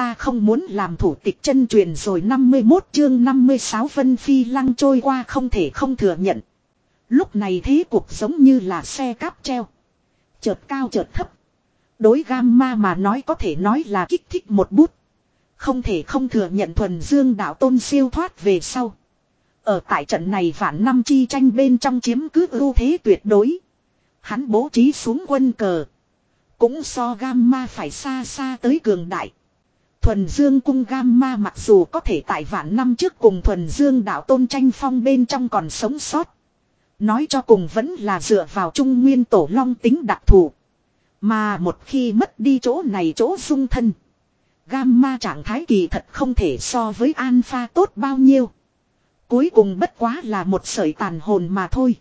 ta không muốn làm thủ tịch chân truyền rồi 51 chương 56 Vân Phi lăng trôi qua không thể không thừa nhận. Lúc này thế cuộc giống như là xe cáp treo. Chợt cao chợt thấp. Đối gamma mà nói có thể nói là kích thích một bút. Không thể không thừa nhận thuần dương đạo tôn siêu thoát về sau. Ở tại trận này vạn năm chi tranh bên trong chiếm cứ ưu thế tuyệt đối. Hắn bố trí xuống quân cờ. Cũng so gamma phải xa xa tới cường đại. Thuần Dương cung Gamma mặc dù có thể tại vạn năm trước cùng Thuần Dương đạo tôn tranh phong bên trong còn sống sót. Nói cho cùng vẫn là dựa vào trung nguyên tổ long tính đặc thù. Mà một khi mất đi chỗ này chỗ dung thân. Gamma trạng thái kỳ thật không thể so với alpha tốt bao nhiêu. Cuối cùng bất quá là một sợi tàn hồn mà thôi.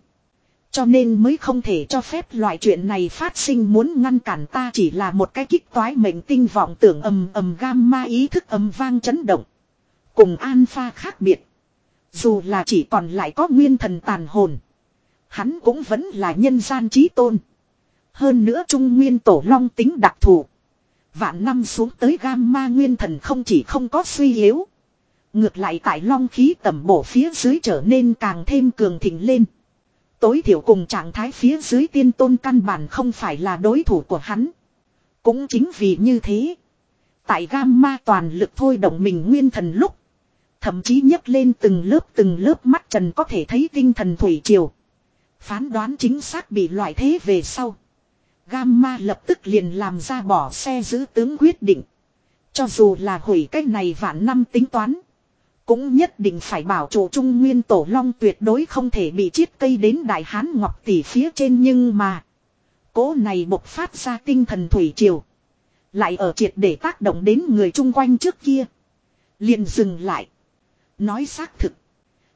Cho nên mới không thể cho phép loại chuyện này phát sinh muốn ngăn cản ta chỉ là một cái kích toái mệnh tinh vọng tưởng ầm ầm gamma ý thức ầm vang chấn động. Cùng alpha khác biệt. Dù là chỉ còn lại có nguyên thần tàn hồn. Hắn cũng vẫn là nhân gian trí tôn. Hơn nữa trung nguyên tổ long tính đặc thù. Vạn năm xuống tới gamma nguyên thần không chỉ không có suy yếu. Ngược lại tại long khí tầm bổ phía dưới trở nên càng thêm cường thịnh lên. Tối thiểu cùng trạng thái phía dưới tiên tôn căn bản không phải là đối thủ của hắn. Cũng chính vì như thế. Tại gamma toàn lực thôi động mình nguyên thần lúc. Thậm chí nhấc lên từng lớp từng lớp mắt trần có thể thấy tinh thần thủy triều. Phán đoán chính xác bị loại thế về sau. Gamma lập tức liền làm ra bỏ xe giữ tướng quyết định. Cho dù là hủy cách này vạn năm tính toán. Cũng nhất định phải bảo chủ trung nguyên tổ long tuyệt đối không thể bị chiết cây đến đại hán ngọc tỷ phía trên nhưng mà. Cố này bộc phát ra tinh thần thủy triều. Lại ở triệt để tác động đến người chung quanh trước kia. Liền dừng lại. Nói xác thực.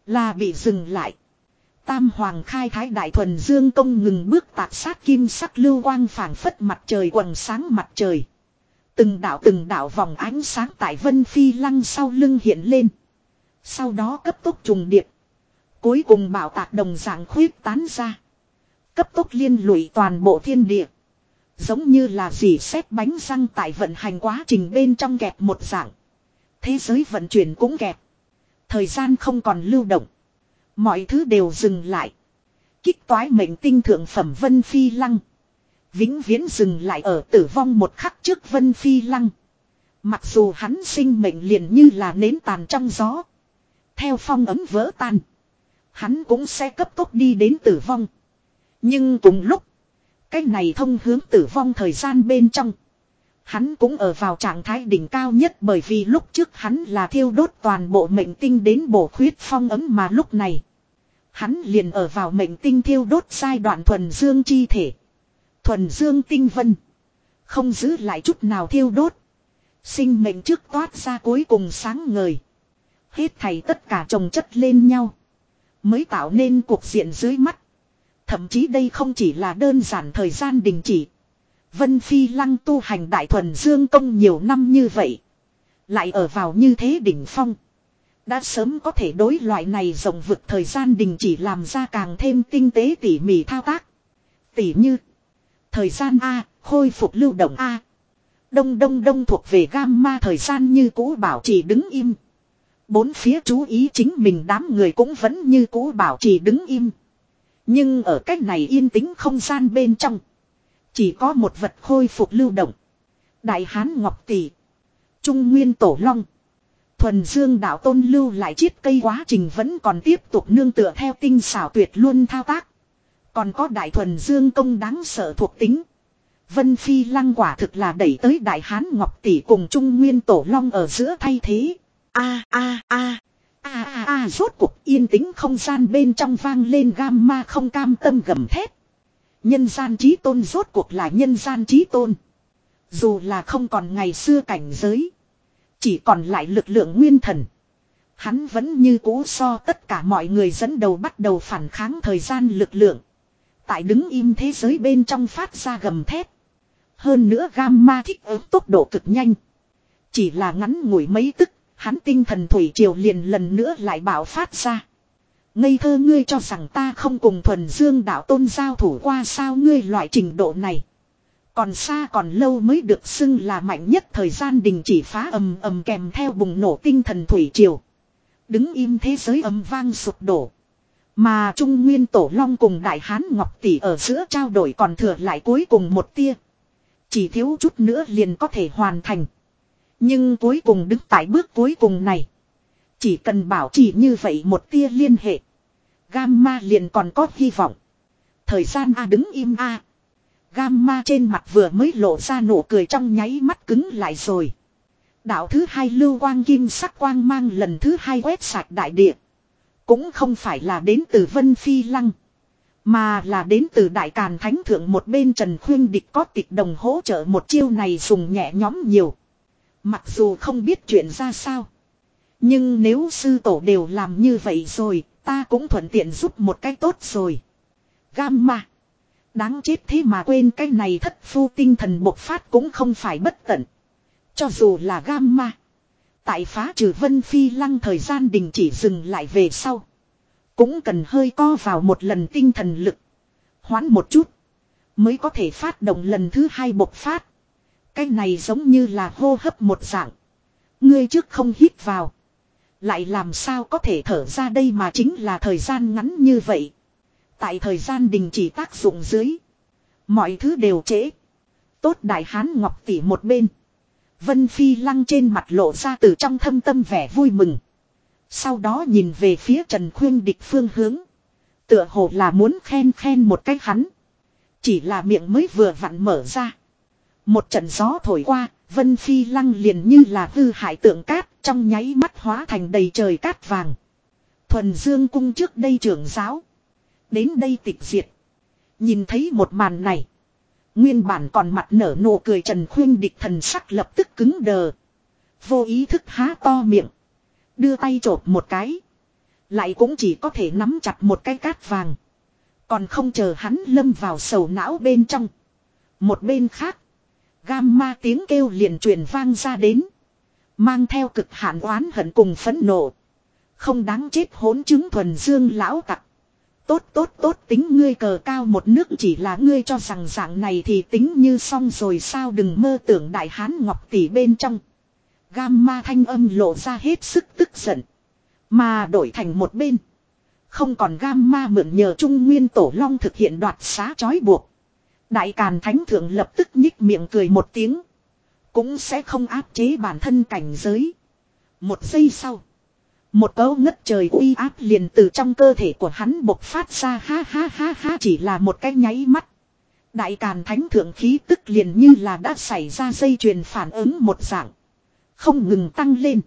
Là bị dừng lại. Tam hoàng khai thái đại thuần dương công ngừng bước tạc sát kim sắc lưu quang phảng phất mặt trời quần sáng mặt trời. Từng đạo từng đạo vòng ánh sáng tại vân phi lăng sau lưng hiện lên. Sau đó cấp tốc trùng điệp. Cuối cùng bảo tạc đồng dạng khuyết tán ra. Cấp tốc liên lụy toàn bộ thiên địa. Giống như là dì xét bánh răng tại vận hành quá trình bên trong kẹp một dạng. Thế giới vận chuyển cũng kẹp. Thời gian không còn lưu động. Mọi thứ đều dừng lại. Kích toái mệnh tinh thượng phẩm Vân Phi Lăng. Vĩnh viễn dừng lại ở tử vong một khắc trước Vân Phi Lăng. Mặc dù hắn sinh mệnh liền như là nến tàn trong gió. Theo phong ấm vỡ tan. Hắn cũng sẽ cấp tốc đi đến tử vong. Nhưng cùng lúc. Cái này thông hướng tử vong thời gian bên trong. Hắn cũng ở vào trạng thái đỉnh cao nhất bởi vì lúc trước hắn là thiêu đốt toàn bộ mệnh tinh đến bổ khuyết phong ấm mà lúc này. Hắn liền ở vào mệnh tinh thiêu đốt giai đoạn thuần dương chi thể. Thuần dương tinh vân. Không giữ lại chút nào thiêu đốt. Sinh mệnh trước toát ra cuối cùng sáng ngời. Hết thầy tất cả trồng chất lên nhau. Mới tạo nên cuộc diện dưới mắt. Thậm chí đây không chỉ là đơn giản thời gian đình chỉ. Vân Phi lăng tu hành đại thuần dương công nhiều năm như vậy. Lại ở vào như thế đỉnh phong. Đã sớm có thể đối loại này rộng vực thời gian đình chỉ làm ra càng thêm tinh tế tỉ mỉ thao tác. Tỉ như. Thời gian A, khôi phục lưu động A. Đông đông đông thuộc về gamma thời gian như cũ bảo trì đứng im. Bốn phía chú ý chính mình đám người cũng vẫn như cũ bảo trì đứng im. Nhưng ở cách này yên tĩnh không gian bên trong. Chỉ có một vật khôi phục lưu động. Đại Hán Ngọc Tỷ. Trung Nguyên Tổ Long. Thuần Dương đạo tôn lưu lại chiết cây quá trình vẫn còn tiếp tục nương tựa theo tinh xảo tuyệt luôn thao tác. Còn có đại thuần Dương công đáng sợ thuộc tính. Vân Phi lăng quả thực là đẩy tới Đại Hán Ngọc Tỷ cùng Trung Nguyên Tổ Long ở giữa thay thế. A a a a a a rốt cuộc yên tĩnh không gian bên trong vang lên gamma không cam tâm gầm thét. Nhân gian trí tôn rốt cuộc là nhân gian trí tôn. Dù là không còn ngày xưa cảnh giới. Chỉ còn lại lực lượng nguyên thần. Hắn vẫn như cũ so tất cả mọi người dẫn đầu bắt đầu phản kháng thời gian lực lượng. Tại đứng im thế giới bên trong phát ra gầm thét. Hơn nữa gamma thích ứng tốc độ cực nhanh. Chỉ là ngắn ngủi mấy tức, hắn tinh thần thủy triều liền lần nữa lại bảo phát ra. Ngây thơ ngươi cho rằng ta không cùng thuần dương đạo tôn giao thủ qua sao ngươi loại trình độ này. Còn xa còn lâu mới được xưng là mạnh nhất thời gian đình chỉ phá ầm ầm kèm theo bùng nổ tinh thần thủy triều. Đứng im thế giới ầm vang sụp đổ. Mà Trung Nguyên Tổ Long cùng Đại Hán Ngọc Tỷ ở giữa trao đổi còn thừa lại cuối cùng một tia. Chỉ thiếu chút nữa liền có thể hoàn thành. Nhưng cuối cùng đứng tại bước cuối cùng này. Chỉ cần bảo trì như vậy một tia liên hệ. Gamma liền còn có hy vọng. Thời gian A đứng im A. Gamma trên mặt vừa mới lộ ra nụ cười trong nháy mắt cứng lại rồi. Đạo thứ hai lưu quang kim sắc quang mang lần thứ hai quét sạch đại địa. Cũng không phải là đến từ Vân Phi Lăng. Mà là đến từ Đại Càn Thánh Thượng một bên Trần Khuyên Địch có tịch đồng hỗ trợ một chiêu này dùng nhẹ nhóm nhiều. Mặc dù không biết chuyện ra sao. Nhưng nếu sư tổ đều làm như vậy rồi, ta cũng thuận tiện giúp một cách tốt rồi. Gamma. Đáng chết thế mà quên cái này thất phu tinh thần bộc phát cũng không phải bất tận. Cho dù là gamma. Tại phá trừ vân phi lăng thời gian đình chỉ dừng lại về sau. Cũng cần hơi co vào một lần tinh thần lực. Hoán một chút. Mới có thể phát động lần thứ hai bộc phát. Cái này giống như là hô hấp một dạng. Ngươi trước không hít vào. Lại làm sao có thể thở ra đây mà chính là thời gian ngắn như vậy. Tại thời gian đình chỉ tác dụng dưới. Mọi thứ đều trễ. Tốt đại hán ngọc tỷ một bên. Vân Phi lăng trên mặt lộ ra từ trong thâm tâm vẻ vui mừng. Sau đó nhìn về phía Trần Khuyên địch phương hướng. Tựa hồ là muốn khen khen một cách hắn. Chỉ là miệng mới vừa vặn mở ra. Một trận gió thổi qua, Vân Phi lăng liền như là hư hại tượng cát, trong nháy mắt hóa thành đầy trời cát vàng. Thuần Dương cung trước đây trưởng giáo. Đến đây tịch diệt. Nhìn thấy một màn này. Nguyên bản còn mặt nở nụ cười Trần Khuyên địch thần sắc lập tức cứng đờ. Vô ý thức há to miệng. Đưa tay chộp một cái. Lại cũng chỉ có thể nắm chặt một cái cát vàng. Còn không chờ hắn lâm vào sầu não bên trong. Một bên khác. Gamma tiếng kêu liền truyền vang ra đến. Mang theo cực hạn oán hận cùng phẫn nộ. Không đáng chết hỗn chứng thuần dương lão tặc. Tốt tốt tốt tính ngươi cờ cao một nước chỉ là ngươi cho rằng dạng này thì tính như xong rồi sao đừng mơ tưởng đại hán ngọc tỷ bên trong. Gamma thanh âm lộ ra hết sức tức giận. Mà đổi thành một bên. Không còn gamma mượn nhờ Trung Nguyên Tổ Long thực hiện đoạt xá trói buộc. Đại Càn Thánh Thượng lập tức nhích miệng cười một tiếng. Cũng sẽ không áp chế bản thân cảnh giới. Một giây sau. Một cấu ngất trời uy áp liền từ trong cơ thể của hắn bộc phát ra, ha ha ha ha, chỉ là một cái nháy mắt. Đại Càn Thánh Thượng khí tức liền như là đã xảy ra dây chuyền phản ứng một dạng. Không ngừng tăng lên.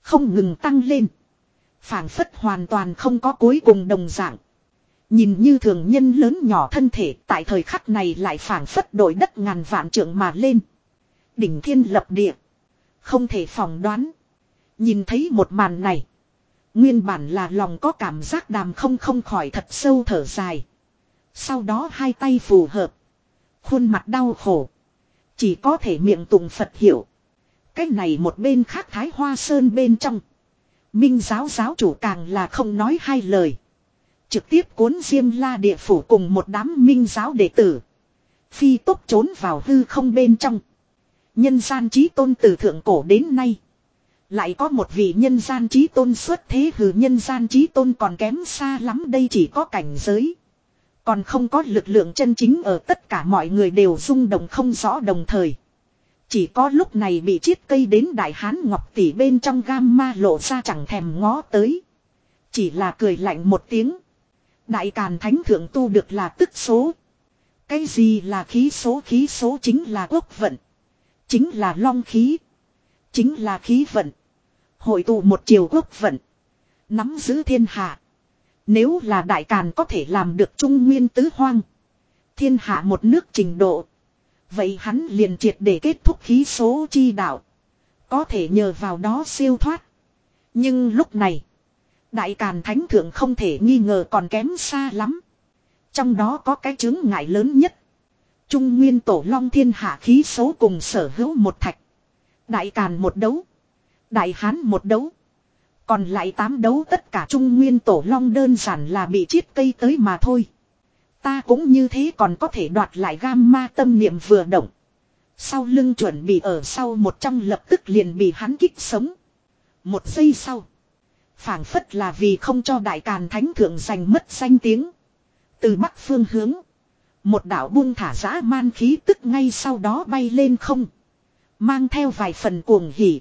Không ngừng tăng lên. phản phất hoàn toàn không có cuối cùng đồng dạng. Nhìn như thường nhân lớn nhỏ thân thể, tại thời khắc này lại phản phất đổi đất ngàn vạn trượng mà lên. Đỉnh thiên lập địa. Không thể phỏng đoán. Nhìn thấy một màn này. Nguyên bản là lòng có cảm giác đàm không không khỏi thật sâu thở dài. Sau đó hai tay phù hợp. Khuôn mặt đau khổ. Chỉ có thể miệng tùng Phật hiểu. cách này một bên khác Thái Hoa Sơn bên trong. Minh giáo giáo chủ càng là không nói hai lời. Trực tiếp cuốn Diêm La địa phủ cùng một đám minh giáo đệ tử. Phi tốc trốn vào hư không bên trong. Nhân gian trí tôn từ thượng cổ đến nay. Lại có một vị nhân gian trí tôn xuất thế hừ nhân gian trí tôn còn kém xa lắm đây chỉ có cảnh giới. Còn không có lực lượng chân chính ở tất cả mọi người đều rung động không rõ đồng thời. Chỉ có lúc này bị chiết cây đến đại hán ngọc tỷ bên trong gam ma lộ ra chẳng thèm ngó tới. Chỉ là cười lạnh một tiếng. Đại càn thánh thượng tu được là tức số. Cái gì là khí số khí số chính là quốc vận. Chính là long khí. Chính là khí vận. Hội tụ một chiều quốc vận. Nắm giữ thiên hạ. Nếu là đại càn có thể làm được trung nguyên tứ hoang. Thiên hạ một nước trình độ. Vậy hắn liền triệt để kết thúc khí số chi đạo. Có thể nhờ vào đó siêu thoát. Nhưng lúc này. Đại Càn Thánh Thượng không thể nghi ngờ còn kém xa lắm. Trong đó có cái chứng ngại lớn nhất. Trung Nguyên Tổ Long Thiên Hạ khí xấu cùng sở hữu một thạch. Đại Càn một đấu. Đại Hán một đấu. Còn lại tám đấu tất cả Trung Nguyên Tổ Long đơn giản là bị chiết cây tới mà thôi. Ta cũng như thế còn có thể đoạt lại gamma tâm niệm vừa động. Sau lưng chuẩn bị ở sau một trong lập tức liền bị hắn kích sống. Một giây sau phảng phất là vì không cho đại càn thánh thượng giành mất danh tiếng. Từ bắc phương hướng. Một đạo buông thả giã man khí tức ngay sau đó bay lên không. Mang theo vài phần cuồng hỉ.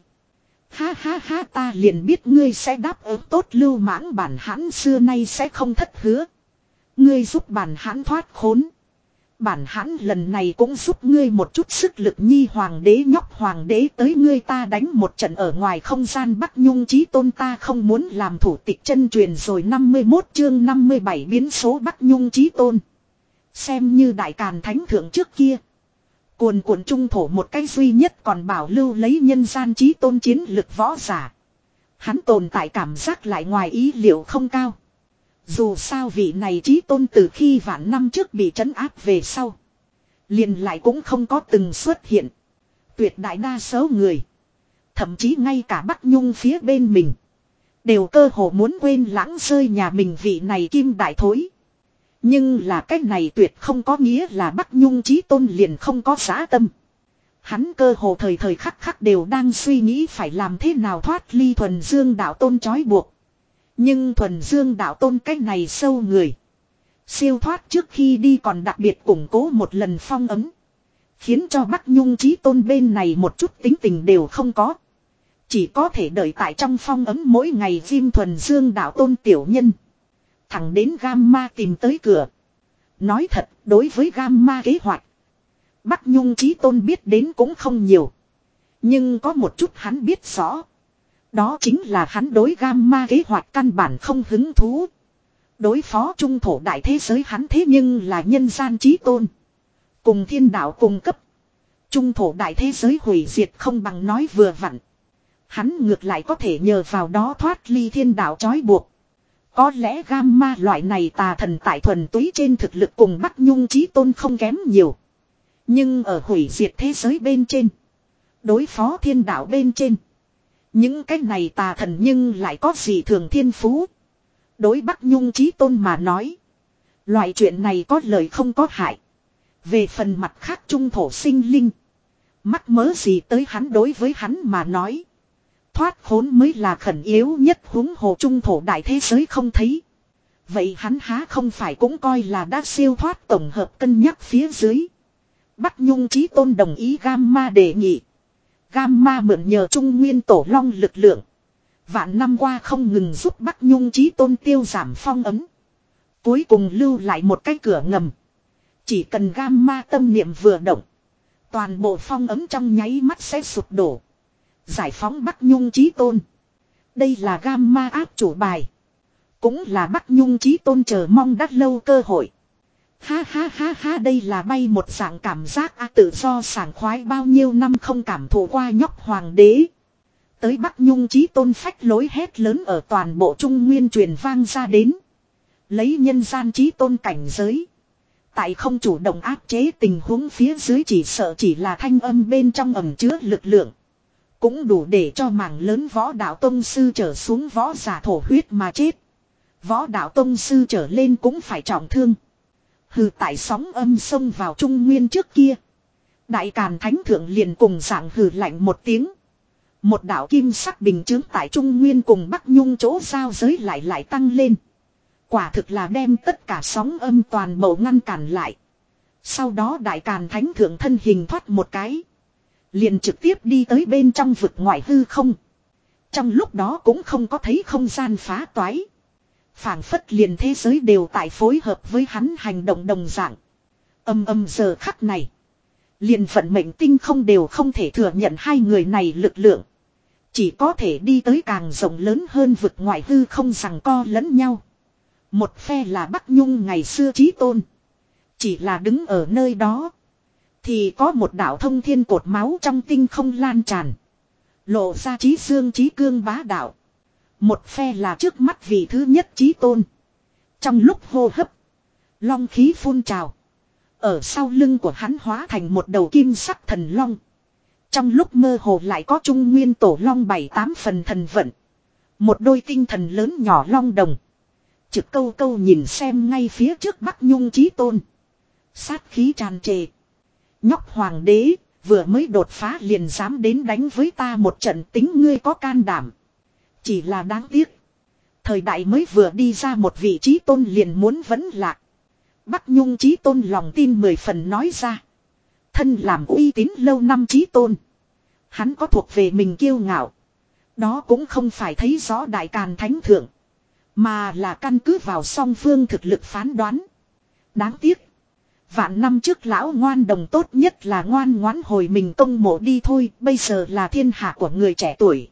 Ha ha ha, ta liền biết ngươi sẽ đáp ứng tốt lưu mãng bản hãn xưa nay sẽ không thất hứa. Ngươi giúp bản hãn thoát khốn. Bản hãn lần này cũng giúp ngươi một chút sức lực nhi hoàng đế nhóc hoàng đế tới ngươi ta đánh một trận ở ngoài không gian Bắc Nhung chí tôn ta không muốn làm thủ tịch chân truyền rồi 51 chương 57 biến số Bắc Nhung chí tôn. Xem như đại càn thánh thượng trước kia. Cuồn cuộn trung thổ một cái duy nhất còn bảo lưu lấy nhân gian chí tôn chiến lực võ giả. Hắn tồn tại cảm giác lại ngoài ý liệu không cao. Dù sao vị này chí tôn từ khi vạn năm trước bị trấn áp về sau. Liền lại cũng không có từng xuất hiện. Tuyệt đại đa số người. Thậm chí ngay cả Bắc Nhung phía bên mình. Đều cơ hồ muốn quên lãng rơi nhà mình vị này kim đại thối. Nhưng là cái này tuyệt không có nghĩa là Bắc Nhung chí tôn liền không có giá tâm. Hắn cơ hồ thời thời khắc khắc đều đang suy nghĩ phải làm thế nào thoát ly thuần dương đạo tôn trói buộc. Nhưng thuần dương đạo tôn cách này sâu người. Siêu thoát trước khi đi còn đặc biệt củng cố một lần phong ấm. Khiến cho Bắc Nhung chí tôn bên này một chút tính tình đều không có. Chỉ có thể đợi tại trong phong ấm mỗi ngày Diêm thuần dương đạo tôn tiểu nhân. Thẳng đến Gamma tìm tới cửa. Nói thật, đối với Gamma kế hoạch. Bắc Nhung Chí Tôn biết đến cũng không nhiều. Nhưng có một chút hắn biết rõ. Đó chính là hắn đối Gamma kế hoạch căn bản không hứng thú. Đối phó trung thổ đại thế giới hắn thế nhưng là nhân gian trí Tôn. Cùng thiên đạo cùng cấp. Trung thổ đại thế giới hủy diệt không bằng nói vừa vặn. Hắn ngược lại có thể nhờ vào đó thoát ly thiên đạo trói buộc. Có lẽ gamma loại này tà thần tại thuần túy trên thực lực cùng Bắc Nhung trí tôn không kém nhiều. Nhưng ở hủy diệt thế giới bên trên. Đối phó thiên đạo bên trên. Những cái này tà thần nhưng lại có gì thường thiên phú. Đối Bắc Nhung trí tôn mà nói. Loại chuyện này có lời không có hại. Về phần mặt khác trung thổ sinh linh. Mắc mớ gì tới hắn đối với hắn mà nói. Thoát khốn mới là khẩn yếu nhất huống hồ trung thổ đại thế giới không thấy. Vậy hắn há không phải cũng coi là đã siêu thoát tổng hợp cân nhắc phía dưới. Bắc Nhung Chí Tôn đồng ý Gamma đề nghị. Gamma mượn nhờ Trung Nguyên Tổ Long lực lượng. Vạn năm qua không ngừng giúp Bắc Nhung Chí Tôn tiêu giảm phong ấm. Cuối cùng lưu lại một cái cửa ngầm. Chỉ cần Gamma tâm niệm vừa động. Toàn bộ phong ấm trong nháy mắt sẽ sụp đổ. Giải phóng Bắc Nhung Chí Tôn. Đây là gamma áp chủ bài. Cũng là Bắc Nhung Chí Tôn chờ mong đắt lâu cơ hội. Ha ha ha ha, đây là bay một dạng cảm giác a tự do sảng khoái bao nhiêu năm không cảm thụ qua nhóc hoàng đế. Tới Bắc Nhung Chí Tôn phách lối hét lớn ở toàn bộ Trung Nguyên truyền vang ra đến. Lấy nhân gian Chí Tôn cảnh giới. Tại không chủ động áp chế tình huống phía dưới chỉ sợ chỉ là thanh âm bên trong ẩm chứa lực lượng. Cũng đủ để cho mảng lớn võ đạo tông sư trở xuống võ giả thổ huyết mà chết. Võ đạo tông sư trở lên cũng phải trọng thương. Hừ, tại sóng âm sông vào trung nguyên trước kia. Đại Càn Thánh Thượng liền cùng dạng hừ lạnh một tiếng. Một đạo kim sắc bình chứng tại Trung Nguyên cùng Bắc Nhung chỗ giao giới lại lại tăng lên. Quả thực là đem tất cả sóng âm toàn bộ ngăn cản lại. Sau đó Đại Càn Thánh Thượng thân hình thoát một cái. Liền trực tiếp đi tới bên trong vực ngoại hư không. Trong lúc đó cũng không có thấy không gian phá toái phảng phất liền thế giới đều tại phối hợp với hắn hành động đồng dạng. Âm âm giờ khắc này. Liền phận mệnh tinh không đều không thể thừa nhận hai người này lực lượng. Chỉ có thể đi tới càng rộng lớn hơn vực ngoại hư không rằng co lẫn nhau. Một phe là Bắc Nhung ngày xưa trí tôn. Chỉ là đứng ở nơi đó. Thì có một đạo thông thiên cột máu trong tinh không lan tràn. Lộ ra trí dương trí cương bá đạo. Một phe là trước mắt vị thứ nhất trí tôn. Trong lúc hô hấp. Long khí phun trào. Ở sau lưng của hắn hóa thành một đầu kim sắc thần long. Trong lúc mơ hồ lại có trung nguyên tổ long bảy tám phần thần vận. Một đôi tinh thần lớn nhỏ long đồng. Trực câu câu nhìn xem ngay phía trước Bắc Nhung trí Tôn. Sát khí tràn trề. Nhóc hoàng đế, vừa mới đột phá liền dám đến đánh với ta một trận tính ngươi có can đảm. Chỉ là đáng tiếc. Thời đại mới vừa đi ra một vị trí tôn liền muốn vẫn lạc. Bắc Nhung trí tôn lòng tin mười phần nói ra. Thân làm uy tín lâu năm trí tôn. Hắn có thuộc về mình kiêu ngạo. Đó cũng không phải thấy rõ đại càn thánh thượng. Mà là căn cứ vào song phương thực lực phán đoán. Đáng tiếc. Vạn năm trước lão ngoan đồng tốt nhất là ngoan ngoãn hồi mình công mộ đi thôi. Bây giờ là thiên hạ của người trẻ tuổi.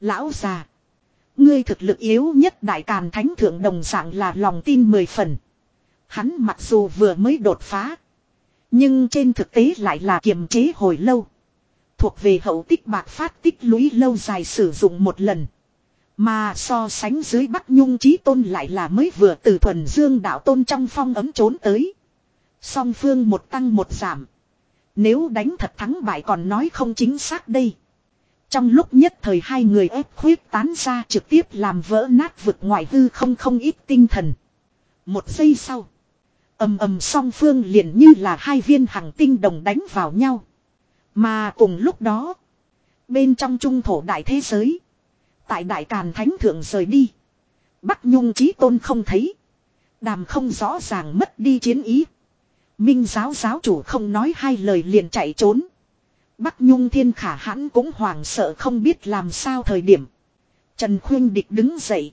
Lão già. Ngươi thực lực yếu nhất đại càn thánh thượng đồng dạng là lòng tin mười phần. Hắn mặc dù vừa mới đột phá. Nhưng trên thực tế lại là kiềm chế hồi lâu. Thuộc về hậu tích bạc phát tích lũy lâu dài sử dụng một lần. Mà so sánh dưới Bắc Nhung trí tôn lại là mới vừa từ thuần dương đạo tôn trong phong ấm trốn tới. Song phương một tăng một giảm. Nếu đánh thật thắng bại còn nói không chính xác đây. Trong lúc nhất thời hai người ép khuyết tán ra trực tiếp làm vỡ nát vực ngoại hư không không ít tinh thần. Một giây sau. ầm ầm song phương liền như là hai viên hàng tinh đồng đánh vào nhau. Mà cùng lúc đó. Bên trong trung thổ đại thế giới. Tại đại càn thánh thượng rời đi. Bắc nhung trí tôn không thấy. Đàm không rõ ràng mất đi chiến ý. Minh giáo giáo chủ không nói hai lời liền chạy trốn. Bắc Nhung Thiên Khả hãn cũng hoảng sợ không biết làm sao thời điểm. Trần Khuyên Địch đứng dậy.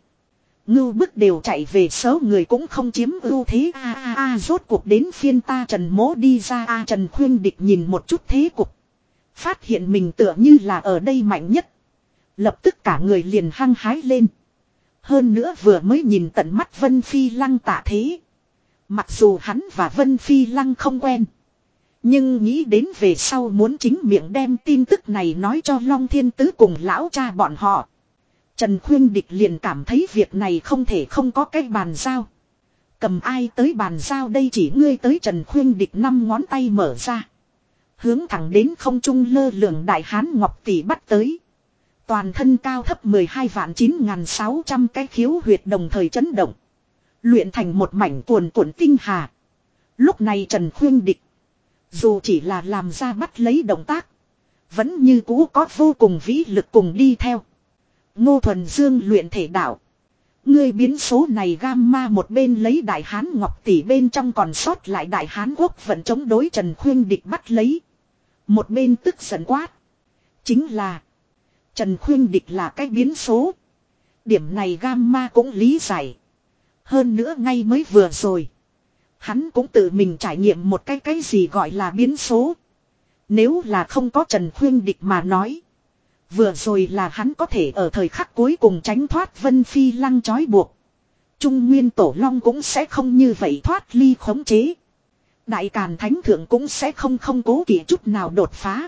Ngưu bức đều chạy về số người cũng không chiếm ưu thế a a a, rốt cuộc đến phiên ta Trần Mố đi ra a, Trần Khuyên Địch nhìn một chút thế cục. Phát hiện mình tựa như là ở đây mạnh nhất. Lập tức cả người liền hăng hái lên. Hơn nữa vừa mới nhìn tận mắt Vân Phi Lăng tạ thế. Mặc dù hắn và Vân Phi Lăng không quen. Nhưng nghĩ đến về sau muốn chính miệng đem tin tức này nói cho Long Thiên Tứ cùng lão cha bọn họ. Trần Khuyên Địch liền cảm thấy việc này không thể không có cái bàn giao. Cầm ai tới bàn giao đây chỉ ngươi tới Trần Khuyên Địch năm ngón tay mở ra. Hướng thẳng đến không trung lơ lửng đại hán ngọc tỷ bắt tới. Toàn thân cao thấp 12 vạn 9.600 cái khiếu huyệt đồng thời chấn động. Luyện thành một mảnh cuồn cuộn tinh hà. Lúc này Trần Khuyên Địch dù chỉ là làm ra bắt lấy động tác. Vẫn như cũ có vô cùng vĩ lực cùng đi theo. Ngô Thuần Dương luyện thể đạo. Ngươi biến số này gamma một bên lấy đại hán ngọc tỷ bên trong còn sót lại đại hán quốc vẫn chống đối Trần Khuyên địch bắt lấy. Một bên tức giận quát. Chính là. Trần Khuyên địch là cái biến số. Điểm này gamma cũng lý giải. Hơn nữa ngay mới vừa rồi. Hắn cũng tự mình trải nghiệm một cái cái gì gọi là biến số. Nếu là không có Trần Khuyên Địch mà nói. Vừa rồi là hắn có thể ở thời khắc cuối cùng tránh thoát Vân Phi lăng trói buộc. Trung Nguyên Tổ Long cũng sẽ không như vậy thoát ly khống chế. Đại Càn Thánh Thượng cũng sẽ không không cố kỵ chút nào đột phá.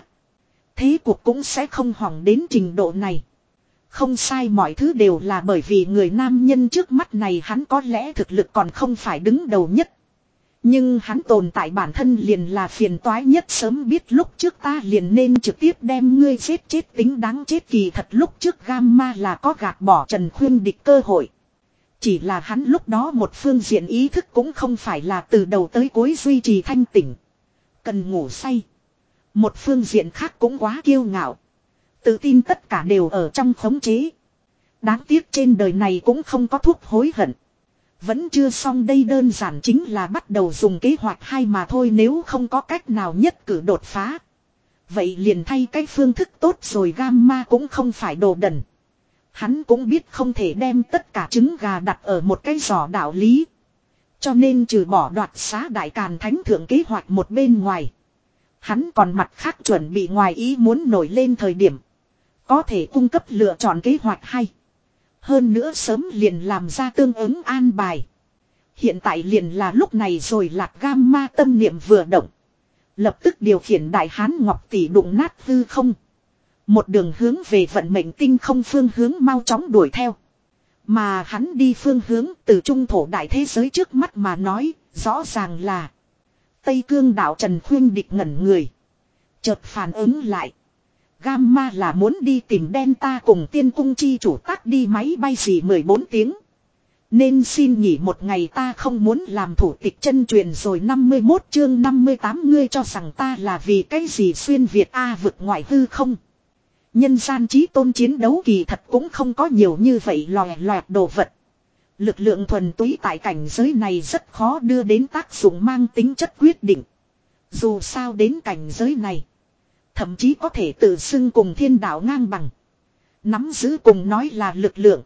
Thế cuộc cũng sẽ không hỏng đến trình độ này. Không sai mọi thứ đều là bởi vì người nam nhân trước mắt này hắn có lẽ thực lực còn không phải đứng đầu nhất. Nhưng hắn tồn tại bản thân liền là phiền toái nhất sớm biết lúc trước ta liền nên trực tiếp đem ngươi chết chết tính đáng chết kỳ thật lúc trước gamma là có gạt bỏ Trần Khuyên địch cơ hội. Chỉ là hắn lúc đó một phương diện ý thức cũng không phải là từ đầu tới cuối duy trì thanh tỉnh. Cần ngủ say. Một phương diện khác cũng quá kiêu ngạo. Tự tin tất cả đều ở trong khống chế. Đáng tiếc trên đời này cũng không có thuốc hối hận. Vẫn chưa xong đây đơn giản chính là bắt đầu dùng kế hoạch hay mà thôi nếu không có cách nào nhất cử đột phá. Vậy liền thay cái phương thức tốt rồi gamma cũng không phải đồ đần. Hắn cũng biết không thể đem tất cả trứng gà đặt ở một cái giỏ đạo lý. Cho nên trừ bỏ đoạt xá đại càn thánh thượng kế hoạch một bên ngoài. Hắn còn mặt khác chuẩn bị ngoài ý muốn nổi lên thời điểm. Có thể cung cấp lựa chọn kế hoạch hay. Hơn nữa sớm liền làm ra tương ứng an bài. Hiện tại liền là lúc này rồi lạc gamma tâm niệm vừa động. Lập tức điều khiển đại hán ngọc tỷ đụng nát hư không. Một đường hướng về vận mệnh tinh không phương hướng mau chóng đuổi theo. Mà hắn đi phương hướng từ trung thổ đại thế giới trước mắt mà nói, rõ ràng là Tây cương đạo Trần Khuyên địch ngẩn người. Chợt phản ứng lại. Gamma là muốn đi tìm Delta cùng tiên cung chi chủ tác đi máy bay gì 14 tiếng. Nên xin nghỉ một ngày ta không muốn làm thủ tịch chân truyền rồi 51 chương 58 ngươi cho rằng ta là vì cái gì xuyên Việt A vực ngoại hư không. Nhân gian trí tôn chiến đấu kỳ thật cũng không có nhiều như vậy lòe loẹt đồ vật. Lực lượng thuần túy tại cảnh giới này rất khó đưa đến tác dụng mang tính chất quyết định. Dù sao đến cảnh giới này. Thậm chí có thể tự xưng cùng thiên đạo ngang bằng. Nắm giữ cùng nói là lực lượng.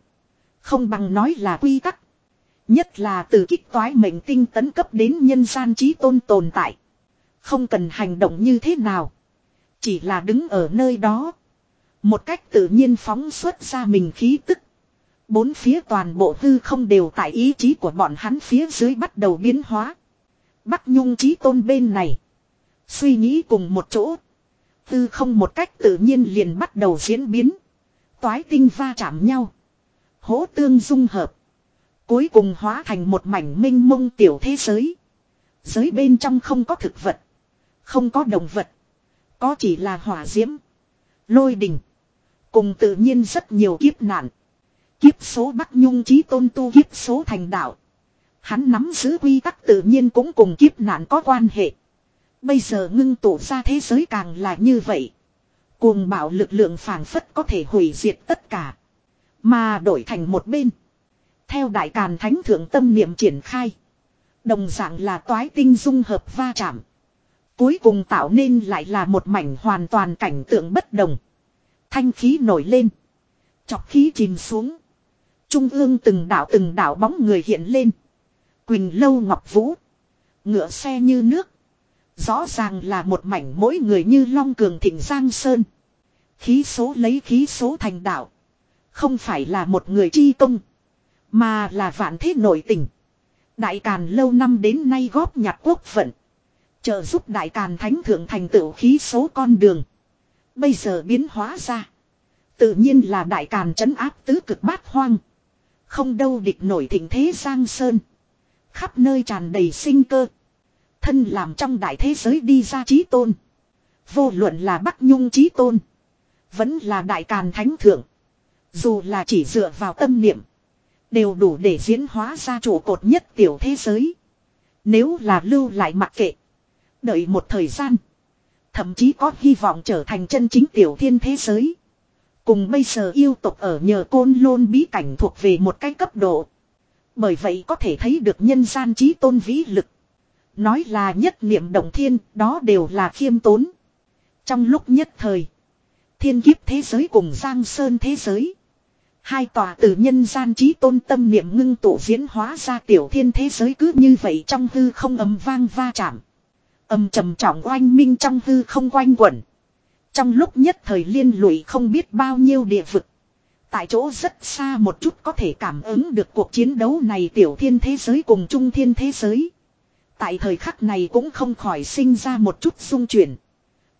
Không bằng nói là quy tắc. Nhất là từ kích toái mệnh tinh tấn cấp đến nhân gian trí tôn tồn tại. Không cần hành động như thế nào. Chỉ là đứng ở nơi đó. Một cách tự nhiên phóng xuất ra mình khí tức. Bốn phía toàn bộ hư không đều tại ý chí của bọn hắn phía dưới bắt đầu biến hóa. Bắc Nhung trí tôn bên này. Suy nghĩ cùng một chỗ tư không một cách tự nhiên liền bắt đầu diễn biến. Toái tinh va chạm nhau. Hỗ tương dung hợp. Cuối cùng hóa thành một mảnh minh mông tiểu thế giới. Giới bên trong không có thực vật. Không có động vật. Có chỉ là hỏa diễm. Lôi đình. Cùng tự nhiên rất nhiều kiếp nạn. Kiếp số Bắc Nhung trí tôn tu, kiếp số thành đạo. Hắn nắm giữ quy tắc tự nhiên cũng cùng kiếp nạn có quan hệ. Bây giờ ngưng tụ ra thế giới càng là như vậy. Cuồng bạo lực lượng phản phất có thể hủy diệt tất cả. Mà đổi thành một bên. Theo đại càn thánh thượng tâm niệm triển khai. Đồng dạng là toái tinh dung hợp va chạm. Cuối cùng tạo nên lại là một mảnh hoàn toàn cảnh tượng bất đồng. Thanh khí nổi lên. Chọc khí chìm xuống. Trung ương từng đảo từng đảo bóng người hiện lên. Quỳnh lâu ngọc vũ. Ngựa xe như nước. Rõ ràng là một mảnh mỗi người như long cường thịnh giang sơn. Khí số lấy khí số thành đạo. Không phải là một người chi công. Mà là vạn thế nội tình. Đại Càn lâu năm đến nay góp nhặt quốc vận. Trợ giúp Đại Càn Thánh Thượng thành tựu khí số con đường. Bây giờ biến hóa ra. Tự nhiên là Đại Càn trấn áp tứ cực bát hoang. Không đâu địch nổi thịnh thế Giang Sơn. Khắp nơi tràn đầy sinh cơ. Thân làm trong đại thế giới đi ra trí tôn. Vô luận là Bắc Nhung trí tôn. Vẫn là Đại Càn Thánh Thượng. Dù là chỉ dựa vào tâm niệm. Đều đủ để diễn hóa ra trụ cột nhất tiểu thế giới. Nếu là lưu lại mặc kệ. Đợi một thời gian. Thậm chí có hy vọng trở thành chân chính tiểu thiên thế giới. Cùng bây giờ yêu tục ở nhờ côn lôn bí cảnh thuộc về một cái cấp độ. Bởi vậy có thể thấy được nhân gian trí tôn vĩ lực. Nói là nhất niệm động thiên, đó đều là khiêm tốn. Trong lúc nhất thời, thiên kiếp thế giới cùng giang sơn thế giới. Hai tòa từ nhân gian trí tôn tâm niệm ngưng tụ diễn hóa ra tiểu thiên thế giới cứ như vậy trong hư không ấm vang va chạm. Âm trầm trọng oanh minh trong hư không quanh quẩn. Trong lúc nhất thời liên lụy không biết bao nhiêu địa vực. Tại chỗ rất xa một chút có thể cảm ứng được cuộc chiến đấu này tiểu thiên thế giới cùng trung thiên thế giới. Tại thời khắc này cũng không khỏi sinh ra một chút xung chuyển.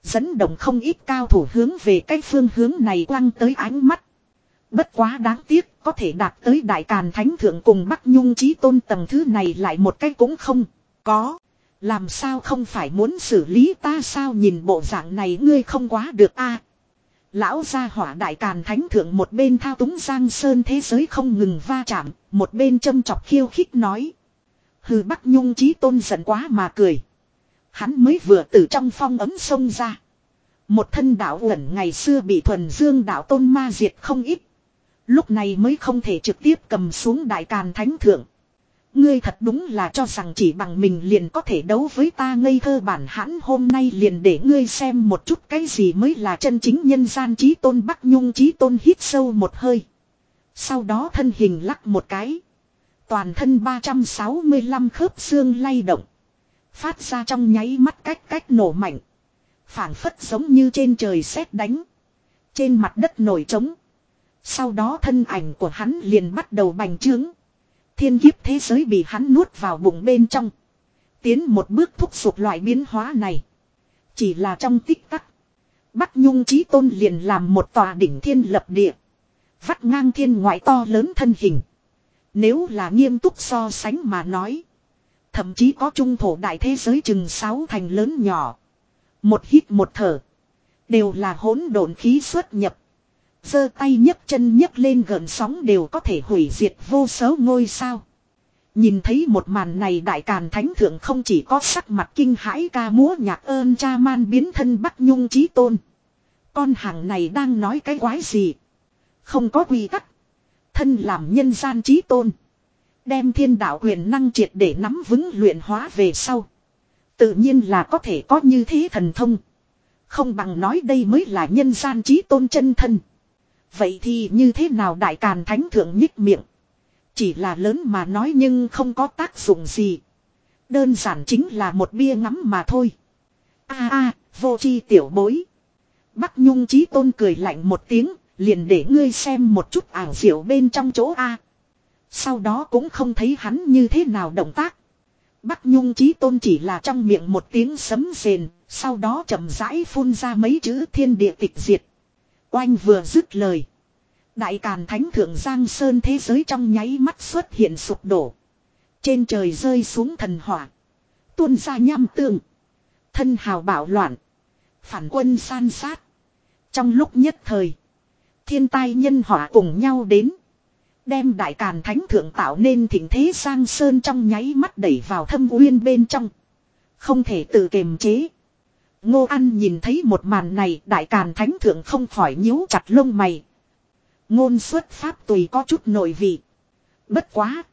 Dẫn động không ít cao thủ hướng về cái phương hướng này quăng tới ánh mắt. Bất quá đáng tiếc có thể đạt tới đại càn thánh thượng cùng Bắc Nhung trí tôn tầng thứ này lại một cái cũng không có. Làm sao không phải muốn xử lý ta sao nhìn bộ dạng này ngươi không quá được a Lão gia hỏa đại càn thánh thượng một bên thao túng giang sơn thế giới không ngừng va chạm, một bên châm chọc khiêu khích nói. Hư Bắc Nhung Chí tôn giận quá mà cười. Hắn mới vừa từ trong phong ấm sông ra. Một thân đạo ẩn ngày xưa bị thuần dương đạo tôn ma diệt không ít. Lúc này mới không thể trực tiếp cầm xuống đại càn thánh thượng. Ngươi thật đúng là cho rằng chỉ bằng mình liền có thể đấu với ta ngây thơ bản hãn hôm nay liền để ngươi xem một chút cái gì mới là chân chính nhân gian trí tôn Bắc Nhung trí tôn hít sâu một hơi. Sau đó thân hình lắc một cái. Toàn thân 365 khớp xương lay động. Phát ra trong nháy mắt cách cách nổ mạnh. phảng phất giống như trên trời sét đánh. Trên mặt đất nổi trống. Sau đó thân ảnh của hắn liền bắt đầu bành trướng. Thiên kiếp thế giới bị hắn nuốt vào bụng bên trong. Tiến một bước thúc giục loại biến hóa này. Chỉ là trong tích tắc. Bắc Nhung Chí Tôn liền làm một tòa đỉnh thiên lập địa. Vắt ngang thiên ngoại to lớn thân hình. Nếu là nghiêm túc so sánh mà nói. Thậm chí có trung thổ đại thế giới chừng sáu thành lớn nhỏ. Một hít một thở. Đều là hỗn độn khí xuất nhập. giơ tay nhấc chân nhấc lên gần sóng đều có thể hủy diệt vô số ngôi sao. Nhìn thấy một màn này đại càn thánh thượng không chỉ có sắc mặt kinh hãi ca múa nhạc ơn cha man biến thân Bắc Nhung trí tôn. Con hàng này đang nói cái quái gì? Không có quy tắc. Thân làm nhân gian trí tôn. Đem thiên đạo quyền năng triệt để nắm vững luyện hóa về sau. Tự nhiên là có thể có như thế thần thông. Không bằng nói đây mới là nhân gian trí tôn chân thân. Vậy thì như thế nào đại càn thánh thượng nhích miệng. Chỉ là lớn mà nói nhưng không có tác dụng gì. Đơn giản chính là một bia ngắm mà thôi. a a vô chi tiểu bối. Bắc Nhung trí tôn cười lạnh một tiếng, liền để ngươi xem một chút ảo diệu bên trong chỗ A. Sau đó cũng không thấy hắn như thế nào động tác. Bắc Nhung chí tôn chỉ là trong miệng một tiếng sấm rền, sau đó chậm rãi phun ra mấy chữ thiên địa tịch diệt. Oanh vừa dứt lời. Đại Càn Thánh Thượng Giang Sơn thế giới trong nháy mắt xuất hiện sụp đổ. Trên trời rơi xuống thần hỏa. Tuôn ra nham tương. Thân hào bạo loạn. Phản quân san sát. Trong lúc nhất thời. Thiên tai nhân họa cùng nhau đến. Đem Đại Càn Thánh Thượng tạo nên thỉnh thế sang Sơn trong nháy mắt đẩy vào thâm uyên bên trong. Không thể tự kiềm chế. Ngô An nhìn thấy một màn này, Đại Càn Thánh Thượng không khỏi nhíu chặt lông mày Ngôn xuất pháp tùy có chút nội vị. Bất quá.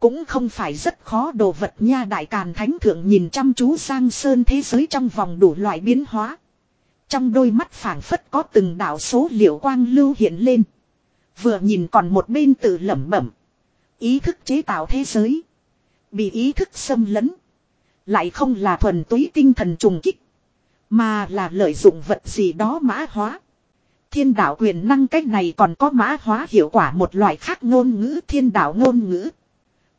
Cũng không phải rất khó đồ vật nha, đại càn thánh thượng nhìn chăm chú sang sơn thế giới trong vòng đủ loại biến hóa. Trong đôi mắt phảng phất có từng đạo số liệu quang lưu hiện lên. Vừa nhìn còn một bên tự lẩm bẩm. Ý thức chế tạo thế giới. Bị ý thức xâm lấn. Lại không là thuần túy tinh thần trùng kích. Mà là lợi dụng vật gì đó mã hóa. Thiên đạo quyền năng cách này còn có mã hóa hiệu quả một loại khác ngôn ngữ thiên đạo ngôn ngữ.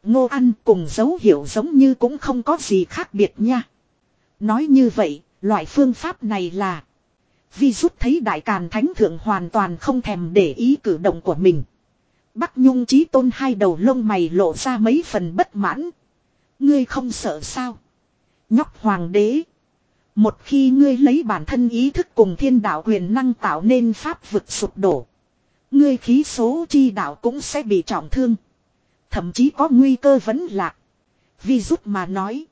Ngô ăn cùng dấu hiệu giống như cũng không có gì khác biệt nha. Nói như vậy, loại phương pháp này là Vi rút thấy đại càn thánh thượng hoàn toàn không thèm để ý cử động của mình. Bắc Nhung trí tôn hai đầu lông mày lộ ra mấy phần bất mãn. Ngươi không sợ sao? Nhóc hoàng đế. Một khi ngươi lấy bản thân ý thức cùng thiên đạo quyền năng tạo nên pháp vực sụp đổ. Ngươi khí số chi đạo cũng sẽ bị trọng thương. Thậm chí có nguy cơ vấn lạc. Vi rút mà nói.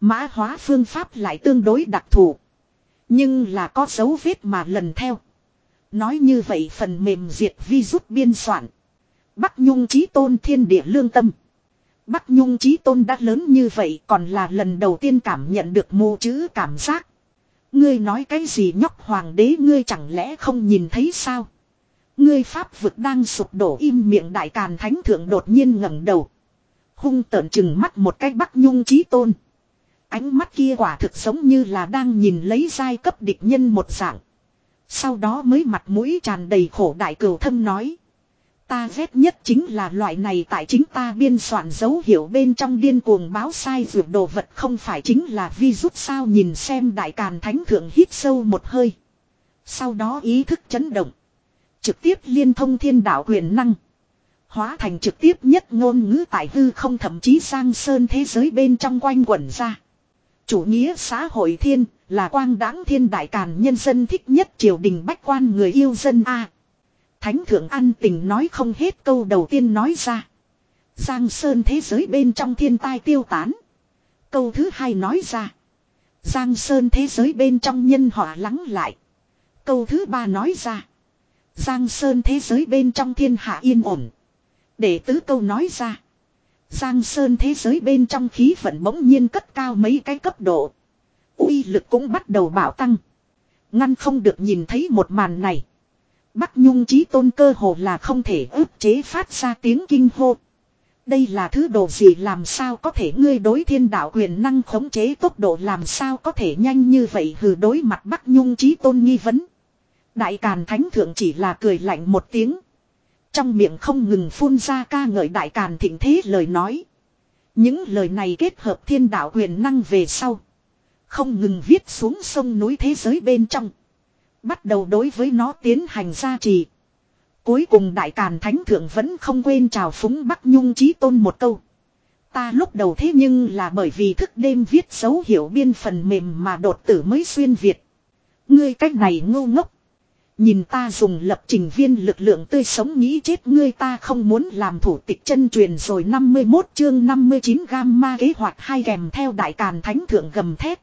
Mã hóa phương pháp lại tương đối đặc thù. Nhưng là có dấu vết mà lần theo. Nói như vậy phần mềm diệt vi rút biên soạn. Bắc Nhung trí tôn thiên địa lương tâm. Bắc Nhung trí tôn đã lớn như vậy còn là lần đầu tiên cảm nhận được mô chữ cảm giác. Ngươi nói cái gì nhóc hoàng đế ngươi chẳng lẽ không nhìn thấy sao? Ngươi pháp vực đang sụp đổ im miệng đại càn thánh thượng đột nhiên ngẩng đầu. Hung tợn chừng mắt một cái Bắc Nhung trí tôn. Ánh mắt kia quả thực giống như là đang nhìn lấy giai cấp địch nhân một dạng. Sau đó mới mặt mũi tràn đầy khổ đại cửu thâm nói. Ta ghét nhất chính là loại này tại chính ta biên soạn dấu hiệu bên trong điên cuồng báo sai dược đồ vật không phải chính là vi rút sao nhìn xem đại càn thánh thượng hít sâu một hơi. Sau đó ý thức chấn động. Trực tiếp liên thông thiên đạo quyền năng. Hóa thành trực tiếp nhất ngôn ngữ tại hư không thậm chí sang sơn thế giới bên trong quanh quẩn ra. Chủ nghĩa xã hội thiên là quang đáng thiên đại càn nhân dân thích nhất triều đình bách quan người yêu dân A. Thánh thượng an tình nói không hết câu đầu tiên nói ra. Giang Sơn thế giới bên trong thiên tai tiêu tán. Câu thứ hai nói ra. Giang Sơn thế giới bên trong nhân họa lắng lại. Câu thứ ba nói ra. Giang Sơn thế giới bên trong thiên hạ yên ổn. Để tứ câu nói ra. Giang Sơn thế giới bên trong khí vận bỗng nhiên cất cao mấy cái cấp độ. uy lực cũng bắt đầu bảo tăng. Ngăn không được nhìn thấy một màn này. Bắc Nhung trí tôn cơ hồ là không thể ức chế phát ra tiếng kinh hô. Đây là thứ đồ gì làm sao có thể ngươi đối thiên đạo quyền năng khống chế tốc độ làm sao có thể nhanh như vậy hừ đối mặt Bắc Nhung trí tôn nghi vấn. Đại Càn Thánh Thượng chỉ là cười lạnh một tiếng. Trong miệng không ngừng phun ra ca ngợi Đại Càn thịnh thế lời nói. Những lời này kết hợp thiên đạo quyền năng về sau. Không ngừng viết xuống sông núi thế giới bên trong. Bắt đầu đối với nó tiến hành gia trì. Cuối cùng Đại Càn Thánh Thượng vẫn không quên chào phúng Bắc Nhung Chí Tôn một câu. Ta lúc đầu thế nhưng là bởi vì thức đêm viết dấu hiểu biên phần mềm mà đột tử mới xuyên Việt. Ngươi cách này ngu ngốc. Nhìn ta dùng lập trình viên lực lượng tươi sống nghĩ chết ngươi ta không muốn làm thủ tịch chân truyền rồi 51 chương 59 gamma kế hoạch hai kèm theo đại càn thánh thượng gầm thét.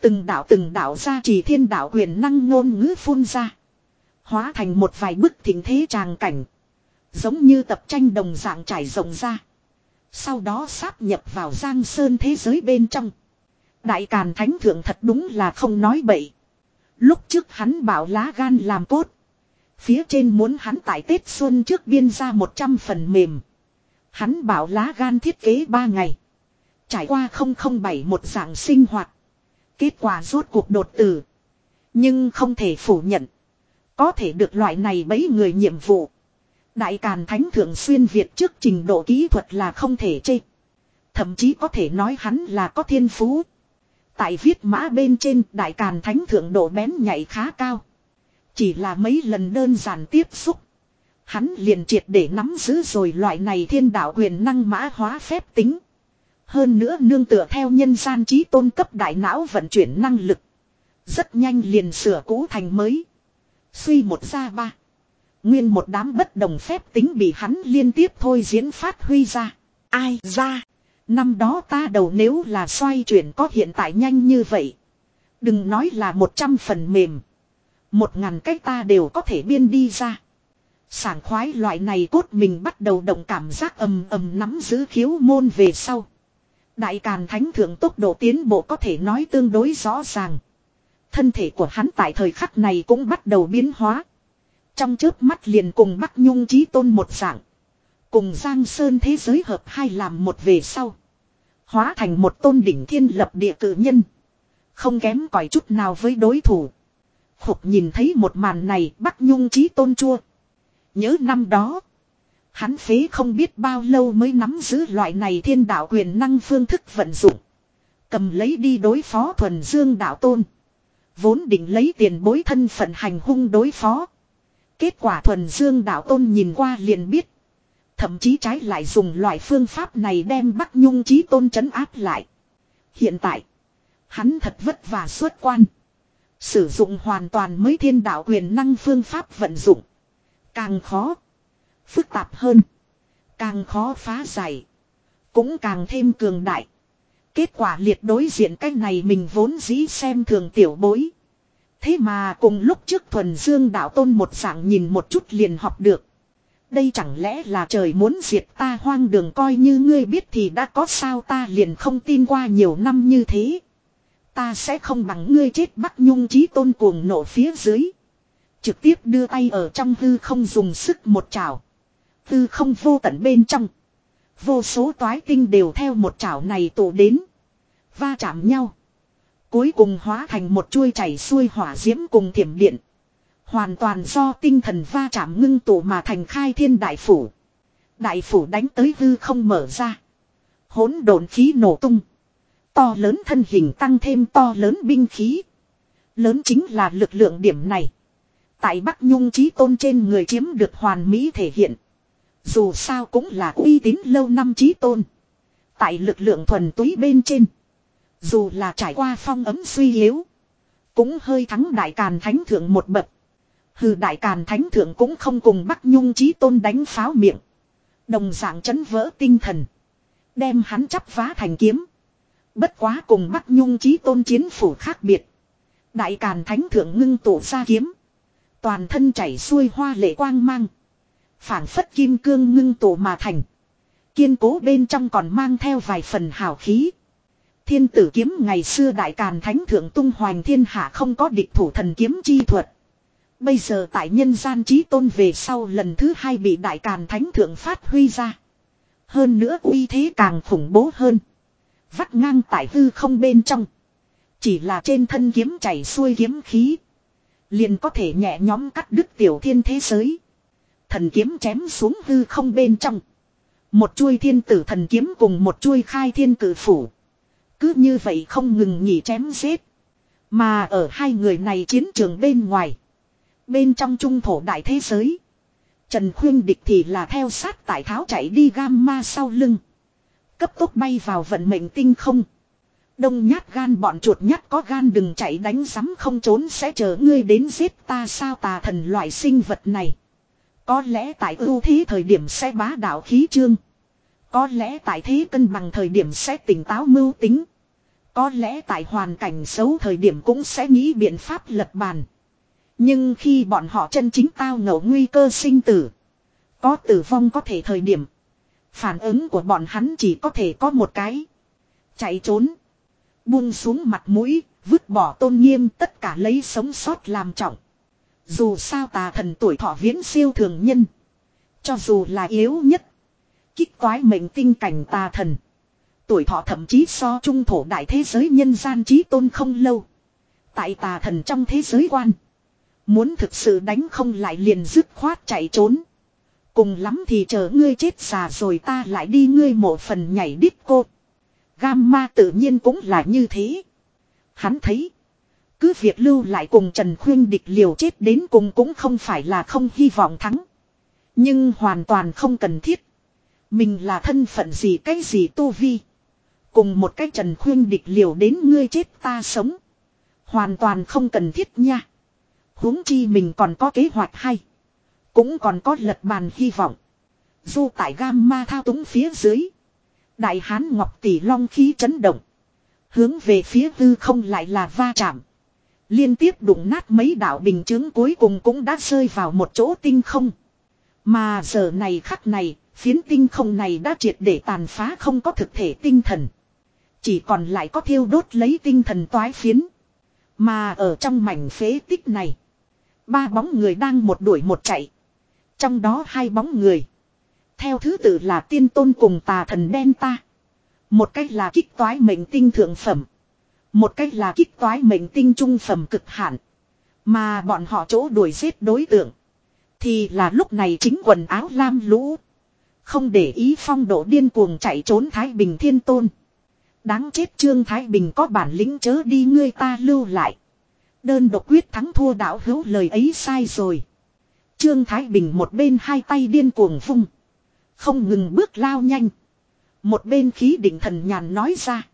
Từng đạo từng đạo ra chỉ thiên đạo quyền năng ngôn ngữ phun ra. Hóa thành một vài bức thỉnh thế tràng cảnh. Giống như tập tranh đồng dạng trải rộng ra. Sau đó sáp nhập vào giang sơn thế giới bên trong. Đại Càn Thánh Thượng thật đúng là không nói bậy. Lúc trước hắn bảo lá gan làm tốt. Phía trên muốn hắn tại Tết Xuân trước biên ra 100 phần mềm. Hắn bảo lá gan thiết kế 3 ngày. Trải qua 007 một dạng sinh hoạt. Kết quả rốt cuộc đột tử. Nhưng không thể phủ nhận. Có thể được loại này bấy người nhiệm vụ. Đại Càn Thánh Thượng xuyên Việt trước trình độ kỹ thuật là không thể chê. Thậm chí có thể nói hắn là có thiên phú. Tại viết mã bên trên, Đại Càn Thánh Thượng độ bén nhảy khá cao. Chỉ là mấy lần đơn giản tiếp xúc. Hắn liền triệt để nắm giữ rồi loại này thiên đạo quyền năng mã hóa phép tính. Hơn nữa nương tựa theo nhân gian trí tôn cấp đại não vận chuyển năng lực. Rất nhanh liền sửa cũ thành mới. Suy một ra ba. Nguyên một đám bất đồng phép tính bị hắn liên tiếp thôi diễn phát huy ra. Ai ra. Năm đó ta đầu nếu là xoay chuyển có hiện tại nhanh như vậy. Đừng nói là một trăm phần mềm. Một ngàn cách ta đều có thể biên đi ra. Sảng khoái loại này cốt mình bắt đầu động cảm giác ầm ầm nắm giữ khiếu môn về sau. Đại Càn Thánh Thượng tốc độ tiến bộ có thể nói tương đối rõ ràng. Thân thể của hắn tại thời khắc này cũng bắt đầu biến hóa. Trong trước mắt liền cùng Bắc Nhung Chí Tôn một dạng. Cùng Giang Sơn thế giới hợp hai làm một về sau. Hóa thành một tôn đỉnh thiên lập địa cử nhân. Không kém cỏi chút nào với đối thủ. Khục nhìn thấy một màn này, Bắc Nhung Chí Tôn chua. Nhớ năm đó. Hắn phế không biết bao lâu mới nắm giữ loại này thiên đạo quyền năng phương thức vận dụng. Cầm lấy đi đối phó thuần dương đạo tôn. Vốn định lấy tiền bối thân phận hành hung đối phó. Kết quả thuần dương đạo tôn nhìn qua liền biết. Thậm chí trái lại dùng loại phương pháp này đem Bắc Nhung trí tôn trấn áp lại. Hiện tại, hắn thật vất vả xuất quan. Sử dụng hoàn toàn mới thiên đạo quyền năng phương pháp vận dụng. Càng khó, phức tạp hơn, càng khó phá giải, cũng càng thêm cường đại. Kết quả liệt đối diện cách này mình vốn dĩ xem thường tiểu bối. Thế mà cùng lúc trước thuần dương đạo tôn một dạng nhìn một chút liền học được. Đây chẳng lẽ là trời muốn diệt ta hoang đường coi như ngươi biết thì đã có sao ta liền không tin qua nhiều năm như thế. Ta sẽ không bằng ngươi chết bắc nhung trí tôn cuồng nổ phía dưới. Trực tiếp đưa tay ở trong hư không dùng sức một chảo. Hư không vô tận bên trong. Vô số toái tinh đều theo một chảo này tụ đến. Va chạm nhau. Cuối cùng hóa thành một chuôi chảy xuôi hỏa diễm cùng thiểm điện. Hoàn toàn do tinh thần va chạm ngưng tụ mà thành khai thiên đại phủ. Đại phủ đánh tới hư không mở ra. Hỗn độn khí nổ tung. To lớn thân hình tăng thêm to lớn binh khí. Lớn chính là lực lượng điểm này. Tại Bắc Nhung trí tôn trên người chiếm được hoàn mỹ thể hiện. Dù sao cũng là uy tín lâu năm trí tôn. Tại lực lượng thuần túy bên trên. Dù là trải qua phong ấm suy yếu. Cũng hơi thắng đại càn thánh thượng một bậc. Hừ, đại càn thánh thượng cũng không cùng Bắc Nhung chí tôn đánh pháo miệng. Đồng dạng chấn vỡ tinh thần. Đem hắn chắp vá thành kiếm. Bất quá cùng Bắc Nhung chí tôn chiến phủ khác biệt. Đại càn thánh thượng ngưng tụ ra kiếm. Toàn thân chảy xuôi hoa lệ quang mang. phảng phất kim cương ngưng tụ mà thành. Kiên cố bên trong còn mang theo vài phần hào khí. Thiên tử kiếm ngày xưa đại càn thánh thượng tung hoành thiên hạ không có địch thủ thần kiếm chi thuật. Bây giờ tại nhân gian trí tôn về sau lần thứ hai bị đại càn thánh thượng phát huy ra. Hơn nữa uy thế càng khủng bố hơn. Vắt ngang tại hư không bên trong. Chỉ là trên thân kiếm chảy xuôi kiếm khí. Liền có thể nhẹ nhóm cắt đứt tiểu thiên thế giới. Thần kiếm chém xuống hư không bên trong. Một chuôi thiên tử thần kiếm cùng một chuôi khai thiên cử phủ. Cứ như vậy không ngừng nghỉ chém giết. Mà ở hai người này chiến trường bên ngoài. Bên trong trung thổ đại thế giới. Trần Khuyên Địch thì là theo sát tại tháo chạy đi gamma sau lưng. Cấp tốc bay vào vận mệnh tinh không. Đông nhát gan bọn chuột nhát có gan đừng chạy đánh rắm không trốn sẽ chờ ngươi đến giết ta sao tà thần loại sinh vật này. Có lẽ tại ưu thế thời điểm sẽ bá đạo khí trương. Có lẽ tại thế cân bằng thời điểm sẽ tỉnh táo mưu tính. Có lẽ tại hoàn cảnh xấu thời điểm cũng sẽ nghĩ biện pháp lật bàn. Nhưng khi bọn họ chân chính tao ngộ nguy cơ sinh tử. Có tử vong có thể thời điểm. Phản ứng của bọn hắn chỉ có thể có một cái. Chạy trốn. Buông xuống mặt mũi, vứt bỏ tôn nghiêm tất cả lấy sống sót làm trọng. Dù sao tà thần tuổi thọ viễn siêu thường nhân. Cho dù là yếu nhất. Kích toái mệnh tinh cảnh tà thần. Tuổi thọ thậm chí so trung thổ đại thế giới nhân gian trí tôn không lâu. Tại tà thần trong thế giới quan. Muốn thực sự đánh không lại liền dứt khoát chạy trốn. Cùng lắm thì chờ ngươi chết già rồi ta lại đi ngươi mộ phần nhảy đít cô. Gamma tự nhiên cũng là như thế. Hắn thấy. Cứ việc lưu lại cùng Trần Khuyên địch liều chết đến cùng cũng không phải là không hy vọng thắng. Nhưng hoàn toàn không cần thiết. Mình là thân phận gì cái gì tu vi. Cùng một cái Trần Khuyên địch liều đến ngươi chết ta sống. Hoàn toàn không cần thiết nha huống chi mình còn có kế hoạch hay. Cũng còn có lật bàn hy vọng. Du tại gamma thao túng phía dưới. Đại hán ngọc tỷ long khí chấn động. Hướng về phía hư không lại là va chạm. Liên tiếp đụng nát mấy đạo bình chứng cuối cùng cũng đã rơi vào một chỗ tinh không. Mà giờ này khắc này, phiến tinh không này đã triệt để tàn phá không có thực thể tinh thần. Chỉ còn lại có thiêu đốt lấy tinh thần toái phiến. Mà ở trong mảnh phế tích này, ba bóng người đang một đuổi một chạy. Trong đó hai bóng người. Theo thứ tự là tiên tôn cùng tà thần đen ta. Một cách là kích toái mệnh tinh thượng phẩm. Một cách là kích toái mệnh tinh trung phẩm cực hạn. Mà bọn họ chỗ đuổi giết đối tượng. Thì là lúc này chính quần áo lam lũ. Không để ý phong độ điên cuồng chạy trốn Thái Bình Thiên Tôn. Đáng chết Trương Thái Bình có bản lĩnh chớ đi ngươi ta lưu lại. Đơn độc quyết thắng thua đảo hữu lời ấy sai rồi. Trương Thái Bình một bên hai tay điên cuồng vung. Không ngừng bước lao nhanh. Một bên khí định thần nhàn nói ra.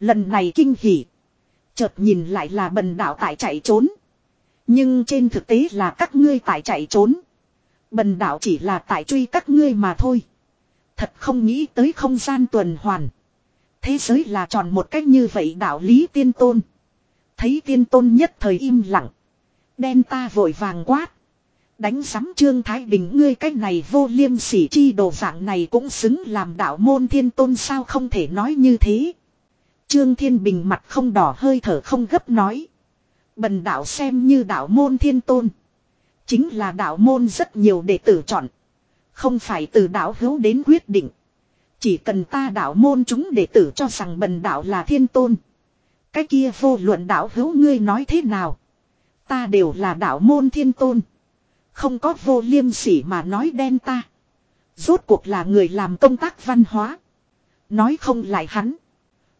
Lần này kinh hỉ. Chợt nhìn lại là bần đạo tại chạy trốn. Nhưng trên thực tế là các ngươi tại chạy trốn. Bần đạo chỉ là tại truy các ngươi mà thôi. Thật không nghĩ tới không gian tuần hoàn. Thế giới là tròn một cách như vậy đạo lý tiên tôn. Thấy tiên tôn nhất thời im lặng. Đen ta vội vàng quát. Đánh sắm Trương Thái Bình, ngươi cách này vô liêm sỉ chi đồ dạng này cũng xứng làm đạo môn thiên tôn sao không thể nói như thế. Trương Thiên Bình mặt không đỏ, hơi thở không gấp nói. Bần đạo xem như đạo môn thiên tôn. Chính là đạo môn rất nhiều đệ tử chọn. Không phải từ đạo hữu đến quyết định. Chỉ cần ta đạo môn chúng đệ tử cho rằng bần đạo là thiên tôn. Cái kia vô luận đạo hữu ngươi nói thế nào. Ta đều là đạo môn thiên tôn. Không có vô liêm sỉ mà nói đen ta. Rốt cuộc là người làm công tác văn hóa. Nói không lại hắn.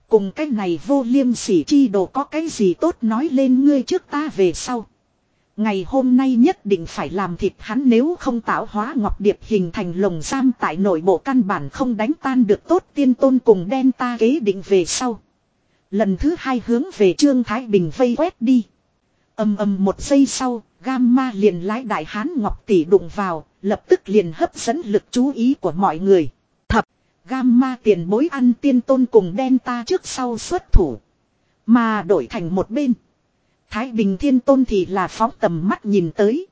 Cùng cái này vô liêm sỉ chi đồ có cái gì tốt nói lên ngươi trước ta về sau. Ngày hôm nay nhất định phải làm thịt hắn nếu không tạo hóa ngọc điệp hình thành lồng giam tại nội bộ căn bản không đánh tan được tốt tiên tôn cùng đen ta kế định về sau. Lần thứ hai hướng về Trương Thái Bình vây quét đi. ầm ầm một giây sau, Gamma liền lái đại hán ngọc tỷ đụng vào, lập tức liền hấp dẫn lực chú ý của mọi người. Thập, Gamma tiền bối ăn tiên tôn cùng Delta trước sau xuất thủ. Mà đổi thành một bên. Thái Bình Thiên Tôn thì là phóng tầm mắt nhìn tới.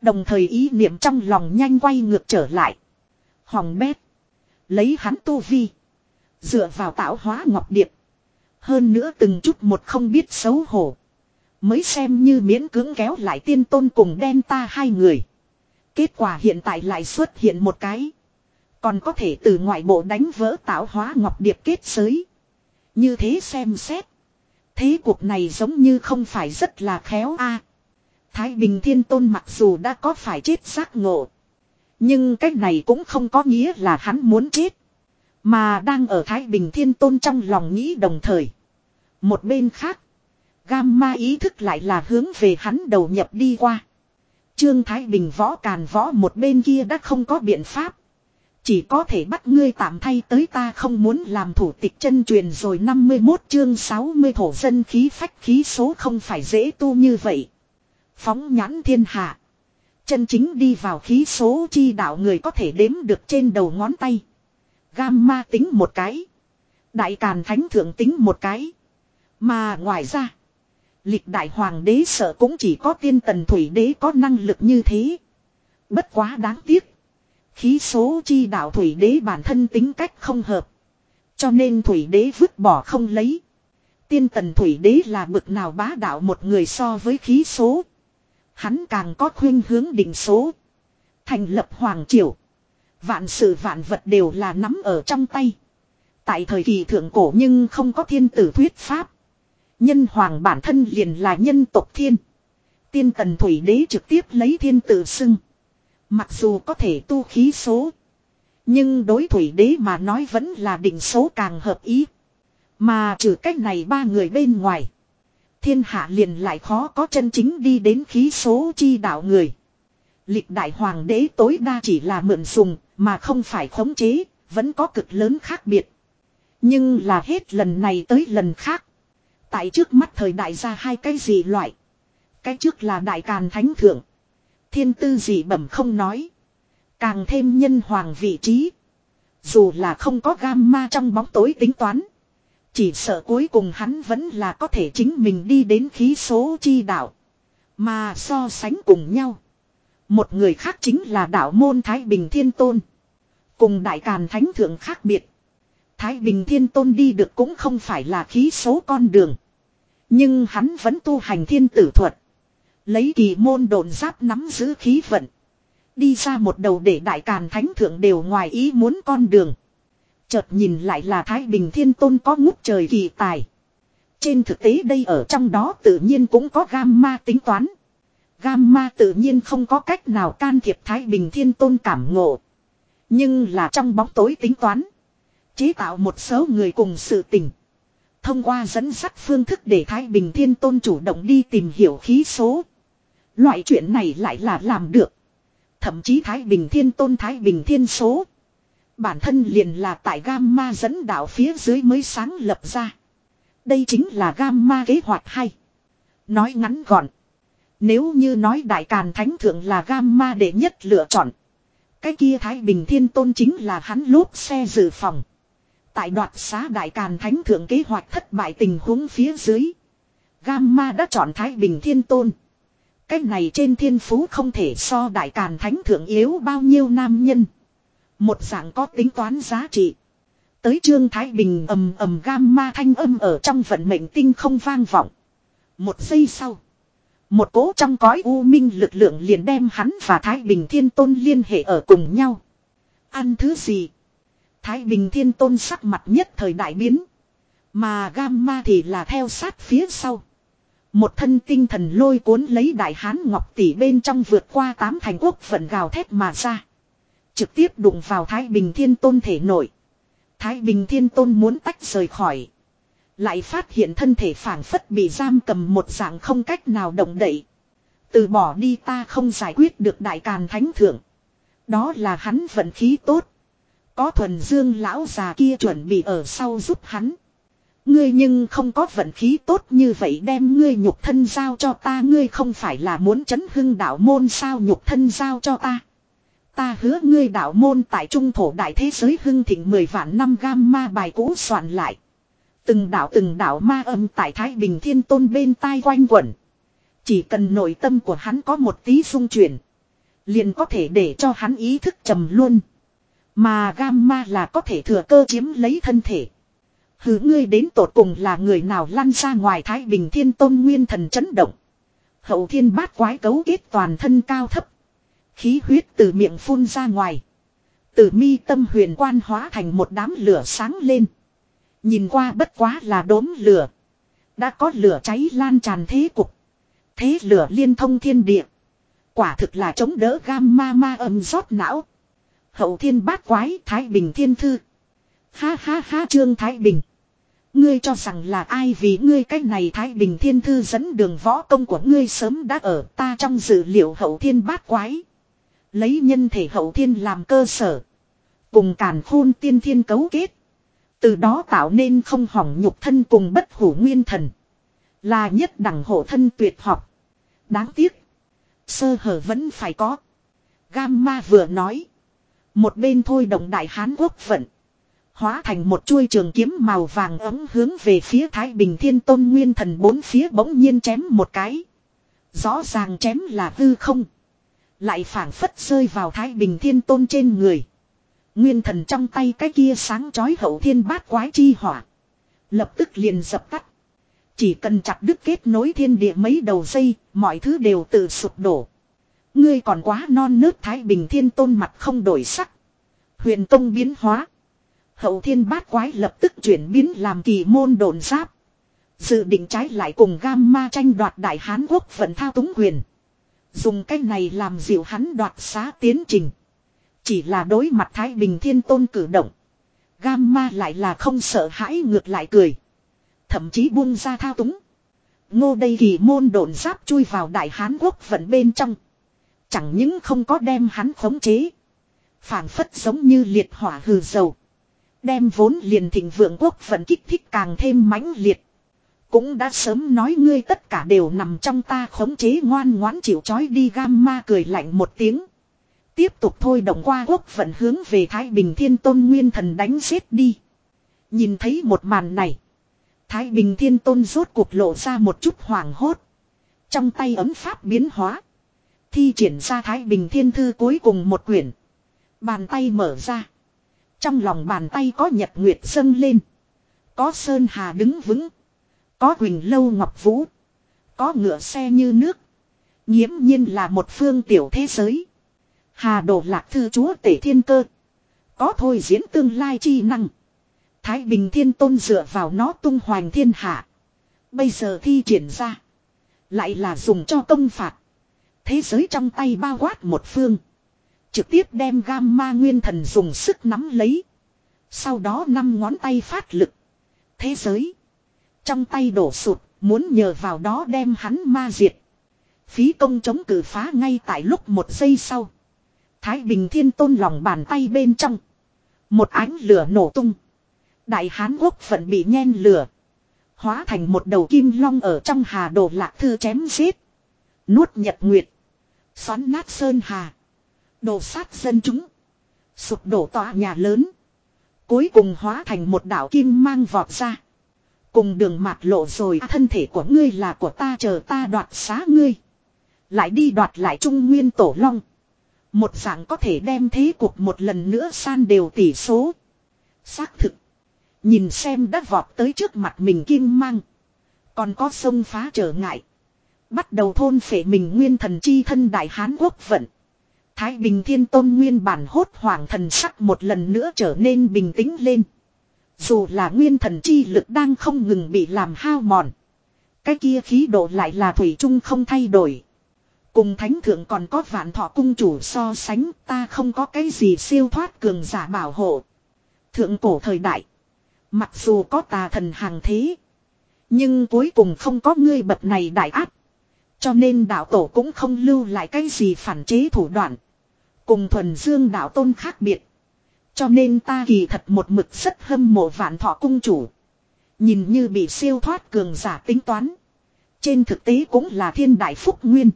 Đồng thời ý niệm trong lòng nhanh quay ngược trở lại. Hòng bét. Lấy hắn tu vi. Dựa vào tạo hóa ngọc điệp. Hơn nữa từng chút một không biết xấu hổ. Mới xem như miễn cưỡng kéo lại tiên tôn cùng đen ta hai người. Kết quả hiện tại lại xuất hiện một cái. Còn có thể từ ngoại bộ đánh vỡ tạo hóa ngọc điệp kết giới. Như thế xem xét. Thế cuộc này giống như không phải rất là khéo a. Thái Bình Thiên Tôn mặc dù đã có phải chết giác ngộ. Nhưng cách này cũng không có nghĩa là hắn muốn chết. Mà đang ở Thái Bình Thiên Tôn trong lòng nghĩ đồng thời. Một bên khác. Gamma ý thức lại là hướng về hắn đầu nhập đi qua. Trương Thái Bình võ càn võ một bên kia đã không có biện pháp. Chỉ có thể bắt ngươi tạm thay tới ta không muốn làm thủ tịch chân truyền rồi 51 chương 60 thổ dân khí phách khí số không phải dễ tu như vậy. Phóng nhãn thiên hạ. Chân chính đi vào khí số chi đạo người có thể đếm được trên đầu ngón tay. Gamma tính một cái. Đại Càn Thánh Thượng tính một cái. Mà ngoài ra. Lịch đại hoàng đế sợ cũng chỉ có tiên tần thủy đế có năng lực như thế. Bất quá đáng tiếc. Khí số chi đạo thủy đế bản thân tính cách không hợp. Cho nên thủy đế vứt bỏ không lấy. Tiên tần thủy đế là bực nào bá đạo một người so với khí số. Hắn càng có khuyên hướng định số. Thành lập hoàng triều. Vạn sự vạn vật đều là nắm ở trong tay. Tại thời kỳ thượng cổ nhưng không có thiên tử thuyết pháp. Nhân hoàng bản thân liền là nhân tộc thiên. Tiên tần thủy đế trực tiếp lấy thiên tử xưng. Mặc dù có thể tu khí số. Nhưng đối thủy đế mà nói vẫn là định số càng hợp ý. Mà trừ cách này ba người bên ngoài. Thiên hạ liền lại khó có chân chính đi đến khí số chi đạo người. Lịch đại hoàng đế tối đa chỉ là mượn dùng mà không phải khống chế, vẫn có cực lớn khác biệt. Nhưng là hết lần này tới lần khác. Tại trước mắt thời đại ra hai cái gì loại. Cái trước là đại càn thánh thượng. Thiên tư gì bẩm không nói. Càng thêm nhân hoàng vị trí. Dù là không có gamma trong bóng tối tính toán. Chỉ sợ cuối cùng hắn vẫn là có thể chính mình đi đến khí số chi đạo. Mà so sánh cùng nhau. Một người khác chính là đạo môn Thái Bình Thiên Tôn. Cùng đại càn thánh thượng khác biệt. Thái Bình Thiên Tôn đi được cũng không phải là khí số con đường. Nhưng hắn vẫn tu hành thiên tử thuật. Lấy kỳ môn đồn giáp nắm giữ khí vận. Đi ra một đầu để đại càn thánh thượng đều ngoài ý muốn con đường. Chợt nhìn lại là Thái Bình Thiên Tôn có ngút trời kỳ tài. Trên thực tế đây ở trong đó tự nhiên cũng có gamma tính toán. Gamma tự nhiên không có cách nào can thiệp Thái Bình Thiên Tôn cảm ngộ. Nhưng là trong bóng tối tính toán. Chế tạo một số người cùng sự tình. Thông qua dẫn dắt phương thức để Thái Bình Thiên Tôn chủ động đi tìm hiểu khí số. Loại chuyện này lại là làm được. Thậm chí Thái Bình Thiên Tôn, Thái Bình Thiên số. Bản thân liền là tại gamma dẫn đạo phía dưới mới sáng lập ra. Đây chính là gamma kế hoạch hay. Nói ngắn gọn. Nếu như nói Đại Càn Thánh Thượng là gamma để nhất lựa chọn. Cái kia Thái Bình Thiên Tôn chính là hắn lốp xe dự phòng. Tại đoạt xá Đại Càn Thánh Thượng kế hoạch thất bại tình huống phía dưới. Gamma đã chọn Thái Bình Thiên Tôn. Cái này trên thiên phú không thể so Đại Càn Thánh Thượng yếu bao nhiêu nam nhân. Một dạng có tính toán giá trị. Tới Trương Thái Bình ầm ầm gamma thanh âm ở trong vận mệnh tinh không vang vọng. Một giây sau. Một cố trong cõi u minh lực lượng liền đem hắn và Thái Bình Thiên Tôn liên hệ ở cùng nhau. Ăn thứ gì? Thái Bình Thiên Tôn sắc mặt nhất thời đại biến. Mà Gamma thì là theo sát phía sau. Một thân tinh thần lôi cuốn lấy đại hán ngọc tỷ bên trong vượt qua tám thành quốc vận gào thét mà ra. Trực tiếp đụng vào Thái Bình Thiên Tôn thể nổi. Thái Bình Thiên Tôn muốn tách rời khỏi. Lại phát hiện thân thể phản phất bị giam cầm một dạng không cách nào động đậy. Từ bỏ đi ta không giải quyết được đại càn thánh thượng. Đó là hắn vận khí tốt. Có thuần dương lão già kia chuẩn bị ở sau giúp hắn. Ngươi nhưng không có vận khí tốt như vậy đem ngươi nhục thân giao cho ta, ngươi không phải là muốn chấn hưng đạo môn sao, nhục thân giao cho ta. Ta hứa ngươi đạo môn tại trung thổ đại thế giới hưng thịnh mười vạn năm gam ma bài cũ soạn lại. Từng đạo từng đạo ma âm tại Thái Bình Thiên Tôn bên tai quanh quẩn. Chỉ cần nội tâm của hắn có một tí xung chuyển. Liền có thể để cho hắn ý thức trầm luôn. Mà gamma là có thể thừa cơ chiếm lấy thân thể. Hứ ngươi đến tột cùng là người nào lăn ra ngoài Thái Bình Thiên Tôn Nguyên Thần chấn động. Hậu thiên bát quái cấu kết toàn thân cao thấp. Khí huyết từ miệng phun ra ngoài. Từ mi tâm huyền quan hóa thành một đám lửa sáng lên. Nhìn qua bất quá là đốm lửa. Đã có lửa cháy lan tràn thế cục. Thế lửa liên thông thiên địa. Quả thực là chống đỡ gam ma ma âm rót não. Hậu thiên bát quái Thái Bình thiên thư. Ha ha ha Trương Thái Bình. Ngươi cho rằng là ai vì ngươi cách này Thái Bình thiên thư dẫn đường võ công của ngươi sớm đã ở ta trong dữ liệu hậu thiên bát quái. Lấy nhân thể hậu thiên làm cơ sở. Cùng càn khôn tiên thiên cấu kết. Từ đó tạo nên không hỏng nhục thân cùng bất hủ nguyên thần. Là nhất đẳng hộ thân tuyệt học. Đáng tiếc. Sơ hở vẫn phải có. Gamma vừa nói. Một bên thôi động đại hán quốc vận. Hóa thành một chuôi trường kiếm màu vàng ấm hướng về phía Thái Bình Thiên Tôn Nguyên Thần bốn phía bỗng nhiên chém một cái. Rõ ràng chém là hư không. Lại phản phất rơi vào Thái Bình Thiên Tôn trên người. Nguyên thần trong tay cái kia sáng chói hậu thiên bát quái chi hỏa. Lập tức liền dập tắt. Chỉ cần chặt đứt kết nối thiên địa mấy đầu dây, mọi thứ đều tự sụp đổ. Ngươi còn quá non nớt Thái Bình Thiên Tôn mặt không đổi sắc. Huyền Tông biến hóa. Hậu thiên bát quái lập tức chuyển biến làm kỳ môn đồn giáp. Dự định trái lại cùng Gamma tranh đoạt đại Hán quốc vận thao túng quyền. Dùng cách này làm dịu hắn đoạt xá tiến trình. Chỉ là đối mặt Thái Bình Thiên Tôn cử động. Gamma lại là không sợ hãi ngược lại cười. Thậm chí buông ra thao túng. Ngô đây kỳ môn đồn giáp chui vào đại Hán quốc vận bên trong. Chẳng những không có đem hắn khống chế. phảng phất giống như liệt hỏa hừ dầu. Đem vốn liền thịnh vượng quốc vận kích thích càng thêm mãnh liệt. Cũng đã sớm nói ngươi tất cả đều nằm trong ta khống chế ngoan ngoãn chịu chói đi gamma cười lạnh một tiếng. Tiếp tục thôi động qua quốc vận hướng về Thái Bình Thiên Tôn Nguyên Thần đánh giết đi. Nhìn thấy một màn này. Thái Bình Thiên Tôn rốt cuộc lộ ra một chút hoảng hốt. Trong tay ấm pháp biến hóa. Thi triển ra Thái Bình Thiên Thư cuối cùng một quyển. Bàn tay mở ra. Trong lòng bàn tay có nhật nguyệt dâng lên. Có Sơn Hà đứng vững. Có Quỳnh Lâu Ngọc Vũ. Có ngựa xe như nước. Nhiễm nhiên là một phương tiểu thế giới. Hà đồ lạc thư chúa tể thiên cơ. Có thôi diễn tương lai chi năng. Thái Bình Thiên Tôn dựa vào nó tung hoành thiên hạ. Bây giờ thi triển ra. Lại là dùng cho công phạt. Thế giới trong tay bao quát một phương. Trực tiếp đem gamma nguyên thần dùng sức nắm lấy. Sau đó năm ngón tay phát lực. Thế giới. Trong tay đổ sụt, muốn nhờ vào đó đem hắn ma diệt. Phí công chống cử phá ngay tại lúc một giây sau. Thái Bình Thiên Tôn lòng bàn tay bên trong. Một ánh lửa nổ tung. Đại Hán Quốc phận bị nhen lửa. Hóa thành một đầu kim long ở trong hà đồ lạc thư chém giết. Nuốt nhật nguyệt. Xoắn nát sơn hà. Đồ sát dân chúng. Sụp đổ tòa nhà lớn. Cuối cùng hóa thành một đảo kim mang vọt ra. Cùng đường mạt lộ rồi à, thân thể của ngươi là của ta, chờ ta đoạt xá ngươi. Lại đi đoạt lại trung nguyên tổ long. Một dạng có thể đem thế cuộc một lần nữa san đều tỷ số. Xác thực. Nhìn xem đã vọt tới trước mặt mình kim mang. Còn có sông phá trở ngại. Bắt đầu thôn phệ mình nguyên thần chi thân đại hán quốc vận. Thái Bình Thiên Tôn nguyên bản hốt hoảng thần sắc một lần nữa trở nên bình tĩnh lên. Dù là nguyên thần chi lực đang không ngừng bị làm hao mòn. Cái kia khí độ lại là thủy chung không thay đổi. Cùng thánh thượng còn có vạn thọ cung chủ so sánh, ta không có cái gì siêu thoát cường giả bảo hộ. Thượng cổ thời đại. Mặc dù có tà thần hàng thế. Nhưng cuối cùng không có ngươi bậc này đại áp Cho nên đạo tổ cũng không lưu lại cái gì phản chế thủ đoạn. Cùng thuần dương đạo tôn khác biệt. Cho nên ta kỳ thật một mực rất hâm mộ vạn thọ cung chủ. Nhìn như bị siêu thoát cường giả tính toán. Trên thực tế cũng là thiên đại phúc nguyên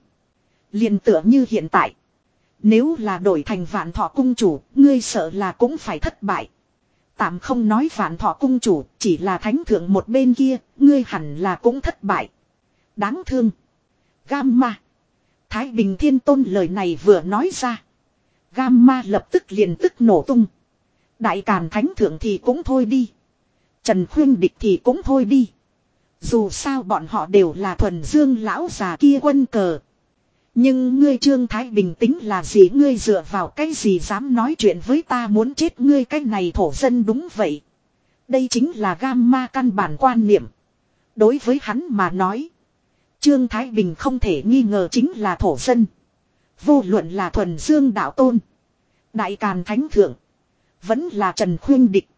liền tựa như hiện tại. Nếu là đổi thành vạn thọ cung chủ, ngươi sợ là cũng phải thất bại. Tạm không nói vạn thọ cung chủ, chỉ là thánh thượng một bên kia, ngươi hẳn là cũng thất bại. Đáng thương. Gamma. Thái Bình Thiên Tôn lời này vừa nói ra. Gamma lập tức liền tức nổ tung. Đại Càn Thánh Thượng thì cũng thôi đi. Trần Khuyên Địch thì cũng thôi đi. Dù sao bọn họ đều là thuần dương lão già kia quân cờ. Nhưng ngươi Trương Thái Bình tính là gì ngươi dựa vào cái gì dám nói chuyện với ta muốn chết ngươi cái này thổ dân đúng vậy. Đây chính là gamma căn bản quan niệm. Đối với hắn mà nói. Trương Thái Bình không thể nghi ngờ chính là thổ dân. Vô luận là thuần dương đạo tôn. Đại Càn Thánh Thượng. Vẫn là Trần Khuyên Địch.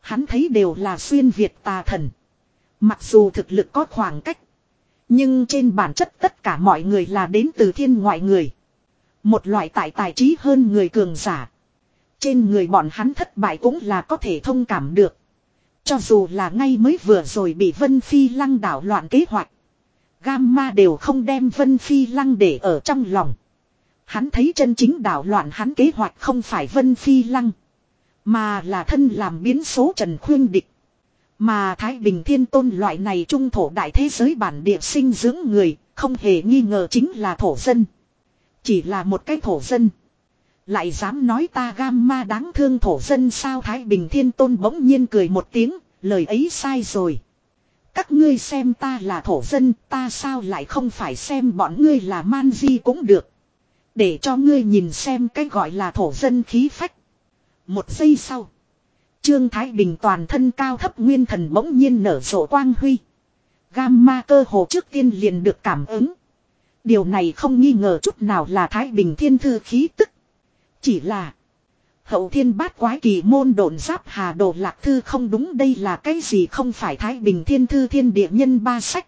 Hắn thấy đều là xuyên Việt tà thần. Mặc dù thực lực có khoảng cách. Nhưng trên bản chất tất cả mọi người là đến từ thiên ngoại người. Một loại tài tài trí hơn người cường giả. Trên người bọn hắn thất bại cũng là có thể thông cảm được. Cho dù là ngay mới vừa rồi bị Vân Phi lăng đảo loạn kế hoạch. Gamma đều không đem Vân Phi lăng để ở trong lòng. Hắn thấy chân chính đảo loạn hắn kế hoạch không phải Vân Phi lăng. Mà là thân làm biến số Trần Khuyên Địch. Mà Thái Bình Thiên Tôn loại này trung thổ đại thế giới bản địa sinh dưỡng người, không hề nghi ngờ chính là thổ dân. Chỉ là một cái thổ dân. Lại dám nói ta gam ma đáng thương thổ dân sao Thái Bình Thiên Tôn bỗng nhiên cười một tiếng, lời ấy sai rồi. Các ngươi xem ta là thổ dân, ta sao lại không phải xem bọn ngươi là man di cũng được. Để cho ngươi nhìn xem cái gọi là thổ dân khí phách. Một giây sau. Trương Thái Bình toàn thân cao thấp nguyên thần bỗng nhiên nở rộ quang huy. Gamma cơ hồ trước tiên liền được cảm ứng. Điều này không nghi ngờ chút nào là Thái Bình thiên thư khí tức. Chỉ là. Hậu thiên bát quái kỳ môn độn giáp hà đồ lạc thư không đúng đây là cái gì không phải Thái Bình thiên thư thiên địa nhân ba sách.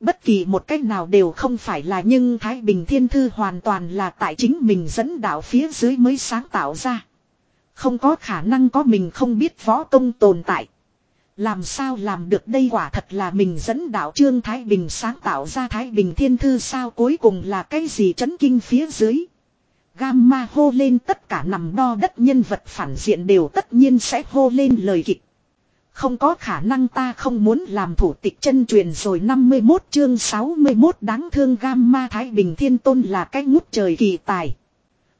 Bất kỳ một cách nào đều không phải là nhưng Thái Bình thiên thư hoàn toàn là tại chính mình dẫn đạo phía dưới mới sáng tạo ra. Không có khả năng có mình không biết võ công tồn tại. Làm sao làm được đây quả thật là mình dẫn đạo Trương Thái Bình sáng tạo ra Thái Bình Thiên Thư sao cuối cùng là cái gì chấn kinh phía dưới. Gamma hô lên tất cả nằm đo đất nhân vật phản diện đều tất nhiên sẽ hô lên lời kịch. Không có khả năng ta không muốn làm thủ tịch chân truyền rồi 51 chương 61 đáng thương Gamma Thái Bình Thiên Tôn là cái ngút trời kỳ tài.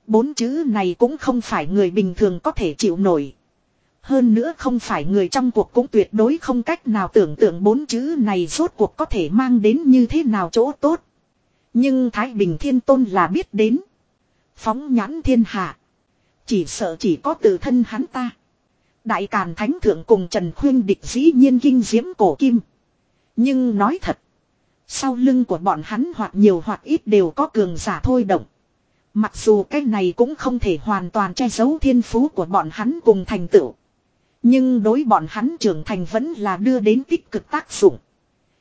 Bốn chữ này cũng không phải người bình thường có thể chịu nổi. Hơn nữa không phải người trong cuộc cũng tuyệt đối không cách nào tưởng tượng bốn chữ này rốt cuộc có thể mang đến như thế nào chỗ tốt. Nhưng Thái Bình Thiên Tôn là biết đến. Phóng nhãn thiên hạ. Chỉ sợ chỉ có tự thân hắn ta. Đại Càn Thánh Thượng cùng Trần Khuyên địch dĩ nhiên kinh diễm cổ kim. Nhưng nói thật. Sau lưng của bọn hắn hoặc nhiều hoặc ít đều có cường giả thôi động. Mặc dù cái này cũng không thể hoàn toàn che giấu thiên phú của bọn hắn cùng thành tựu. Nhưng đối bọn hắn trưởng thành vẫn là đưa đến tích cực tác dụng.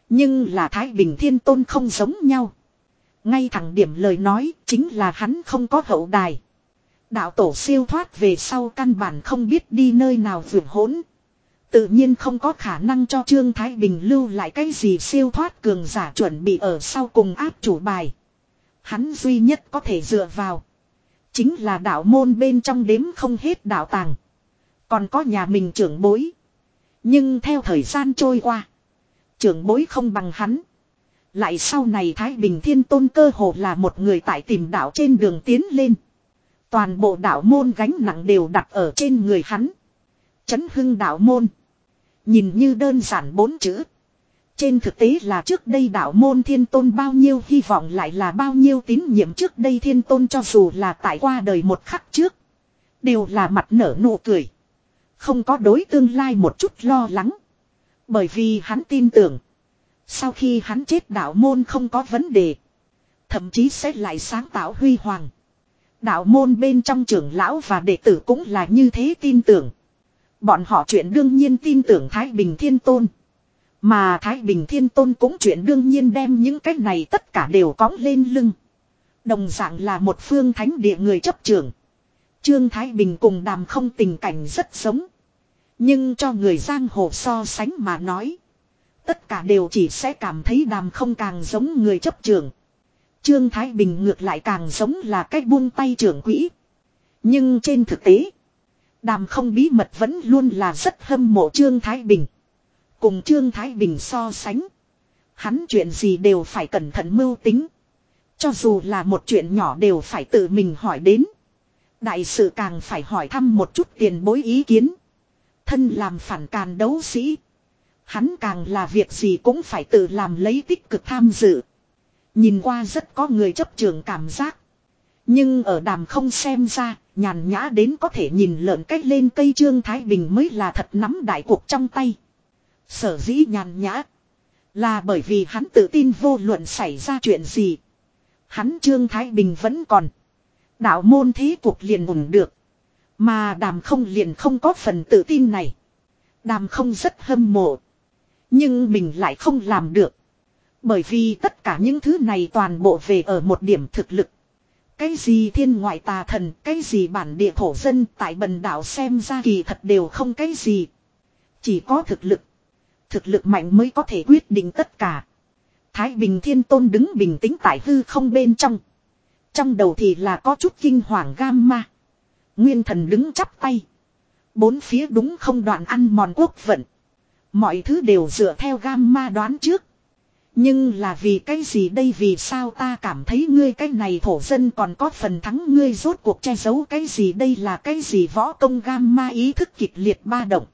Nhưng là Thái Bình Thiên Tôn không giống nhau. Ngay thẳng điểm lời nói chính là hắn không có hậu đài. Đạo tổ siêu thoát về sau căn bản không biết đi nơi nào vượt hỗn. Tự nhiên không có khả năng cho Trương Thái Bình lưu lại cái gì siêu thoát cường giả chuẩn bị ở sau cùng áp chủ bài. Hắn duy nhất có thể dựa vào. Chính là đạo môn bên trong đếm không hết đạo tàng. Còn có nhà mình trưởng bối. Nhưng theo thời gian trôi qua. Trưởng bối không bằng hắn. Lại sau này Thái Bình Thiên Tôn cơ hồ là một người tại tìm đạo trên đường tiến lên. Toàn bộ đạo môn gánh nặng đều đặt ở trên người hắn. Chấn hưng đạo môn. Nhìn như đơn giản bốn chữ. Trên thực tế là trước đây đạo môn thiên tôn bao nhiêu hy vọng lại là bao nhiêu tín nhiệm trước đây thiên tôn cho dù là tại qua đời một khắc trước. Đều là mặt nở nụ cười. Không có đối tương lai một chút lo lắng. Bởi vì hắn tin tưởng. Sau khi hắn chết đạo môn không có vấn đề. Thậm chí sẽ lại sáng tạo huy hoàng. Đạo môn bên trong trưởng lão và đệ tử cũng là như thế tin tưởng. Bọn họ chuyện đương nhiên tin tưởng Thái Bình Thiên Tôn. Mà Thái Bình Thiên Tôn cũng chuyện đương nhiên đem những cái này tất cả đều cõng lên lưng. Đồng dạng là một phương thánh địa người chấp trưởng. Trương Thái Bình cùng đàm không tình cảnh rất giống. Nhưng cho người giang hồ so sánh mà nói. Tất cả đều chỉ sẽ cảm thấy đàm không càng giống người chấp trưởng. Trương Thái Bình ngược lại càng giống là cách buông tay trưởng quỹ. Nhưng trên thực tế. Đàm không bí mật vẫn luôn là rất hâm mộ Trương Thái Bình. Cùng Trương Thái Bình so sánh. Hắn chuyện gì đều phải cẩn thận mưu tính. Cho dù là một chuyện nhỏ đều phải tự mình hỏi đến. Đại sự càng phải hỏi thăm một chút tiền bối ý kiến. Thân làm phản càn đấu sĩ. Hắn càng là việc gì cũng phải tự làm lấy tích cực tham dự. Nhìn qua rất có người chấp trường cảm giác. Nhưng ở đàm không xem ra, nhàn nhã đến có thể nhìn lợn cách lên cây trương Thái Bình mới là thật nắm đại cuộc trong tay. Sở dĩ nhàn nhã. Là bởi vì hắn tự tin vô luận xảy ra chuyện gì. Hắn Trương Thái Bình vẫn còn. Đạo môn thế cuộc liền ủng được. Mà đàm không liền không có phần tự tin này. Đàm không rất hâm mộ. Nhưng mình lại không làm được. Bởi vì tất cả những thứ này toàn bộ về ở một điểm thực lực. Cái gì thiên ngoại tà thần, cái gì bản địa thổ dân tại bần đảo xem ra kỳ thật đều không cái gì. Chỉ có thực lực. Thực lực mạnh mới có thể quyết định tất cả. Thái Bình Thiên Tôn đứng bình tĩnh tại hư không bên trong. Trong đầu thì là có chút kinh hoàng gamma. Nguyên thần đứng chắp tay. Bốn phía đúng không đoạn ăn mòn quốc vận. Mọi thứ đều dựa theo gamma đoán trước. Nhưng là vì cái gì đây vì sao ta cảm thấy ngươi cái này thổ dân còn có phần thắng ngươi rốt cuộc che giấu cái gì đây là cái gì võ công gamma ý thức kịch liệt ba động.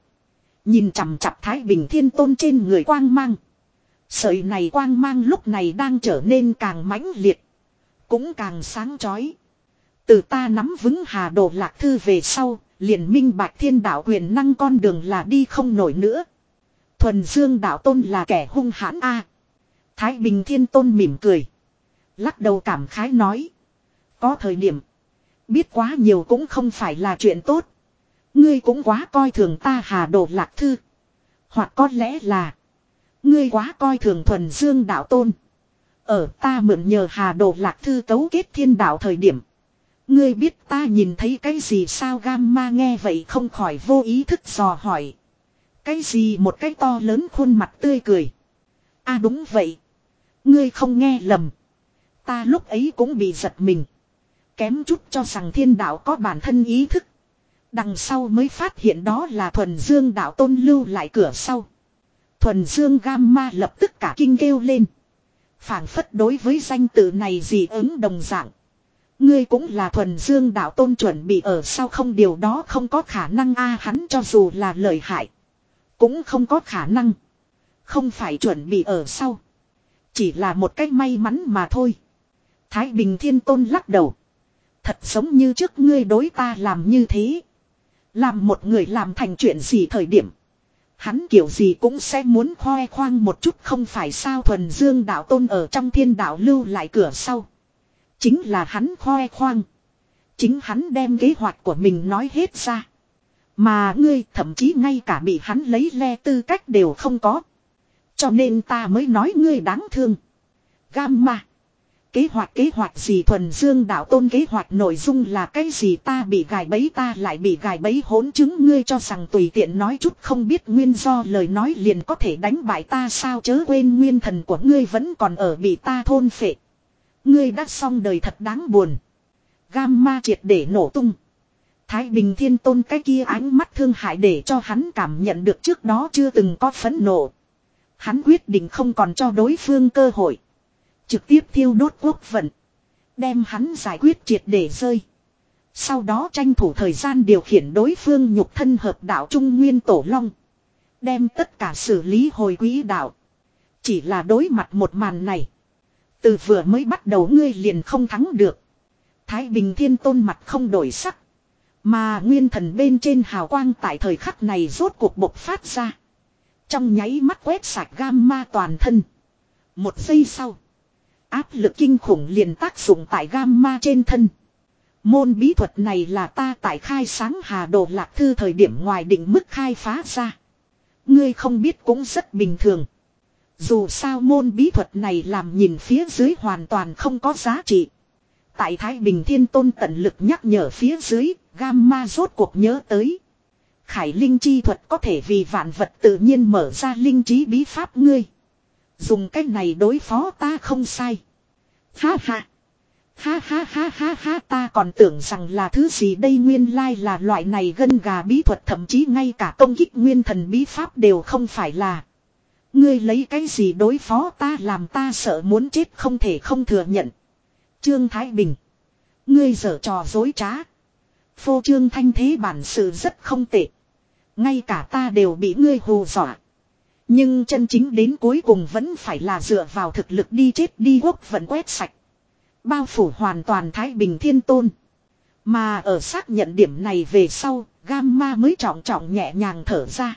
Nhìn chằm chặp Thái Bình Thiên Tôn trên người quang mang. Sợi này quang mang lúc này đang trở nên càng mãnh liệt. Cũng càng sáng chói. Từ ta nắm vững hà đồ lạc thư về sau, liền minh bạch thiên đạo quyền năng con đường là đi không nổi nữa. Thuần Dương đạo tôn là kẻ hung hãn a. Thái Bình Thiên Tôn mỉm cười. Lắc đầu cảm khái nói. Có thời điểm. Biết quá nhiều cũng không phải là chuyện tốt. Ngươi cũng quá coi thường ta hà đồ lạc thư. Hoặc có lẽ là. Ngươi quá coi thường thuần dương đạo tôn. Ở ta mượn nhờ hà đồ lạc thư cấu kết thiên đạo thời điểm. Ngươi biết ta nhìn thấy cái gì sao gamma nghe vậy không khỏi vô ý thức dò hỏi. Cái gì một cái to lớn khuôn mặt tươi cười. a à đúng vậy. Ngươi không nghe lầm. Ta lúc ấy cũng bị giật mình. Kém chút cho rằng thiên đạo có bản thân ý thức. Đằng sau mới phát hiện đó là thuần dương đạo tôn lưu lại cửa sau. Thuần dương gamma lập tức cả kinh kêu lên. phảng phất đối với danh từ này gì ứng đồng dạng. Ngươi cũng là thuần dương đạo tôn chuẩn bị ở sau không điều đó không có khả năng a, hắn cho dù là lợi hại. Cũng không có khả năng. Không phải chuẩn bị ở sau. Chỉ là một cách may mắn mà thôi. Thái Bình Thiên Tôn lắc đầu. Thật giống như trước ngươi đối ta làm như thế. Làm một người làm thành chuyện gì thời điểm. Hắn kiểu gì cũng sẽ muốn khoe khoang một chút không phải sao thuần dương đạo tôn ở trong thiên đạo lưu lại cửa sau. Chính là hắn khoe khoang. Chính hắn đem kế hoạch của mình nói hết ra. Mà ngươi thậm chí ngay cả bị hắn lấy le tư cách đều không có. Cho nên ta mới nói ngươi đáng thương. Gamma. Kế hoạch kế hoạch gì thuần dương đạo tôn kế hoạch nội dung là cái gì ta bị gài bẫy ta lại bị gài bẫy hỗn chứng ngươi cho rằng tùy tiện nói chút không biết nguyên do lời nói liền có thể đánh bại ta sao chớ quên nguyên thần của ngươi vẫn còn ở bị ta thôn phệ. Ngươi đã xong đời thật đáng buồn. Gamma triệt để nổ tung. Thái Bình Thiên Tôn cái kia ánh mắt thương hại để cho hắn cảm nhận được trước đó chưa từng có phẫn nộ. Hắn quyết định không còn cho đối phương cơ hội. Trực tiếp thiêu đốt quốc vận. Đem hắn giải quyết triệt để rơi. Sau đó tranh thủ thời gian điều khiển đối phương nhục thân hợp đạo Trung Nguyên Tổ Long. Đem tất cả xử lý hồi quỹ đạo. Chỉ là đối mặt một màn này. Từ vừa mới bắt đầu ngươi liền không thắng được. Thái Bình Thiên Tôn mặt không đổi sắc. Mà nguyên thần bên trên hào quang tại thời khắc này rốt cuộc bộc phát ra. Trong nháy mắt quét sạch gamma toàn thân. Một giây sau. Áp lực kinh khủng liền tác dụng tại gamma trên thân. Môn bí thuật này là ta tại khai sáng hà đồ lạc thư thời điểm ngoài định mức khai phá ra. Ngươi không biết cũng rất bình thường. Dù sao môn bí thuật này làm nhìn phía dưới hoàn toàn không có giá trị. Tại Thái Bình Thiên Tôn tận lực nhắc nhở phía dưới, Gamma rốt cuộc nhớ tới. Khải linh chi thuật có thể vì vạn vật tự nhiên mở ra linh trí bí pháp ngươi. Dùng cách này đối phó ta không sai. Ha ha. Ha ha ha ha ha ta còn tưởng rằng là thứ gì đây nguyên lai là loại này gân gà bí thuật, thậm chí ngay cả công kích nguyên thần bí pháp đều không phải là. Ngươi lấy cái gì đối phó ta làm ta sợ muốn chết không thể không thừa nhận. Trương Thái Bình. Ngươi dở trò dối trá. Phô trương thanh thế bản sự rất không tệ. Ngay cả ta đều bị ngươi hù dọa. Nhưng chân chính đến cuối cùng vẫn phải là dựa vào thực lực đi chết đi quốc vẫn quét sạch. Bao phủ hoàn toàn Thái Bình Thiên Tôn. Mà ở xác nhận điểm này về sau, Gamma mới trọng trọng nhẹ nhàng thở ra.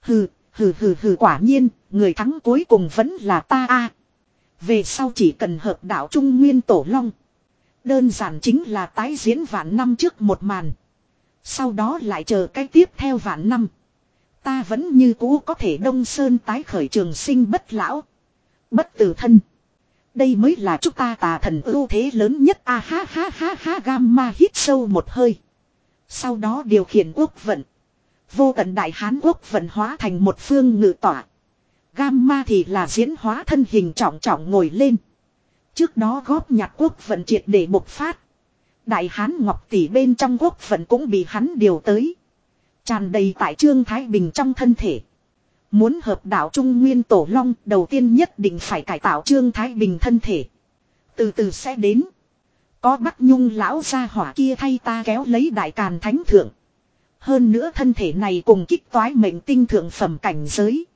Hừ, hừ hừ hừ quả nhiên, người thắng cuối cùng vẫn là ta a. Về sau chỉ cần hợp đạo Trung Nguyên Tổ Long. Đơn giản chính là tái diễn vạn năm trước một màn. Sau đó lại chờ cái tiếp theo vạn năm. Ta vẫn như cũ có thể đông sơn tái khởi trường sinh bất lão. Bất tử thân. Đây mới là chúng ta tà thần ưu thế lớn nhất a ha ha ha ha, gamma hít sâu một hơi. Sau đó điều khiển quốc vận. Vô tận đại hán quốc vận hóa thành một phương ngự tỏa. Gamma thì là diễn hóa thân hình trọng trọng ngồi lên. Trước đó góp nhặt quốc vận triệt để bộc phát. Đại hán ngọc tỷ bên trong quốc vận cũng bị hắn điều tới. Tràn đầy tại Trương Thái Bình trong thân thể. Muốn hợp đạo Trung Nguyên Tổ Long, đầu tiên nhất định phải cải tạo Trương Thái Bình thân thể. Từ từ sẽ đến. Có Bắc Nhung lão gia hỏa kia thay ta kéo lấy đại càn thánh thượng. Hơn nữa thân thể này cùng kích toái mệnh tinh thượng phẩm cảnh giới.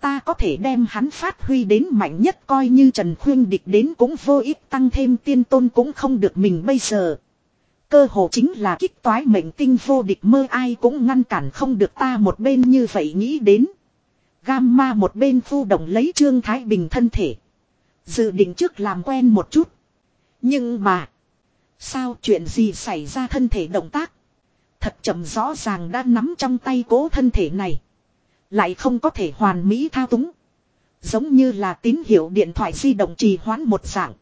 Ta có thể đem hắn phát huy đến mạnh nhất, coi như Trần Khuyên địch đến cũng vô ích, tăng thêm tiên tôn cũng không được mình bây giờ. Cơ hồ chính là kích toái mệnh tinh vô địch mơ ai cũng ngăn cản không được ta một bên như vậy nghĩ đến. Gamma một bên phu động lấy Trương Thái Bình thân thể. Dự định trước làm quen một chút. Nhưng mà. Sao chuyện gì xảy ra thân thể động tác. Thật chậm rõ ràng đã nắm trong tay cố thân thể này. Lại không có thể hoàn mỹ thao túng. Giống như là tín hiệu điện thoại di động trì hoãn một dạng.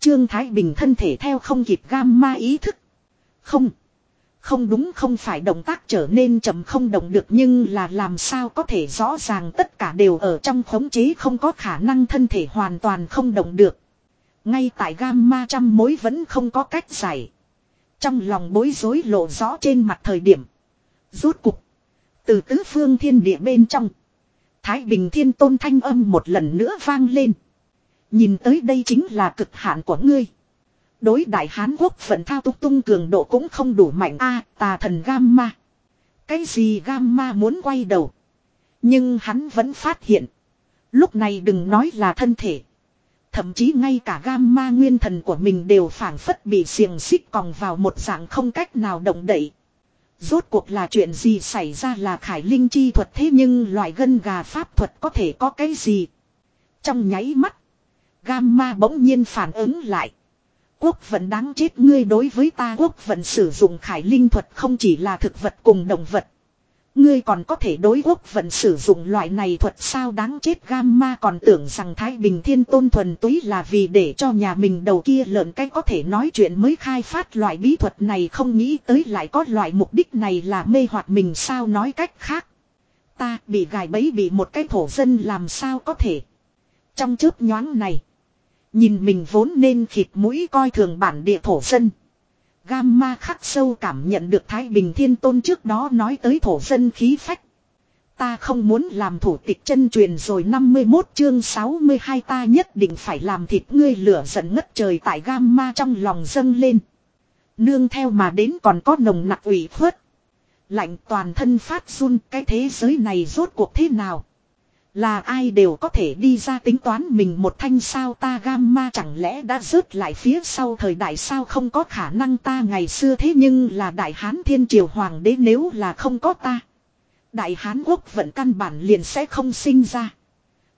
Trương Thái Bình thân thể theo không kịp gamma ý thức. Không. Không đúng không phải động tác trở nên chậm không động được nhưng là làm sao có thể rõ ràng tất cả đều ở trong khống chế không có khả năng thân thể hoàn toàn không động được. Ngay tại gamma trăm mối vẫn không có cách giải. Trong lòng bối rối lộ rõ trên mặt thời điểm. Rốt cục. Từ tứ phương thiên địa bên trong. Thái Bình Thiên Tôn thanh âm một lần nữa vang lên. Nhìn tới đây chính là cực hạn của ngươi. Đối đại Hán quốc vận thao túc tung cường độ cũng không đủ mạnh a, tà thần gamma. Cái gì gamma muốn quay đầu. Nhưng hắn vẫn phát hiện. Lúc này đừng nói là thân thể. Thậm chí ngay cả gamma nguyên thần của mình đều phản phất bị xiềng xích còng vào một dạng không cách nào động đậy. Rốt cuộc là chuyện gì xảy ra là khải linh chi thuật thế nhưng loại gân gà pháp thuật có thể có cái gì. Trong nháy mắt. Gamma bỗng nhiên phản ứng lại. Quốc vận đáng chết, ngươi đối với ta quốc vận sử dụng khải linh thuật không chỉ là thực vật cùng động vật. Ngươi còn có thể đối quốc vận sử dụng loại này thuật sao đáng chết, gamma còn tưởng rằng Thái Bình Thiên Tôn thuần túy là vì để cho nhà mình đầu kia lợn cái có thể nói chuyện mới khai phát loại bí thuật này, không nghĩ tới lại có loại mục đích này là mê hoặc mình sao nói cách khác. Ta bị gài bẫy bị một cái thổ dân làm sao có thể. Trong chớp nhoáng này. Nhìn mình vốn nên khịt mũi coi thường bản địa thổ dân. Gamma khắc sâu cảm nhận được Thái Bình Thiên Tôn trước đó nói tới thổ dân khí phách. Ta không muốn làm thủ tịch chân truyền rồi 51 chương 62 ta nhất định phải làm thịt ngươi lửa giận ngất trời tại Gamma trong lòng dâng lên. Nương theo mà đến còn có nồng nặc ủy khuất. Lạnh toàn thân phát run, cái thế giới này rốt cuộc thế nào. Là ai đều có thể đi ra tính toán mình một thanh sao ta gamma chẳng lẽ đã rớt lại phía sau thời đại sao không có khả năng ta ngày xưa thế nhưng là đại hán thiên triều hoàng đế nếu là không có ta. Đại hán quốc vận căn bản liền sẽ không sinh ra.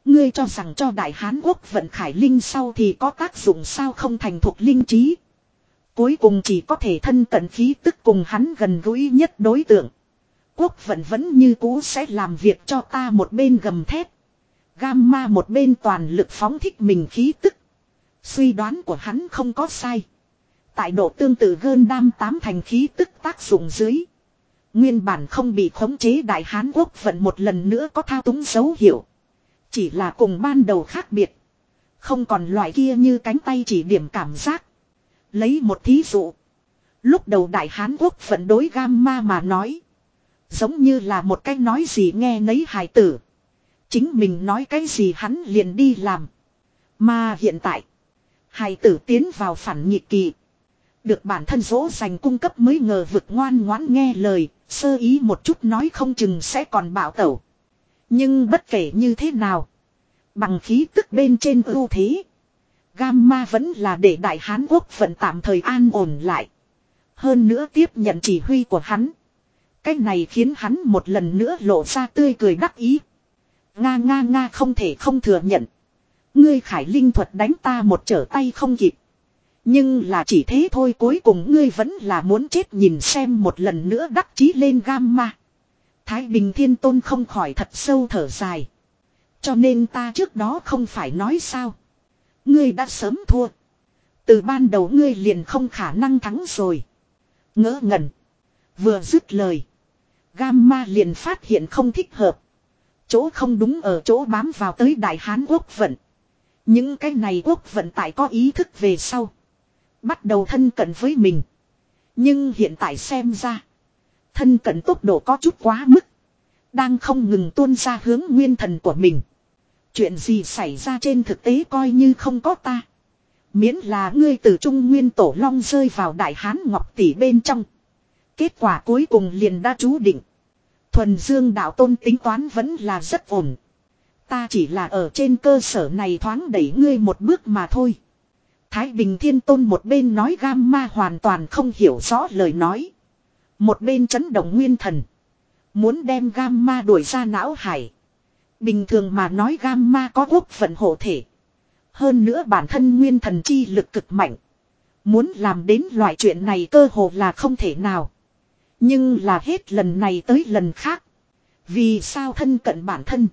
Ngươi cho rằng cho đại hán quốc vận khải linh sau thì có tác dụng sao không thành thuộc linh trí. Cuối cùng chỉ có thể thân cận khí tức cùng hắn gần gũi nhất đối tượng. Quốc vận vẫn như cũ sẽ làm việc cho ta một bên gầm thép. Gamma một bên toàn lực phóng thích mình khí tức. Suy đoán của hắn không có sai. Tại độ tương tự gơn đam tám thành khí tức tác dụng dưới. Nguyên bản không bị khống chế đại Hán quốc vận một lần nữa có thao túng dấu hiệu. Chỉ là cùng ban đầu khác biệt. Không còn loại kia như cánh tay chỉ điểm cảm giác. Lấy một thí dụ. Lúc đầu đại Hán quốc vận đối gamma mà nói. Giống như là một cái nói gì nghe nấy hài tử. Chính mình nói cái gì hắn liền đi làm. Mà hiện tại. Hài tử tiến vào phản nhị kỳ. Được bản thân dỗ dành cung cấp mới ngờ vực ngoan ngoãn nghe lời. Sơ ý một chút nói không chừng sẽ còn bảo tẩu. Nhưng bất kể như thế nào. Bằng khí tức bên trên ưu thế. Gamma vẫn là để đại hán quốc vẫn tạm thời an ổn lại. Hơn nữa tiếp nhận chỉ huy của hắn. Cái này khiến hắn một lần nữa lộ ra tươi cười đắc ý. Nga nga nga không thể không thừa nhận. Ngươi khải linh thuật đánh ta một trở tay không kịp. Nhưng là chỉ thế thôi cuối cùng ngươi vẫn là muốn chết nhìn xem một lần nữa đắc chí lên gamma. Thái Bình Thiên Tôn không khỏi thật sâu thở dài. Cho nên ta trước đó không phải nói sao. Ngươi đã sớm thua. Từ ban đầu ngươi liền không khả năng thắng rồi. Ngỡ ngẩn. Vừa dứt lời. Gamma liền phát hiện không thích hợp. Chỗ không đúng ở chỗ bám vào tới Đại Hán quốc vận. Những cái này quốc vận tại có ý thức về sau. Bắt đầu thân cận với mình. Nhưng hiện tại xem ra. Thân cận tốc độ có chút quá mức. Đang không ngừng tuôn ra hướng nguyên thần của mình. Chuyện gì xảy ra trên thực tế coi như không có ta. Miễn là ngươi từ trung nguyên tổ long rơi vào đại hán ngọc tỷ bên trong. Kết quả cuối cùng liền đã chú định. Thuần dương đạo tôn tính toán vẫn là rất ổn. Ta chỉ là ở trên cơ sở này thoáng đẩy ngươi một bước mà thôi. Thái Bình Thiên Tôn một bên nói gam ma hoàn toàn không hiểu rõ lời nói. Một bên chấn động nguyên thần. Muốn đem gam ma đuổi ra não hải. Bình thường mà nói gam ma có quốc vận hộ thể. Hơn nữa bản thân nguyên thần chi lực cực mạnh. Muốn làm đến loại chuyện này cơ hồ là không thể nào. Nhưng là hết lần này tới lần khác. Vì sao thân cận bản thân.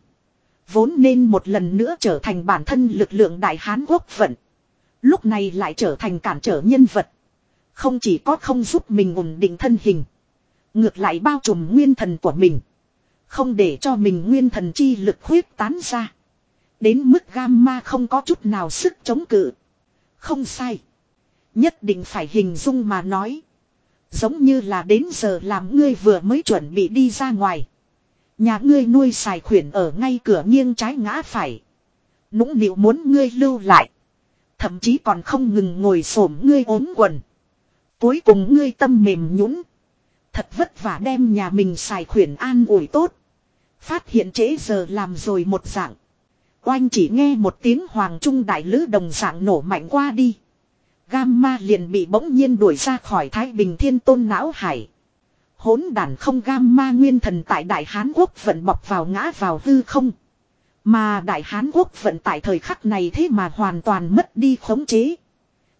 Vốn nên một lần nữa trở thành bản thân lực lượng đại hán quốc vận. Lúc này lại trở thành cản trở nhân vật. Không chỉ có không giúp mình ổn định thân hình. Ngược lại bao trùm nguyên thần của mình. Không để cho mình nguyên thần chi lực khuyết tán ra. Đến mức gamma không có chút nào sức chống cự. Không sai. Nhất định phải hình dung mà nói. Giống như là đến giờ làm ngươi vừa mới chuẩn bị đi ra ngoài. Nhà ngươi nuôi xài khuyển ở ngay cửa nghiêng trái ngã phải. Nũng nịu muốn ngươi lưu lại. Thậm chí còn không ngừng ngồi xổm ngươi ốm quần. Cuối cùng ngươi tâm mềm nhũn Thật vất vả đem nhà mình xài khuyển an ủi tốt. Phát hiện trễ giờ làm rồi một dạng. Oanh chỉ nghe một tiếng hoàng trung đại lữ đồng dạng nổ mạnh qua đi. Gamma liền bị bỗng nhiên đuổi ra khỏi Thái Bình Thiên Tôn não hải. Hỗn đàn không Gamma nguyên thần tại Đại Hán Quốc vận bọc vào ngã vào hư không. Mà Đại Hán Quốc vận tại thời khắc này thế mà hoàn toàn mất đi khống chế.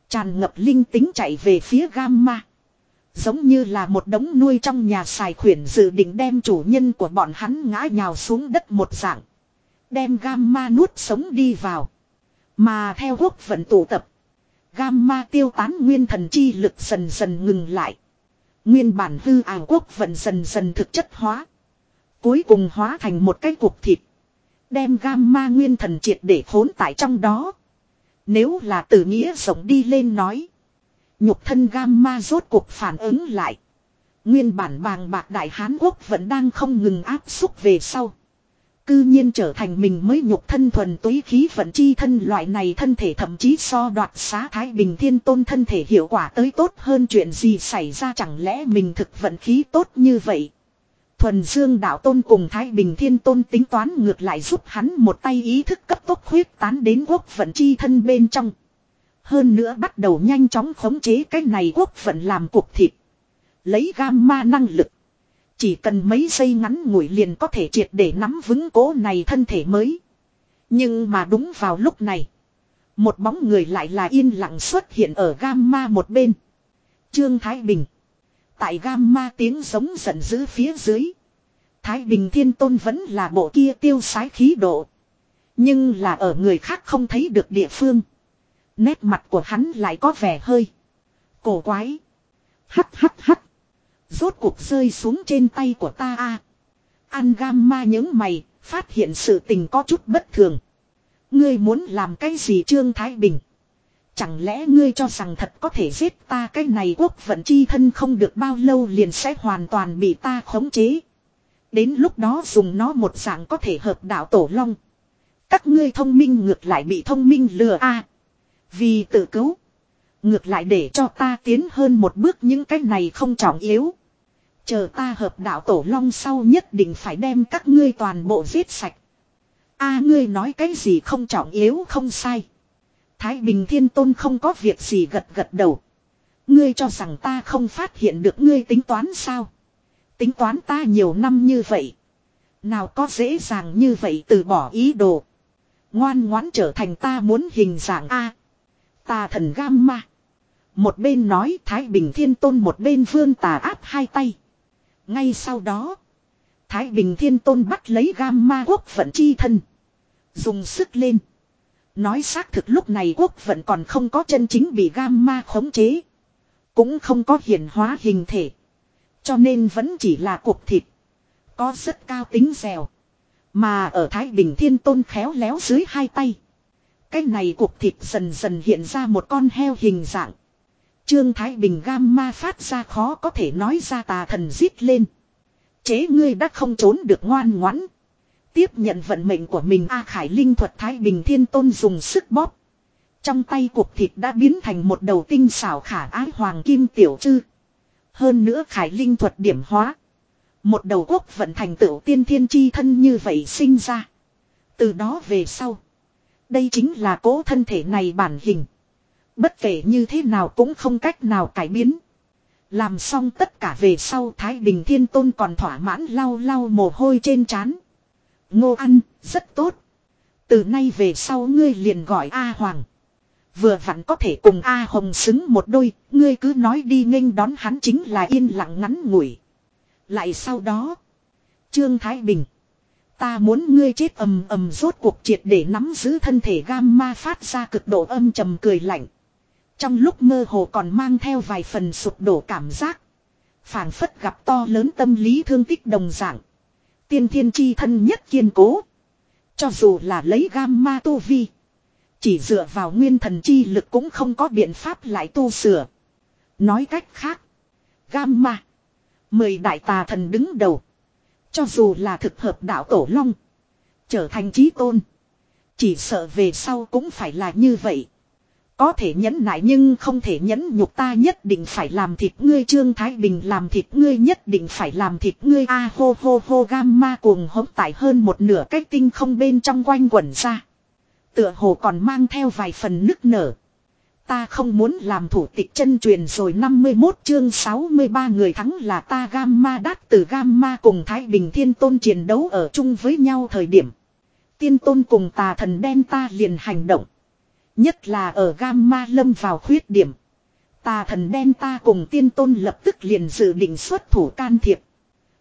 Tràn ngập linh tính chạy về phía Gamma. Giống như là một đống nuôi trong nhà xài khuyển dự định đem chủ nhân của bọn hắn ngã nhào xuống đất một dạng. Đem gamma nuốt sống đi vào. Mà theo quốc vận tụ tập. Gamma tiêu tán nguyên thần chi lực dần dần ngừng lại. Nguyên bản hư ảo quốc vận dần dần thực chất hóa. Cuối cùng hóa thành một cái cục thịt. Đem gamma nguyên thần triệt để khốn tại trong đó. Nếu là Tử nghĩa sống đi lên nói. Nhục thân gamma rốt cuộc phản ứng lại. Nguyên bản bàng bạc đại Hán Quốc vẫn đang không ngừng áp xúc về sau. Cư nhiên trở thành mình mới nhục thân thuần túy khí vận chi thân loại này thân thể thậm chí so đoạt xá Thái Bình Thiên Tôn thân thể hiệu quả tới tốt hơn chuyện gì xảy ra chẳng lẽ mình thực vận khí tốt như vậy. Thuần Dương Đạo Tôn cùng Thái Bình Thiên Tôn tính toán ngược lại giúp hắn một tay ý thức cấp tốc khuyết tán đến quốc vận chi thân bên trong. Hơn nữa bắt đầu nhanh chóng khống chế cái này quốc vận làm cuộc thịt. Lấy gamma năng lực. Chỉ cần mấy giây ngắn ngủi liền có thể triệt để nắm vững cố này thân thể mới. Nhưng mà đúng vào lúc này. Một bóng người lại là yên lặng xuất hiện ở gamma một bên. Trương Thái Bình. Tại gamma tiếng giống giận dữ phía dưới. Thái Bình Thiên Tôn vẫn là bộ kia tiêu sái khí độ. Nhưng là ở người khác không thấy được địa phương. Nét mặt của hắn lại có vẻ hơi. Cổ quái. Hắt hắt hắt. Rốt cuộc rơi xuống trên tay của ta a. An gamma những mày, phát hiện sự tình có chút bất thường. Ngươi muốn làm cái gì Trương Thái Bình? Chẳng lẽ ngươi cho rằng thật có thể giết ta cái này quốc vận chi thân không được bao lâu liền sẽ hoàn toàn bị ta khống chế. Đến lúc đó dùng nó một dạng có thể hợp đạo tổ long. Các ngươi thông minh ngược lại bị thông minh lừa a. Vì tự cứu. Ngược lại để cho ta tiến hơn một bước những cái này không trọng yếu. Chờ ta hợp đạo tổ long sau nhất định phải đem các ngươi toàn bộ giết sạch. a, ngươi nói cái gì không trọng yếu, không sai. Thái Bình Thiên Tôn không có việc gì gật gật đầu. Ngươi cho rằng ta không phát hiện được ngươi tính toán sao. Tính toán ta nhiều năm như vậy. Nào có dễ dàng như vậy từ bỏ ý đồ. Ngoan ngoãn trở thành ta muốn hình dạng A. Ta thần gamma. Một bên nói Thái Bình Thiên Tôn, một bên vương tà áp hai tay. Ngay sau đó. Thái Bình Thiên Tôn bắt lấy gamma quốc vận chi thân. Dùng sức lên. Nói xác thực lúc này quốc vận còn không có chân chính bị gamma khống chế. Cũng không có hiển hóa hình thể. Cho nên vẫn chỉ là cục thịt. Có rất cao tính dẻo. Mà ở Thái Bình Thiên Tôn khéo léo dưới hai tay. Cái này cục thịt dần dần hiện ra một con heo hình dạng. Trương Thái Bình gamma phát ra khó có thể nói ra tà thần giết lên. Chế ngươi đã không trốn được ngoan ngoãn. Tiếp nhận vận mệnh của mình, A Khải Linh thuật Thái Bình Thiên Tôn dùng sức bóp. Trong tay cục thịt đã biến thành một đầu tinh xảo khả ái hoàng kim tiểu trư. Hơn nữa Khải Linh thuật điểm hóa. Một đầu quốc vận thành tựu tiên thiên chi thân như vậy sinh ra. Từ đó về sau. Đây chính là cố thân thể này bản hình. Bất kể như thế nào cũng không cách nào cải biến. Làm xong tất cả về sau Thái Bình Thiên Tôn còn thỏa mãn lau lau mồ hôi trên trán. Ngô ăn, rất tốt. Từ nay về sau ngươi liền gọi A Hoàng. Vừa vặn có thể cùng A Hồng xứng một đôi, ngươi cứ nói đi nghênh đón hắn chính là yên lặng ngắn ngủi. Lại sau đó, Trương Thái Bình. Ta muốn ngươi chết ầm ầm rốt cuộc triệt để nắm giữ thân thể gamma phát ra cực độ âm trầm cười lạnh. Trong lúc mơ hồ còn mang theo vài phần sụp đổ cảm giác. phảng phất gặp to lớn tâm lý thương tích đồng dạng. Tiên thiên chi thân nhất kiên cố. Cho dù là lấy gamma tu vi. Chỉ dựa vào nguyên thần chi lực cũng không có biện pháp lại tu sửa. Nói cách khác. Gamma. Mười đại tà thần đứng đầu. Cho dù là thực hợp đạo tổ long. Trở thành trí tôn. Chỉ sợ về sau cũng phải là như vậy. Có thể nhẫn nại nhưng không thể nhẫn nhục ta nhất định phải làm thịt ngươi Trương Thái Bình, làm thịt ngươi nhất định phải làm thịt ngươi a hô hô hô, gamma cuồng hống tại hơn một nửa cách tinh không bên trong quanh quẩn ra. Tựa hồ còn mang theo vài phần nức nở. Ta không muốn làm thủ tịch chân truyền rồi 51 chương 63 người thắng là ta Gamma đát từ Gamma cùng Thái Bình Thiên Tôn chiến đấu ở chung với nhau thời điểm. Tiên Tôn cùng tà thần đen ta liền hành động. Nhất là ở Gamma lâm vào khuyết điểm. Tà thần đen ta cùng tiên tôn lập tức liền dự định xuất thủ can thiệp.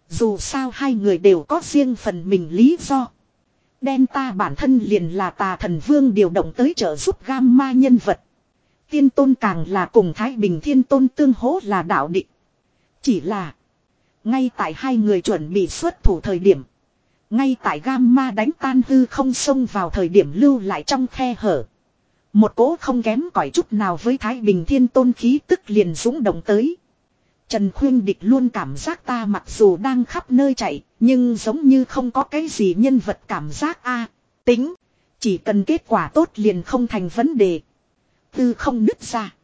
Dù sao hai người đều có riêng phần mình lý do. Đen ta bản thân liền là tà thần vương điều động tới trợ giúp Gamma nhân vật. Tiên tôn càng là cùng Thái Bình Thiên Tôn tương hỗ là đạo định. Chỉ là. Ngay tại hai người chuẩn bị xuất thủ thời điểm. Ngay tại Gamma đánh tan hư không xông vào thời điểm lưu lại trong khe hở. Một cố không kém cỏi chút nào với Thái Bình Thiên Tôn khí tức liền dũng động tới. Trần Khuyên Địch luôn cảm giác ta mặc dù đang khắp nơi chạy, nhưng giống như không có cái gì nhân vật cảm giác a tính. Chỉ cần kết quả tốt liền không thành vấn đề. Tư không nứt ra.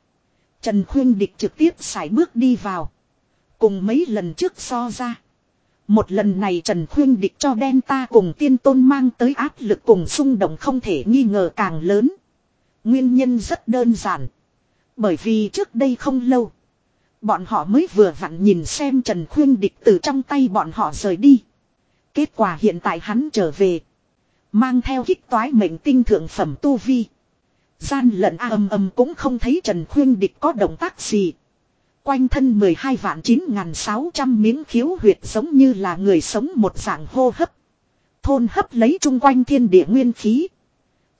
Trần Khuyên Địch trực tiếp xài bước đi vào. Cùng mấy lần trước so ra. Một lần này Trần Khuyên Địch cho đen ta cùng tiên tôn mang tới áp lực cùng xung động không thể nghi ngờ càng lớn. Nguyên nhân rất đơn giản. Bởi vì trước đây không lâu. Bọn họ mới vừa vặn nhìn xem Trần Khuyên Địch từ trong tay bọn họ rời đi. Kết quả hiện tại hắn trở về. Mang theo kích toái mệnh tinh thượng phẩm tu vi. Gian lận a âm âm cũng không thấy Trần Khuyên Địch có động tác gì. Quanh thân 12 vạn 9.600 miếng khiếu huyệt giống như là người sống một dạng hô hấp. Thôn hấp lấy chung quanh thiên địa nguyên khí.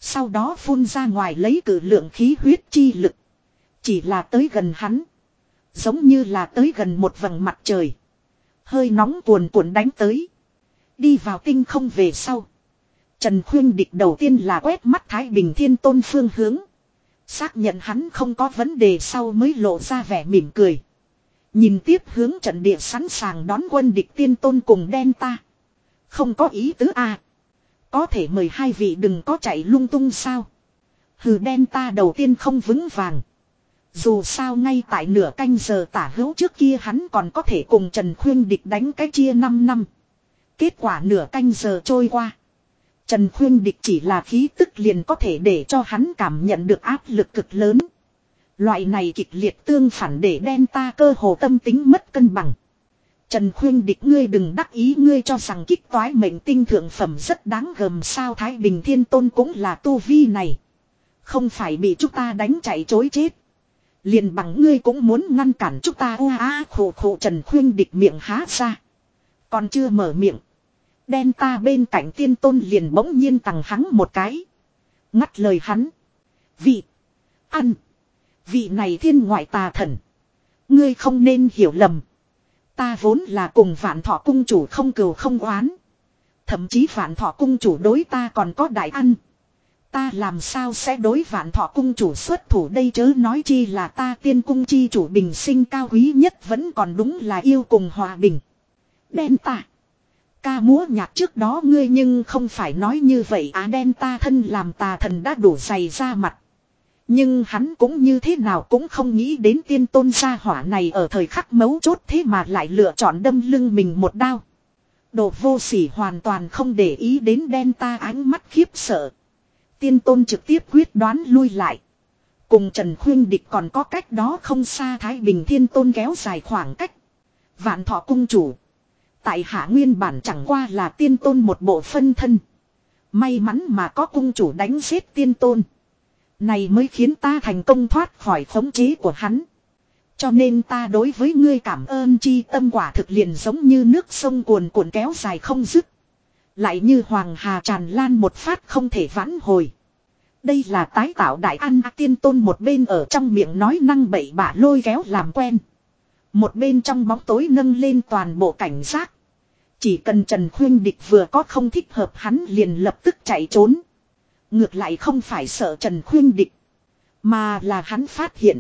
Sau đó phun ra ngoài lấy cử lượng khí huyết chi lực. Chỉ là tới gần hắn. Giống như là tới gần một vầng mặt trời. Hơi nóng cuồn cuộn đánh tới. Đi vào tinh không về sau. Trần Khuyên Địch đầu tiên là quét mắt Thái Bình Thiên Tôn phương hướng. Xác nhận hắn không có vấn đề sau mới lộ ra vẻ mỉm cười. Nhìn tiếp hướng trận địa sẵn sàng đón quân địch tiên tôn cùng đen ta. Không có ý tứ à. Có thể mời hai vị đừng có chạy lung tung sao. Hừ, đen ta đầu tiên không vững vàng. Dù sao ngay tại nửa canh giờ tả hữu trước kia hắn còn có thể cùng Trần Khuyên Địch đánh cái chia 5 năm. Kết quả nửa canh giờ trôi qua. Trần Khuyên Địch chỉ là khí tức liền có thể để cho hắn cảm nhận được áp lực cực lớn. Loại này kịch liệt tương phản để đen ta cơ hồ tâm tính mất cân bằng. Trần Khuyên Địch ngươi đừng đắc ý, ngươi cho rằng kích toái mệnh tinh thượng phẩm rất đáng gầm sao Thái Bình Thiên Tôn cũng là tu vi này. Không phải bị chúng ta đánh chạy chối chết. Liền bằng ngươi cũng muốn ngăn cản chúng ta oa a khổ khổ, Trần Khuyên Địch miệng há ra. Còn chưa mở miệng. Đen ta bên cạnh tiên tôn liền bỗng nhiên tặng hắn một cái. Ngắt lời hắn. Vị. Ăn. Vị này thiên ngoại tà thần. Ngươi không nên hiểu lầm. Ta vốn là cùng vạn thọ cung chủ không cừu không oán. Thậm chí vạn thọ cung chủ đối ta còn có đại ăn. Ta làm sao sẽ đối vạn thọ cung chủ xuất thủ đây chớ nói chi là ta tiên cung chi chủ bình sinh cao quý nhất vẫn còn đúng là yêu cùng hòa bình. Đen ta. Ca múa nhạc trước đó ngươi nhưng không phải nói như vậy á đen ta thân làm tà thần đã đủ dày ra mặt. Nhưng hắn cũng như thế nào cũng không nghĩ đến tiên tôn gia hỏa này ở thời khắc mấu chốt thế mà lại lựa chọn đâm lưng mình một đao. Đồ vô sỉ hoàn toàn không để ý đến đen ta ánh mắt khiếp sợ. Tiên tôn trực tiếp quyết đoán lui lại. Cùng Trần Khuyên Địch còn có cách đó không xa Thái Bình Thiên Tôn kéo dài khoảng cách. Vạn thọ cung chủ. Tại hạ nguyên bản chẳng qua là tiên tôn một bộ phân thân. May mắn mà có cung chủ đánh giết tiên tôn. Này mới khiến ta thành công thoát khỏi khống chế của hắn. Cho nên ta đối với ngươi cảm ơn chi tâm quả thực liền giống như nước sông cuồn cuộn kéo dài không dứt. Lại như hoàng hà tràn lan một phát không thể vãn hồi. Đây là tái tạo đại an tiên tôn một bên ở trong miệng nói năng bậy bạ lôi kéo làm quen. Một bên trong bóng tối nâng lên toàn bộ cảnh giác. Chỉ cần Trần Khuyên Địch vừa có không thích hợp hắn liền lập tức chạy trốn. Ngược lại không phải sợ Trần Khuyên Địch. Mà là hắn phát hiện.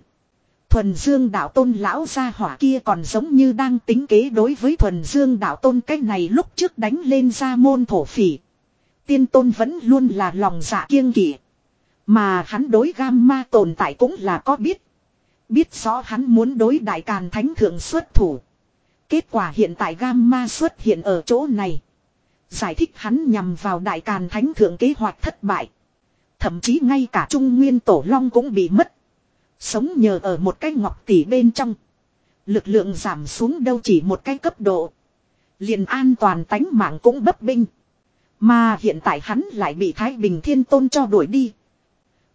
Thuần Dương đạo tôn lão gia hỏa kia còn giống như đang tính kế đối với Thuần Dương đạo tôn cách này lúc trước đánh lên ra môn thổ phỉ. Tiên tôn vẫn luôn là lòng dạ kiêng kỵ. Mà hắn đối gamma tồn tại cũng là có biết. Biết rõ hắn muốn đối đại càn thánh thượng xuất thủ. Kết quả hiện tại gamma xuất hiện ở chỗ này. Giải thích hắn nhằm vào đại càn thánh thượng kế hoạch thất bại. Thậm chí ngay cả trung nguyên tổ long cũng bị mất. Sống nhờ ở một cái ngọc tỷ bên trong. Lực lượng giảm xuống đâu chỉ một cái cấp độ. liền an toàn tánh mạng cũng bấp binh. Mà hiện tại hắn lại bị Thái Bình Thiên Tôn cho đuổi đi.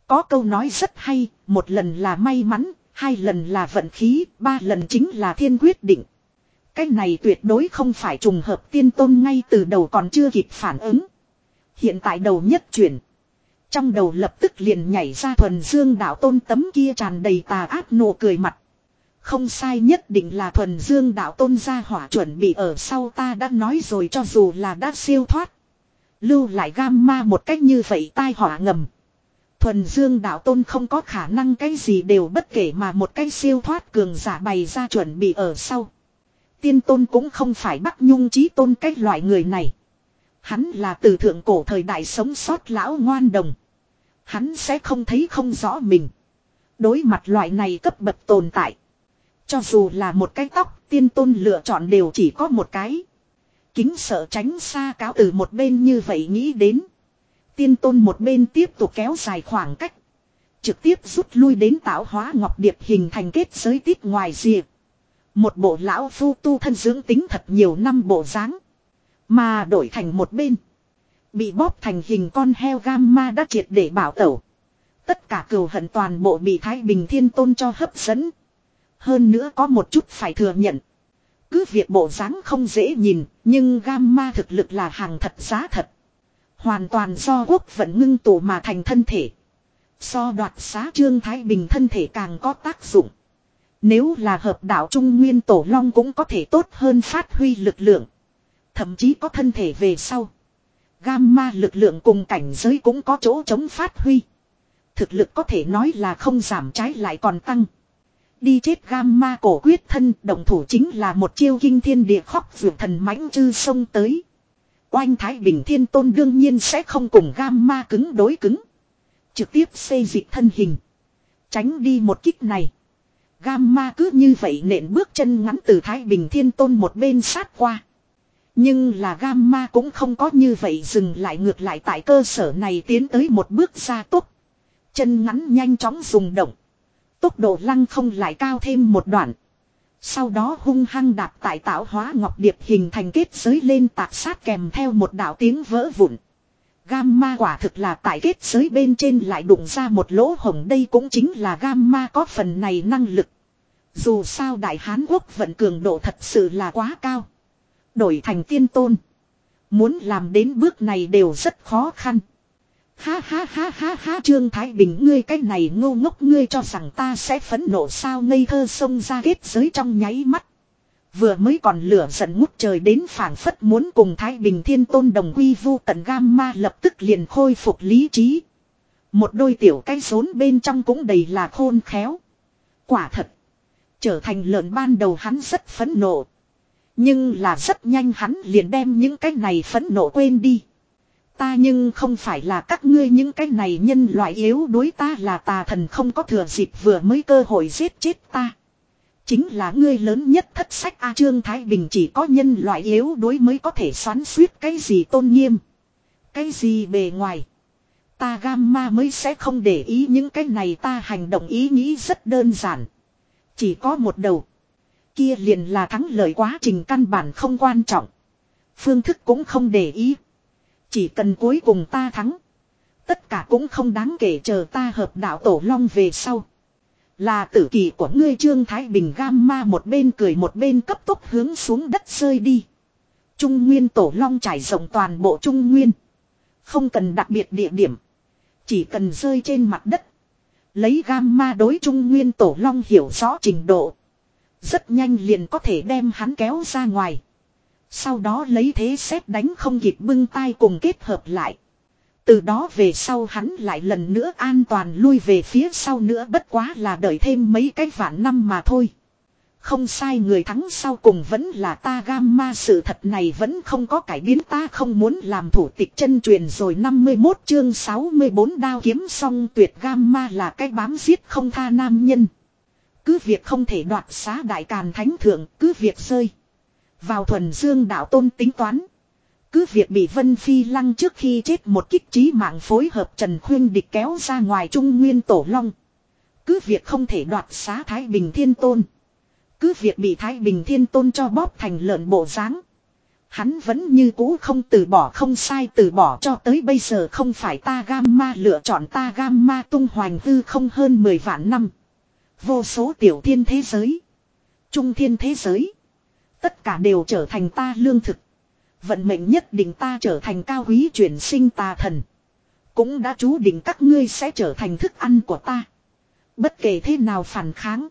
Có câu nói rất hay, một lần là may mắn, hai lần là vận khí, ba lần chính là thiên quyết định. Cái này tuyệt đối không phải trùng hợp tiên tôn ngay từ đầu còn chưa kịp phản ứng. Hiện tại đầu nhất chuyển. Trong đầu lập tức liền nhảy ra thuần dương đạo tôn tấm kia tràn đầy tà ác nụ cười mặt. Không sai nhất định là thuần dương đạo tôn gia hỏa chuẩn bị ở sau ta đã nói rồi cho dù là đã siêu thoát. Lưu lại gam ma một cách như vậy tai họa ngầm. Thuần dương đạo tôn không có khả năng cái gì đều bất kể mà một cái siêu thoát cường giả bày ra chuẩn bị ở sau. Tiên tôn cũng không phải bắt nhung trí tôn cách loại người này. Hắn là từ thượng cổ thời đại sống sót lão ngoan đồng. Hắn sẽ không thấy không rõ mình. Đối mặt loại này cấp bậc tồn tại. Cho dù là một cái tóc, tiên tôn lựa chọn đều chỉ có một cái. Kính sợ tránh xa cáo từ một bên như vậy nghĩ đến. Tiên tôn một bên tiếp tục kéo dài khoảng cách. Trực tiếp rút lui đến tạo hóa ngọc điệp hình thành kết giới tít ngoài rìa. Một bộ lão phu tu thân dưỡng tính thật nhiều năm bộ dáng Mà đổi thành một bên. Bị bóp thành hình con heo gamma đã triệt để bảo tẩu. Tất cả cừu hận toàn bộ bị Thái Bình Thiên Tôn cho hấp dẫn. Hơn nữa có một chút phải thừa nhận. Cứ việc bộ dáng không dễ nhìn, nhưng gamma thực lực là hàng thật giá thật. Hoàn toàn do quốc vận ngưng tụ mà thành thân thể. So đoạt xá trương Thái Bình thân thể càng có tác dụng. Nếu là hợp đạo Trung Nguyên Tổ Long cũng có thể tốt hơn phát huy lực lượng. Thậm chí có thân thể về sau. Gamma lực lượng cùng cảnh giới cũng có chỗ chống phát huy. Thực lực có thể nói là không giảm trái lại còn tăng. Đi chết gamma cổ quyết thân, động thủ chính là một chiêu kinh thiên địa khóc, vượt thần mãnh chư sông tới. Oanh Thái Bình Thiên Tôn đương nhiên sẽ không cùng gamma cứng đối cứng. Trực tiếp xây dịch thân hình. Tránh đi một kích này. Gamma cứ như vậy nện bước chân ngắn từ Thái Bình Thiên Tôn một bên sát qua. Nhưng là Gamma cũng không có như vậy dừng lại ngược lại tại cơ sở này tiến tới một bước ra tốt. Chân ngắn nhanh chóng dùng động. Tốc độ lăng không lại cao thêm một đoạn. Sau đó hung hăng đạp tại tạo hóa ngọc điệp hình thành kết giới lên tạc sát kèm theo một đạo tiếng vỡ vụn. Gamma quả thực là tại kết giới bên trên lại đụng ra một lỗ hồng đây cũng chính là gamma có phần này năng lực. Dù sao Đại Hán Quốc vận cường độ thật sự là quá cao. Đổi thành tiên tôn. Muốn làm đến bước này đều rất khó khăn. Ha ha ha ha ha, Trương Thái Bình, ngươi cái này ngô ngốc, ngươi cho rằng ta sẽ phẫn nộ sao ngây thơ xông ra kết giới trong nháy mắt. Vừa mới còn lửa giận ngút trời đến phảng phất muốn cùng Thái Bình Thiên Tôn đồng quy vu tận gamma lập tức liền khôi phục lý trí. Một đôi tiểu cái rốn bên trong cũng đầy là khôn khéo. Quả thật. Trở thành lợn ban đầu hắn rất phẫn nộ. Nhưng là rất nhanh hắn liền đem những cái này phẫn nộ quên đi. Ta nhưng không phải là các ngươi những cái này nhân loại yếu đối ta là tà thần không có thừa dịp vừa mới cơ hội giết chết ta. Chính là ngươi lớn nhất thất sách A Trương Thái Bình chỉ có nhân loại yếu đối mới có thể xoắn suýt cái gì tôn nghiêm. Cái gì bề ngoài. Ta gamma mới sẽ không để ý những cái này, ta hành động ý nghĩ rất đơn giản. Chỉ có một đầu. Kia liền là thắng lợi quá trình căn bản không quan trọng. Phương thức cũng không để ý. Chỉ cần cuối cùng ta thắng. Tất cả cũng không đáng kể chờ ta hợp đạo tổ long về sau. Là tử kỳ của ngươi Trương Thái Bình Gamma một bên cười một bên cấp tốc hướng xuống đất rơi đi. Trung Nguyên Tổ Long trải rộng toàn bộ Trung Nguyên. Không cần đặc biệt địa điểm. Chỉ cần rơi trên mặt đất. Lấy Gamma đối Trung Nguyên Tổ Long hiểu rõ trình độ. Rất nhanh liền có thể đem hắn kéo ra ngoài. Sau đó lấy thế xét đánh không kịp bưng tay cùng kết hợp lại. Từ đó về sau hắn lại lần nữa an toàn lui về phía sau nữa bất quá là đợi thêm mấy cái vạn năm mà thôi. Không sai người thắng sau cùng vẫn là ta gamma sự thật này vẫn không có cải biến ta không muốn làm thủ tịch chân truyền rồi 51 chương 64 đao kiếm xong tuyệt gamma là cái bám giết không tha nam nhân. Cứ việc không thể đoạt xá đại càn thánh thượng, cứ việc rơi. Vào thuần dương đạo tôn tính toán. Cứ việc bị Vân Phi lăng trước khi chết một kích trí mạng phối hợp Trần Khuyên địch kéo ra ngoài Trung Nguyên Tổ Long. Cứ việc không thể đoạt xá Thái Bình Thiên Tôn. Cứ việc bị Thái Bình Thiên Tôn cho bóp thành lợn bộ dáng Hắn vẫn như cũ không từ bỏ, không sai từ bỏ cho tới bây giờ không phải ta gamma lựa chọn, ta gamma tung hoành hư không hơn 10 vạn năm. Vô số tiểu thiên thế giới. Trung thiên thế giới. Tất cả đều trở thành ta lương thực. Vận mệnh nhất định ta trở thành cao quý chuyển sinh tà thần. Cũng đã chú định các ngươi sẽ trở thành thức ăn của ta. Bất kể thế nào phản kháng.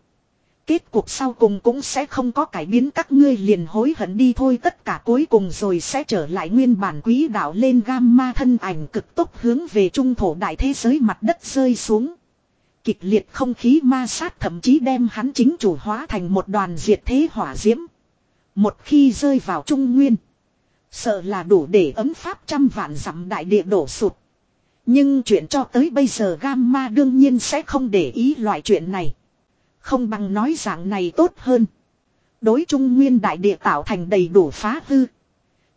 Kết cục sau cùng cũng sẽ không có cải biến các ngươi liền hối hận đi thôi tất cả cuối cùng rồi sẽ trở lại nguyên bản quý đạo lên gamma thân ảnh cực tốc hướng về trung thổ đại thế giới mặt đất rơi xuống. Kịch liệt không khí ma sát thậm chí đem hắn chính chủ hóa thành một đoàn diệt thế hỏa diễm. Một khi rơi vào trung nguyên. Sợ là đủ để ấm pháp trăm vạn dặm đại địa đổ sụt. Nhưng chuyện cho tới bây giờ Gamma đương nhiên sẽ không để ý loại chuyện này. Không bằng nói dạng này tốt hơn. Đối trung nguyên đại địa tạo thành đầy đủ phá hư.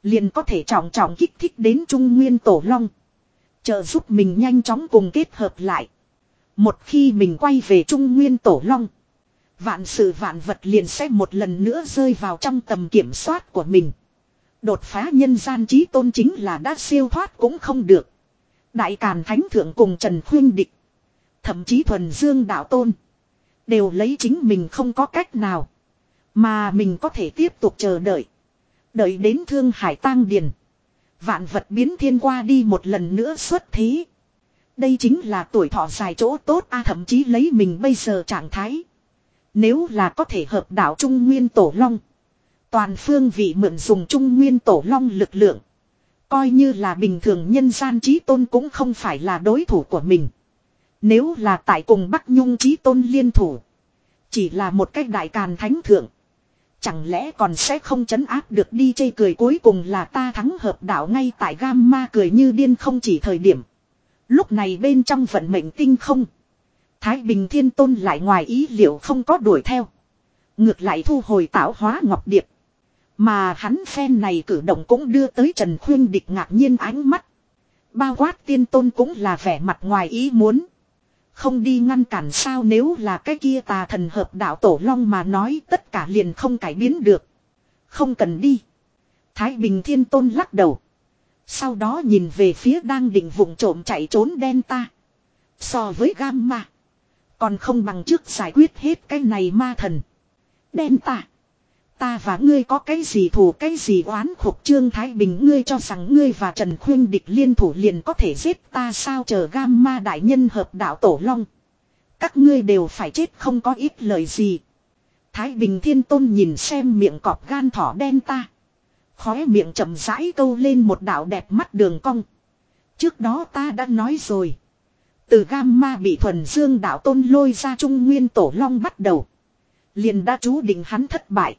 Liền có thể trọng trọng kích thích đến trung nguyên tổ long. Trợ giúp mình nhanh chóng cùng kết hợp lại. Một khi mình quay về trung nguyên tổ long. Vạn sự vạn vật liền sẽ một lần nữa rơi vào trong tầm kiểm soát của mình. Đột phá nhân gian trí tôn chính là đã siêu thoát cũng không được. Đại Càn Thánh Thượng cùng Trần Khuyên Địch. Thậm chí thuần dương đạo tôn. Đều lấy chính mình không có cách nào. Mà mình có thể tiếp tục chờ đợi. Đợi đến Thương Hải tang Điền. Vạn vật biến thiên qua đi một lần nữa xuất thế. Đây chính là tuổi thọ dài chỗ tốt a thậm chí lấy mình bây giờ trạng thái. Nếu là có thể hợp đạo Trung Nguyên Tổ Long. Toàn phương vị mượn dùng Trung Nguyên Tổ Long lực lượng. Coi như là bình thường nhân gian trí tôn cũng không phải là đối thủ của mình. Nếu là tại cùng Bắc Nhung trí tôn liên thủ. Chỉ là một cách đại càn thánh thượng. Chẳng lẽ còn sẽ không chấn áp được đi chây cười cuối cùng là ta thắng hợp đạo ngay tại gamma cười như điên không chỉ thời điểm. Lúc này bên trong vận mệnh tinh không. Thái Bình Thiên Tôn lại ngoài ý liệu không có đuổi theo. Ngược lại thu hồi tạo hóa ngọc điệp. Mà hắn phen này cử động cũng đưa tới Trần Khuyên Địch ngạc nhiên ánh mắt. Bao quát tiên tôn cũng là vẻ mặt ngoài ý muốn. Không đi ngăn cản sao nếu là cái kia tà thần hợp đạo tổ long mà nói tất cả liền không cải biến được. Không cần đi. Thái Bình Thiên Tôn lắc đầu. Sau đó nhìn về phía đang định vùng trộm chạy trốn đen ta. So với gamma. Còn không bằng trước giải quyết hết cái này ma thần. Đen ta. Ta và ngươi có cái gì thù, cái gì oán khục Trương Thái Bình, ngươi cho rằng ngươi và Trần Khuyên địch liên thủ liền có thể giết ta sao chờ gamma đại nhân hợp đạo tổ long. Các ngươi đều phải chết, không có ít lời gì. Thái Bình Thiên Tôn nhìn xem miệng cọp gan thỏ đen ta. Khóe miệng chậm rãi câu lên một đạo đẹp mắt đường cong. Trước đó ta đã nói rồi. Từ gamma bị thuần dương đạo tôn lôi ra trung nguyên tổ long bắt đầu. Liền đã chú định hắn thất bại.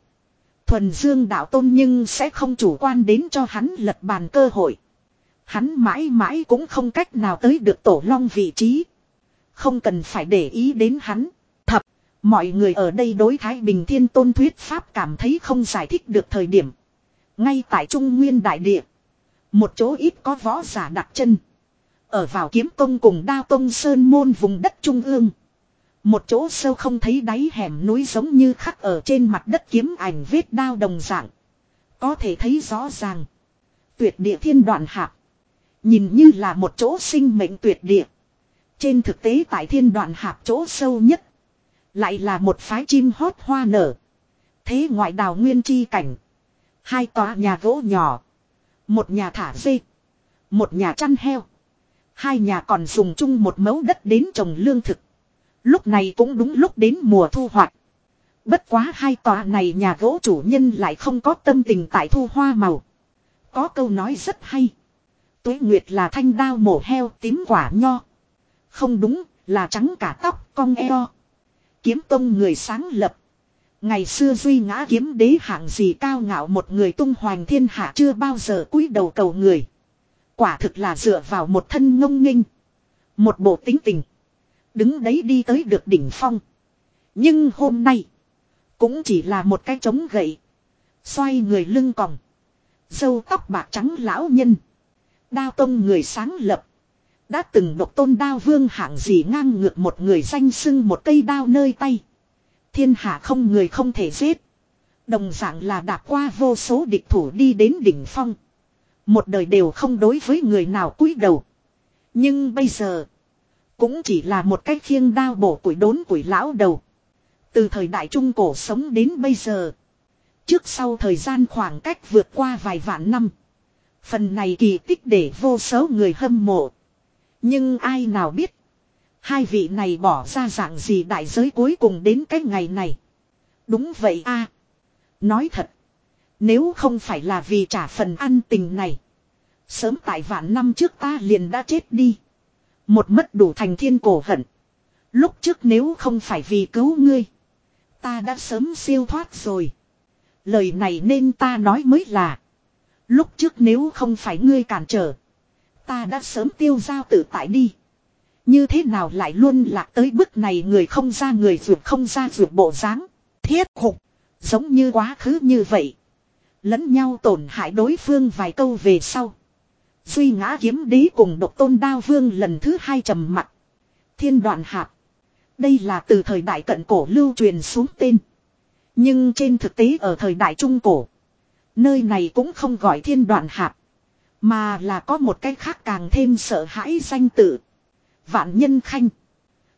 Thuần dương đạo tôn nhưng sẽ không chủ quan đến cho hắn lật bàn cơ hội. Hắn mãi mãi cũng không cách nào tới được tổ long vị trí. Không cần phải để ý đến hắn. Thập, mọi người ở đây đối Thái Bình Thiên Tôn thuyết pháp cảm thấy không giải thích được thời điểm. Ngay tại Trung Nguyên Đại Địa. Một chỗ ít có võ giả đặt chân. Ở vào kiếm tông cùng đao tông sơn môn vùng đất trung ương. Một chỗ sâu không thấy đáy hẻm núi giống như khắc ở trên mặt đất kiếm ảnh vết đao đồng dạng. Có thể thấy rõ ràng. Tuyệt địa thiên đoạn hạp. Nhìn như là một chỗ sinh mệnh tuyệt địa. Trên thực tế tại thiên đoạn hạp chỗ sâu nhất. Lại là một phái chim hót hoa nở. Thế ngoại đào nguyên chi cảnh. Hai tòa nhà gỗ nhỏ. Một nhà thả dê. Một nhà chăn heo. Hai nhà còn dùng chung một mẫu đất đến trồng lương thực. Lúc này cũng đúng lúc đến mùa thu hoạch. Bất quá hai tòa này nhà gỗ chủ nhân lại không có tâm tình tại thu hoa màu. Có câu nói rất hay. Tuế Nguyệt là thanh đao mổ heo tím quả nho. Không đúng, là trắng cả tóc, cong eo. Kiếm tông người sáng lập. Ngày xưa duy ngã kiếm đế hạng gì cao ngạo một người tung hoành thiên hạ chưa bao giờ cúi đầu cầu người. Quả thực là dựa vào một thân ngông nghênh. Một bộ tính tình. Đứng đấy đi tới được đỉnh phong. Nhưng hôm nay. Cũng chỉ là một cái trống gậy. Xoay người lưng còng. Dâu tóc bạc trắng lão nhân. Đao tông người sáng lập. Đã từng độc tôn đao vương hạng gì ngang ngược một người danh sưng một cây đao nơi tay. Thiên hạ không người không thể giết. Đồng dạng là đạp qua vô số địch thủ đi đến đỉnh phong. Một đời đều không đối với người nào cúi đầu. Nhưng bây giờ. Cũng chỉ là một cách khiêng đao bổ củi đốn củi lão đầu. Từ thời đại trung cổ sống đến bây giờ. Trước sau thời gian khoảng cách vượt qua vài vạn năm. Phần này kỳ tích để vô số người hâm mộ. Nhưng ai nào biết. Hai vị này bỏ ra dạng gì đại giới cuối cùng đến cái ngày này. Đúng vậy a Nói thật. Nếu không phải là vì trả phần ăn tình này. Sớm tại vạn năm trước ta liền đã chết đi. Một mất đủ thành thiên cổ hận. Lúc trước nếu không phải vì cứu ngươi. Ta đã sớm siêu thoát rồi. Lời này nên ta nói mới là. Lúc trước nếu không phải ngươi cản trở. Ta đã sớm tiêu giao tự tại đi. Như thế nào lại luôn lạc tới bước này người không ra người ruột không ra ruột bộ dáng Thiết khục, Giống như quá khứ như vậy. Lẫn nhau tổn hại đối phương vài câu về sau. Duy ngã kiếm đế cùng độc tôn đao vương lần thứ hai trầm mặt. Thiên đoạn hạp. Đây là từ thời đại cận cổ lưu truyền xuống tên. Nhưng trên thực tế ở thời đại trung cổ. Nơi này cũng không gọi thiên đoạn hạp. Mà là có một cái khác càng thêm sợ hãi danh tự. Vạn nhân khanh.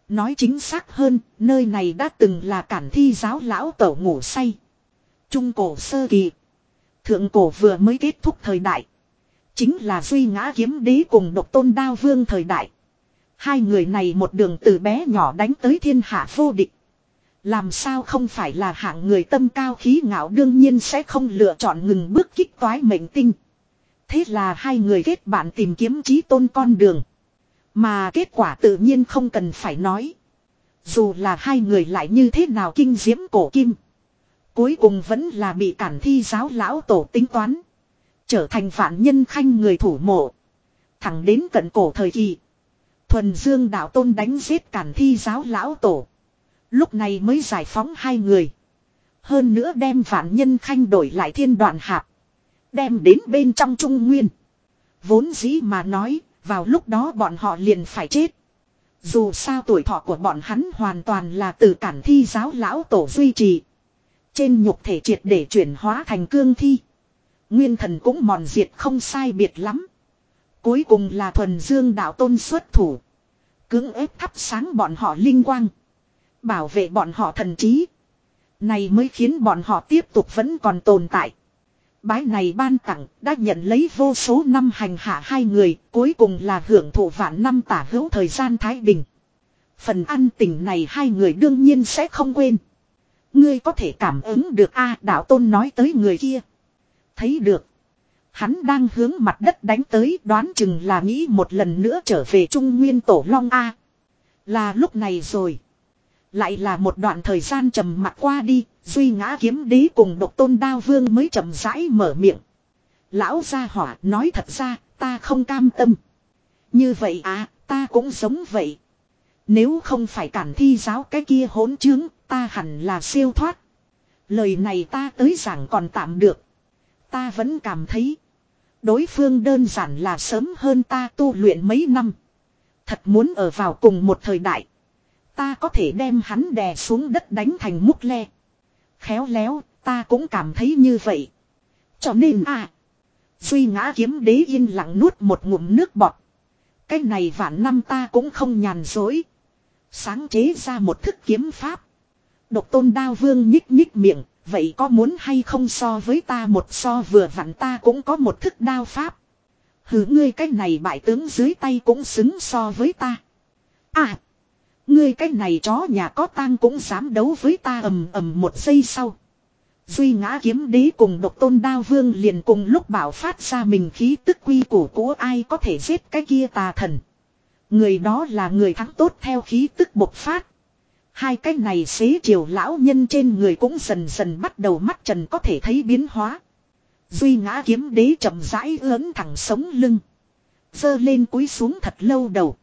Nói chính xác hơn, nơi này đã từng là cản thi giáo lão tẩu ngủ say. Trung cổ sơ kỳ. Thượng cổ vừa mới kết thúc thời đại. Chính là duy ngã kiếm đế cùng độc tôn đao vương thời đại. Hai người này một đường từ bé nhỏ đánh tới thiên hạ vô địch. Làm sao không phải là hạng người tâm cao khí ngạo đương nhiên sẽ không lựa chọn ngừng bước kích toái mệnh tinh. Thế là hai người kết bạn tìm kiếm trí tôn con đường. Mà kết quả tự nhiên không cần phải nói. Dù là hai người lại như thế nào kinh diễm cổ kim. Cuối cùng vẫn là bị cản thi giáo lão tổ tính toán. Trở thành phản nhân khanh người thủ mộ. Thẳng đến cận cổ thời kỳ. Thuần Dương đạo tôn đánh giết cản thi giáo lão tổ. Lúc này mới giải phóng hai người. Hơn nữa đem phản nhân khanh đổi lại thiên đoạn hạp. Đem đến bên trong trung nguyên. Vốn dĩ mà nói, vào lúc đó bọn họ liền phải chết. Dù sao tuổi thọ của bọn hắn hoàn toàn là từ cản thi giáo lão tổ duy trì. Trên nhục thể triệt để chuyển hóa thành cương thi. Nguyên thần cũng mòn diệt không sai biệt lắm. Cuối cùng là thuần dương đạo tôn xuất thủ. Cưỡng ép thắp sáng bọn họ linh quang. Bảo vệ bọn họ thần trí. Này mới khiến bọn họ tiếp tục vẫn còn tồn tại. Bái này ban tặng đã nhận lấy vô số năm hành hạ hai người, cuối cùng là hưởng thụ vạn năm tả hữu thời gian Thái Bình. Phần ăn tình này hai người đương nhiên sẽ không quên. Ngươi có thể cảm ứng được a đạo tôn nói tới người kia. Thấy được. Hắn đang hướng mặt đất đánh tới đoán chừng là nghĩ một lần nữa trở về Trung Nguyên Tổ Long A. Là lúc này rồi. Lại là một đoạn thời gian trầm mặc qua đi, duy ngã kiếm đế cùng độc tôn đao vương mới chậm rãi mở miệng. Lão gia hỏa nói thật ra, ta không cam tâm. Như vậy à, ta cũng giống vậy. Nếu không phải cản thi giáo cái kia hỗn chứng, ta hẳn là siêu thoát. Lời này ta tới giảng còn tạm được. Ta vẫn cảm thấy. Đối phương đơn giản là sớm hơn ta tu luyện mấy năm. Thật muốn ở vào cùng một thời đại. Ta có thể đem hắn đè xuống đất đánh thành múc le. Khéo léo, ta cũng cảm thấy như vậy. Cho nên à. Duy ngã kiếm đế yên lặng nuốt một ngụm nước bọt. Cái này vạn năm ta cũng không nhàn dối. Sáng chế ra một thức kiếm pháp. Độc tôn đao vương nhích nhích miệng. Vậy có muốn hay không so với ta một so vừa vặn ta cũng có một thức đao pháp. Hứ ngươi cái này bại tướng dưới tay cũng xứng so với ta. À. Ngươi cái này chó nhà có tang cũng dám đấu với ta ầm ầm một giây sau. Duy ngã kiếm đế cùng độc tôn đao vương liền cùng lúc bảo phát ra mình khí tức quy củ của ai có thể giết cái kia tà thần. Người đó là người thắng tốt theo khí tức bộc phát. Hai cái này xế chiều lão nhân trên người cũng dần dần bắt đầu mắt trần có thể thấy biến hóa. Duy ngã kiếm đế chậm rãi ớn thẳng sống lưng. Dơ lên cúi xuống thật lâu đầu.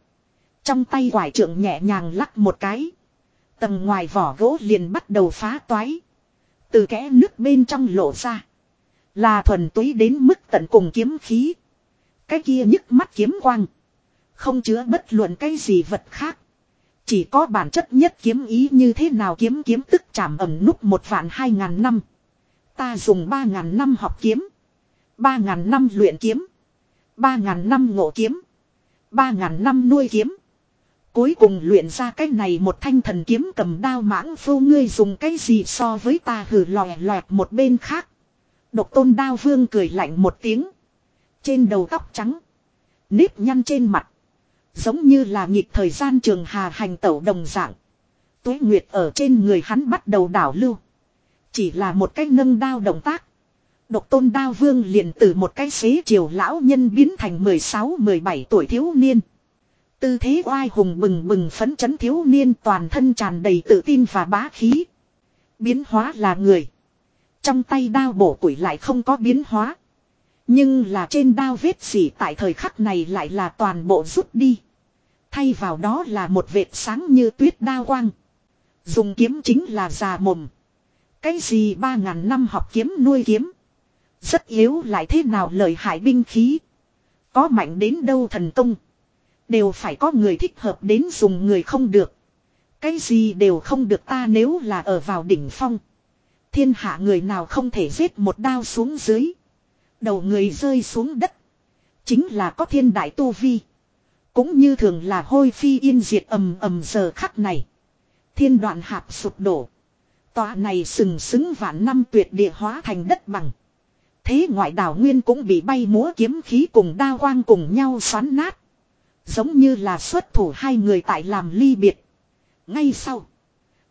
Trong tay quải trượng nhẹ nhàng lắc một cái. Tầng ngoài vỏ gỗ liền bắt đầu phá toái. Từ kẽ nước bên trong lộ ra. Là thuần túy đến mức tận cùng kiếm khí. Cái kia nhức mắt kiếm quang. Không chứa bất luận cái gì vật khác. Chỉ có bản chất nhất kiếm ý như thế nào kiếm kiếm tức chạm ẩm nút một vạn hai ngàn năm. Ta dùng ba ngàn năm học kiếm. Ba ngàn năm luyện kiếm. Ba ngàn năm ngộ kiếm. Ba ngàn năm nuôi kiếm. Cuối cùng luyện ra cái này một thanh thần kiếm cầm đao mãng phu ngươi dùng cái gì so với ta hử lòe loẹt một bên khác. Độc tôn đao vương cười lạnh một tiếng. Trên đầu tóc trắng. nếp nhăn trên mặt. Giống như là nhịp thời gian trường hà hành tẩu đồng dạng. Tuế Nguyệt ở trên người hắn bắt đầu đảo lưu. Chỉ là một cái nâng đao động tác. Độc tôn đao vương liền từ một cái xế chiều lão nhân biến thành 16-17 tuổi thiếu niên. Tư thế oai hùng bừng bừng phấn chấn thiếu niên toàn thân tràn đầy tự tin và bá khí. Biến hóa là người. Trong tay đao bổ củi lại không có biến hóa. Nhưng là trên đao vết gì tại thời khắc này lại là toàn bộ rút đi. Thay vào đó là một vệt sáng như tuyết đao quang. Dùng kiếm chính là già mồm. Cái gì ba ngàn năm học kiếm nuôi kiếm. Rất yếu lại thế nào lợi hại binh khí. Có mạnh đến đâu thần công. Đều phải có người thích hợp đến dùng người không được. Cái gì đều không được ta nếu là ở vào đỉnh phong. Thiên hạ người nào không thể giết một đao xuống dưới. Đầu người rơi xuống đất. Chính là có thiên đại tu vi. Cũng như thường là hôi phi yên diệt ầm ầm giờ khắc này. Thiên đoạn hạp sụp đổ. Tòa này sừng sững vạn năm tuyệt địa hóa thành đất bằng. Thế ngoại đảo nguyên cũng bị bay múa kiếm khí cùng đa quang cùng nhau xoắn nát. Giống như là xuất thủ hai người tại làm ly biệt. Ngay sau.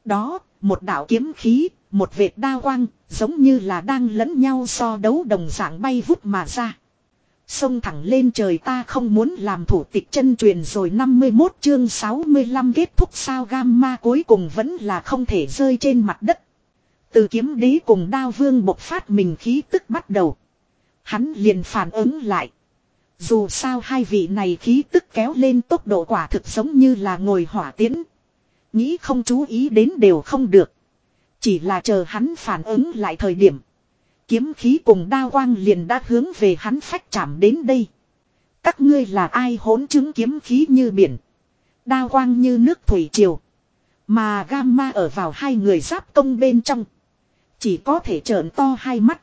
Đó, một đạo kiếm khí, một vệt đa quang, giống như là đang lẫn nhau so đấu đồng dạng bay vút mà ra. Xông thẳng lên trời ta không muốn làm thủ tịch chân truyền rồi 51 chương 65 kết thúc sao gamma cuối cùng vẫn là không thể rơi trên mặt đất. Từ kiếm đế cùng đao vương bộc phát mình khí tức bắt đầu. Hắn liền phản ứng lại. Dù sao hai vị này khí tức kéo lên tốc độ quả thực giống như là ngồi hỏa tiến. Nghĩ không chú ý đến đều không được. Chỉ là chờ hắn phản ứng lại thời điểm. Kiếm khí cùng đa quang liền đã hướng về hắn phách chạm đến đây. Các ngươi là ai hỗn chứng kiếm khí như biển. đa quang như nước thủy triều. Mà gamma ở vào hai người giáp công bên trong. Chỉ có thể trợn to hai mắt.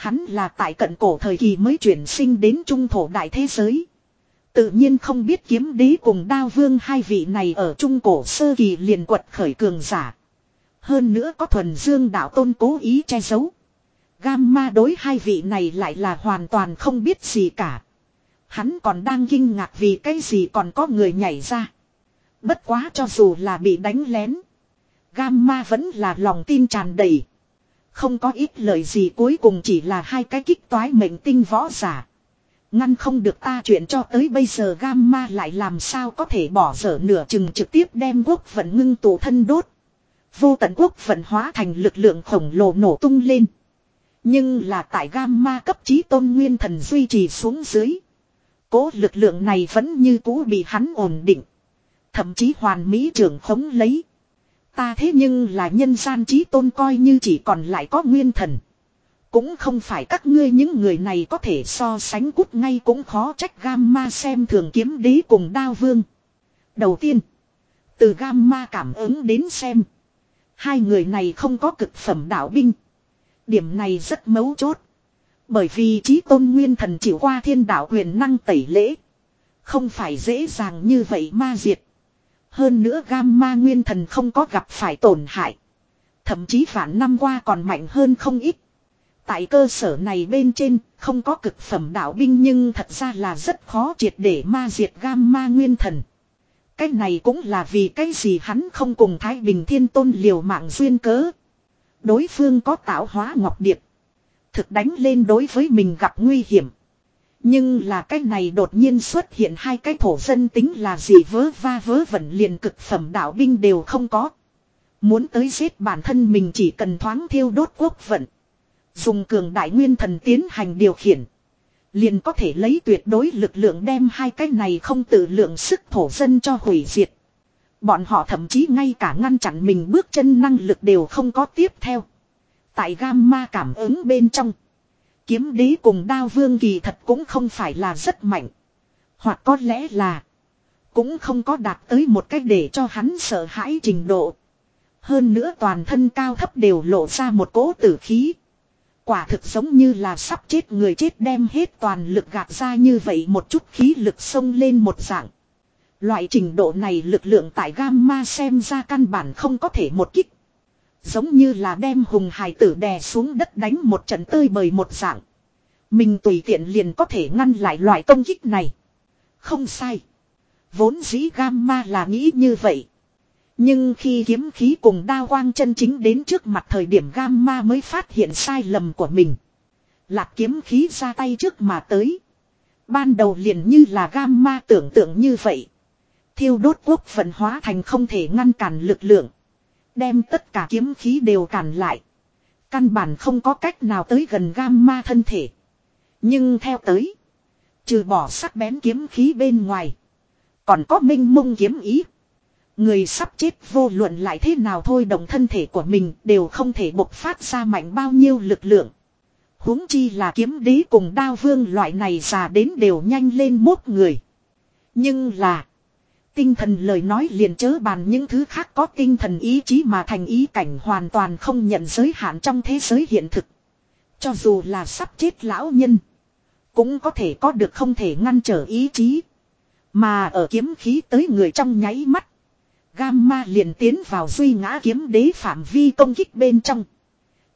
Hắn là tại cận cổ thời kỳ mới chuyển sinh đến trung thổ đại thế giới. Tự nhiên không biết kiếm đế cùng đao vương hai vị này ở trung cổ sơ kỳ liền quật khởi cường giả. Hơn nữa có thuần dương đạo tôn cố ý che giấu. Gamma đối hai vị này lại là hoàn toàn không biết gì cả. Hắn còn đang kinh ngạc vì cái gì còn có người nhảy ra. Bất quá cho dù là bị đánh lén. Gamma vẫn là lòng tin tràn đầy. Không có ít lời gì cuối cùng chỉ là hai cái kích toái mệnh tinh võ giả. Ngăn không được ta chuyện cho tới bây giờ Gamma lại làm sao có thể bỏ dở nửa chừng trực tiếp đem quốc vận ngưng tụ thân đốt. Vô tận quốc vận hóa thành lực lượng khổng lồ nổ tung lên. Nhưng là tại Gamma cấp trí tôn nguyên thần duy trì xuống dưới. Cố lực lượng này vẫn như cũ bị hắn ổn định. Thậm chí hoàn mỹ trưởng khống lấy. Ta thế nhưng là nhân gian trí tôn coi như chỉ còn lại có nguyên thần. Cũng không phải các ngươi những người này có thể so sánh cút ngay cũng khó trách gamma xem thường kiếm đế cùng đao vương. Đầu tiên, từ gamma cảm ứng đến xem. Hai người này không có cực phẩm đạo binh. Điểm này rất mấu chốt. Bởi vì trí tôn nguyên thần chịu qua thiên đạo huyền năng tẩy lễ. Không phải dễ dàng như vậy ma diệt. Hơn nữa gamma nguyên thần không có gặp phải tổn hại. Thậm chí phản năm qua còn mạnh hơn không ít. Tại cơ sở này bên trên, không có cực phẩm đạo binh nhưng thật ra là rất khó triệt để ma diệt gamma nguyên thần. Cái này cũng là vì cái gì hắn không cùng Thái Bình Thiên Tôn liều mạng duyên cớ. Đối phương có tạo hóa ngọc điệp. Thực đánh lên đối với mình gặp nguy hiểm. Nhưng là cái này đột nhiên xuất hiện hai cái thổ dân tính là gì vớ va vớ vẩn liền cực phẩm đạo binh đều không có. Muốn tới giết bản thân mình chỉ cần thoáng thiêu đốt quốc vận. Dùng cường đại nguyên thần tiến hành điều khiển. Liền có thể lấy tuyệt đối lực lượng đem hai cái này không tự lượng sức thổ dân cho hủy diệt. Bọn họ thậm chí ngay cả ngăn chặn mình bước chân năng lực đều không có tiếp theo. Tại gamma cảm ứng bên trong. Kiếm đế cùng đao vương kỳ thật cũng không phải là rất mạnh. Hoặc có lẽ là. Cũng không có đạt tới một cách để cho hắn sợ hãi trình độ. Hơn nữa toàn thân cao thấp đều lộ ra một cỗ tử khí. Quả thực giống như là sắp chết người chết đem hết toàn lực gạt ra như vậy một chút khí lực xông lên một dạng. Loại trình độ này lực lượng tại gamma xem ra căn bản không có thể một kích. Giống như là đem hùng hải tử đè xuống đất đánh một trận tơi bời một dạng. Mình tùy tiện liền có thể ngăn lại loại công kích này. Không sai. Vốn dĩ gamma là nghĩ như vậy. Nhưng khi kiếm khí cùng đao quang chân chính đến trước mặt thời điểm gamma mới phát hiện sai lầm của mình. Lạc kiếm khí ra tay trước mà tới. Ban đầu liền như là gamma tưởng tượng như vậy. Thiêu đốt quốc vận hóa thành không thể ngăn cản lực lượng. Đem tất cả kiếm khí đều cản lại. Căn bản không có cách nào tới gần gamma thân thể. Nhưng theo tới. Trừ bỏ sắc bén kiếm khí bên ngoài. Còn có minh mông kiếm ý. Người sắp chết vô luận lại thế nào thôi động thân thể của mình đều không thể bộc phát ra mạnh bao nhiêu lực lượng. huống chi là kiếm đế cùng đao vương loại này già đến đều nhanh lên mốt người. Nhưng là. Tinh thần lời nói liền chớ bàn những thứ khác có tinh thần ý chí mà thành ý cảnh hoàn toàn không nhận giới hạn trong thế giới hiện thực. Cho dù là sắp chết lão nhân. Cũng có thể có được không thể ngăn trở ý chí. Mà ở kiếm khí tới người trong nháy mắt. Gamma liền tiến vào duy ngã kiếm đế phạm vi công kích bên trong.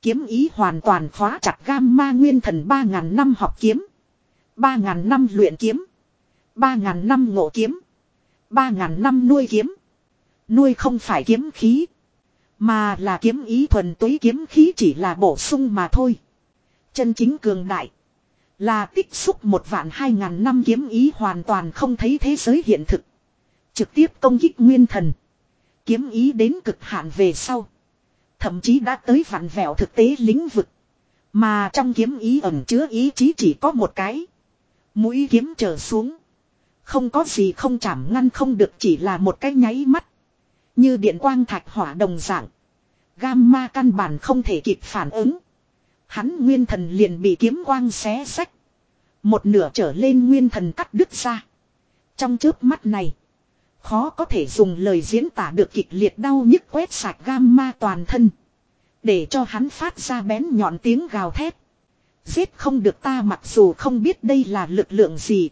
Kiếm ý hoàn toàn khóa chặt Gamma nguyên thần 3.000 năm học kiếm. 3.000 năm luyện kiếm. 3.000 năm ngộ kiếm ba ngàn năm nuôi kiếm. Nuôi không phải kiếm khí. Mà là kiếm ý thuần túy kiếm khí chỉ là bổ sung mà thôi. Chân chính cường đại. Là tích xúc một vạn hai ngàn năm kiếm ý hoàn toàn không thấy thế giới hiện thực. Trực tiếp công kích nguyên thần. Kiếm ý đến cực hạn về sau. Thậm chí đã tới vạn vẹo thực tế lĩnh vực. Mà trong kiếm ý ẩn chứa ý chí chỉ có một cái. Mũi kiếm trở xuống. Không có gì không chạm ngăn không được chỉ là một cái nháy mắt. Như điện quang thạch hỏa đồng dạng. Gamma căn bản không thể kịp phản ứng. Hắn nguyên thần liền bị kiếm quang xé sách. Một nửa trở lên nguyên thần cắt đứt ra. Trong chớp mắt này. Khó có thể dùng lời diễn tả được kịch liệt đau nhức quét sạch gamma toàn thân. Để cho hắn phát ra bén nhọn tiếng gào thét. Giết không được ta mặc dù không biết đây là lực lượng gì.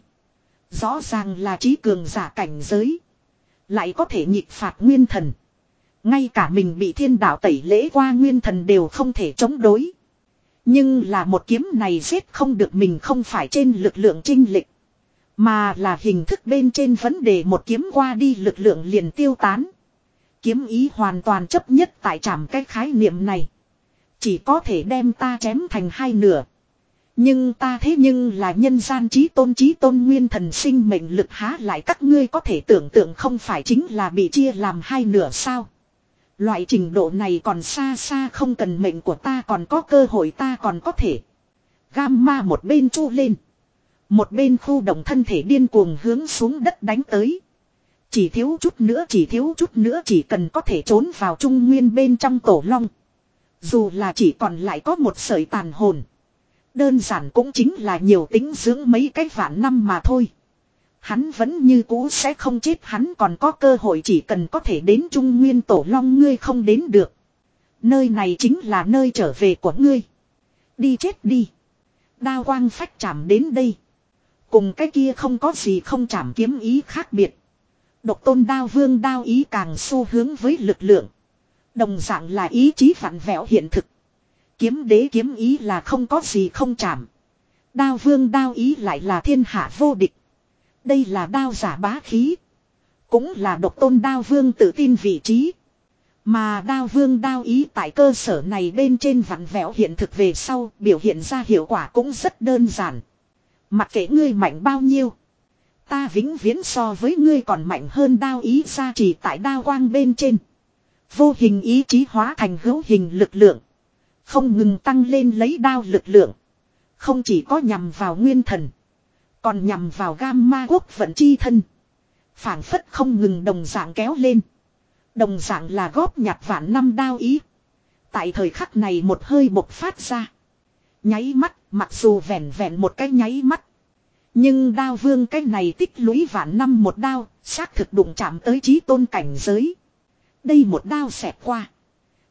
Rõ ràng là trí cường giả cảnh giới. Lại có thể nhịp phạt nguyên thần. Ngay cả mình bị thiên đạo tẩy lễ qua nguyên thần đều không thể chống đối. Nhưng là một kiếm này giết không được mình không phải trên lực lượng trinh lịch. Mà là hình thức bên trên vấn đề một kiếm qua đi lực lượng liền tiêu tán. Kiếm ý hoàn toàn chấp nhất tại trảm cái khái niệm này. Chỉ có thể đem ta chém thành hai nửa. Nhưng ta thế nhưng là nhân gian trí tôn trí tôn nguyên thần sinh mệnh lực há lại các ngươi có thể tưởng tượng không phải chính là bị chia làm hai nửa sao. Loại trình độ này còn xa xa không cần mệnh của ta, còn có cơ hội ta còn có thể. Gamma một bên chu lên. Một bên khu động thân thể điên cuồng hướng xuống đất đánh tới. Chỉ thiếu chút nữa, chỉ thiếu chút nữa, chỉ cần có thể trốn vào trung nguyên bên trong tổ long. Dù là chỉ còn lại có một sợi tàn hồn. Đơn giản cũng chính là nhiều tính dưỡng mấy cái vạn năm mà thôi. Hắn vẫn như cũ sẽ không chết, hắn còn có cơ hội chỉ cần có thể đến Trung Nguyên Tổ Long ngươi không đến được. Nơi này chính là nơi trở về của ngươi. Đi chết đi. Đao quang phách chạm đến đây. Cùng cái kia không có gì không chạm kiếm ý khác biệt. Độc tôn đao vương đao ý càng xu hướng với lực lượng. Đồng dạng là ý chí phản vẹo hiện thực. Kiếm đế kiếm ý là không có gì không chạm. Đao vương đao ý lại là thiên hạ vô địch. Đây là đao giả bá khí. Cũng là độc tôn đao vương tự tin vị trí. Mà đao vương đao ý tại cơ sở này bên trên vặn vẹo hiện thực về sau, biểu hiện ra hiệu quả cũng rất đơn giản. Mặc kệ ngươi mạnh bao nhiêu. Ta vĩnh viễn so với ngươi còn mạnh hơn đao ý ra chỉ tại đao quang bên trên. Vô hình ý chí hóa thành hữu hình lực lượng. Không ngừng tăng lên lấy đao lực lượng. Không chỉ có nhằm vào nguyên thần. Còn nhằm vào gamma quốc vận chi thân. phảng phất không ngừng đồng dạng kéo lên. Đồng dạng là góp nhặt vạn năm đao ý. Tại thời khắc này một hơi bộc phát ra. Nháy mắt, mặc dù vẹn vẹn một cái nháy mắt. Nhưng đao vương cái này tích lũy vạn năm một đao, xác thực đụng chạm tới trí tôn cảnh giới. Đây một đao xẹt qua.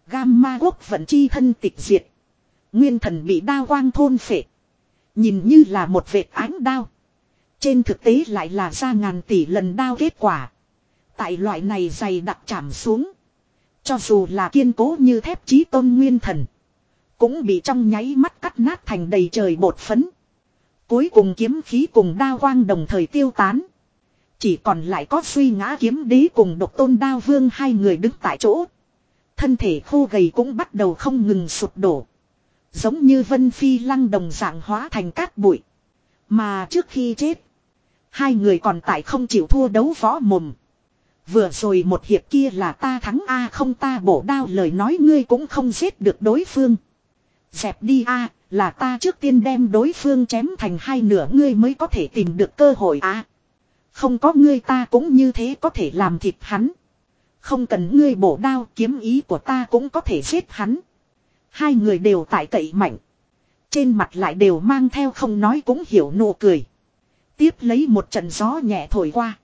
Gamma quốc vận chi thân tịch diệt. Nguyên thần bị đao quang thôn phệ. Nhìn như là một vệt ánh đao. Trên thực tế lại là ra ngàn tỷ lần đao kết quả. Tại loại này dày đặc chạm xuống. Cho dù là kiên cố như thép chí tôn nguyên thần. Cũng bị trong nháy mắt cắt nát thành đầy trời bột phấn. Cuối cùng kiếm khí cùng đao quang đồng thời tiêu tán. Chỉ còn lại có suy ngã kiếm đế cùng độc tôn đao vương hai người đứng tại chỗ. Thân thể khô gầy cũng bắt đầu không ngừng sụp đổ. Giống như vân phi lăng đồng dạng hóa thành cát bụi. Mà trước khi chết. Hai người còn tại không chịu thua đấu võ mồm. Vừa rồi một hiệp kia là ta thắng A không ta bổ đao lời nói ngươi cũng không giết được đối phương. Dẹp đi A, là ta trước tiên đem đối phương chém thành hai nửa ngươi mới có thể tìm được cơ hội A. Không có ngươi ta cũng như thế có thể làm thịt hắn. Không cần ngươi bổ đao, kiếm ý của ta cũng có thể giết hắn. Hai người đều tại cậy mạnh. Trên mặt lại đều mang theo không nói cũng hiểu nụ cười. Tiếp lấy một trận gió nhẹ thổi qua.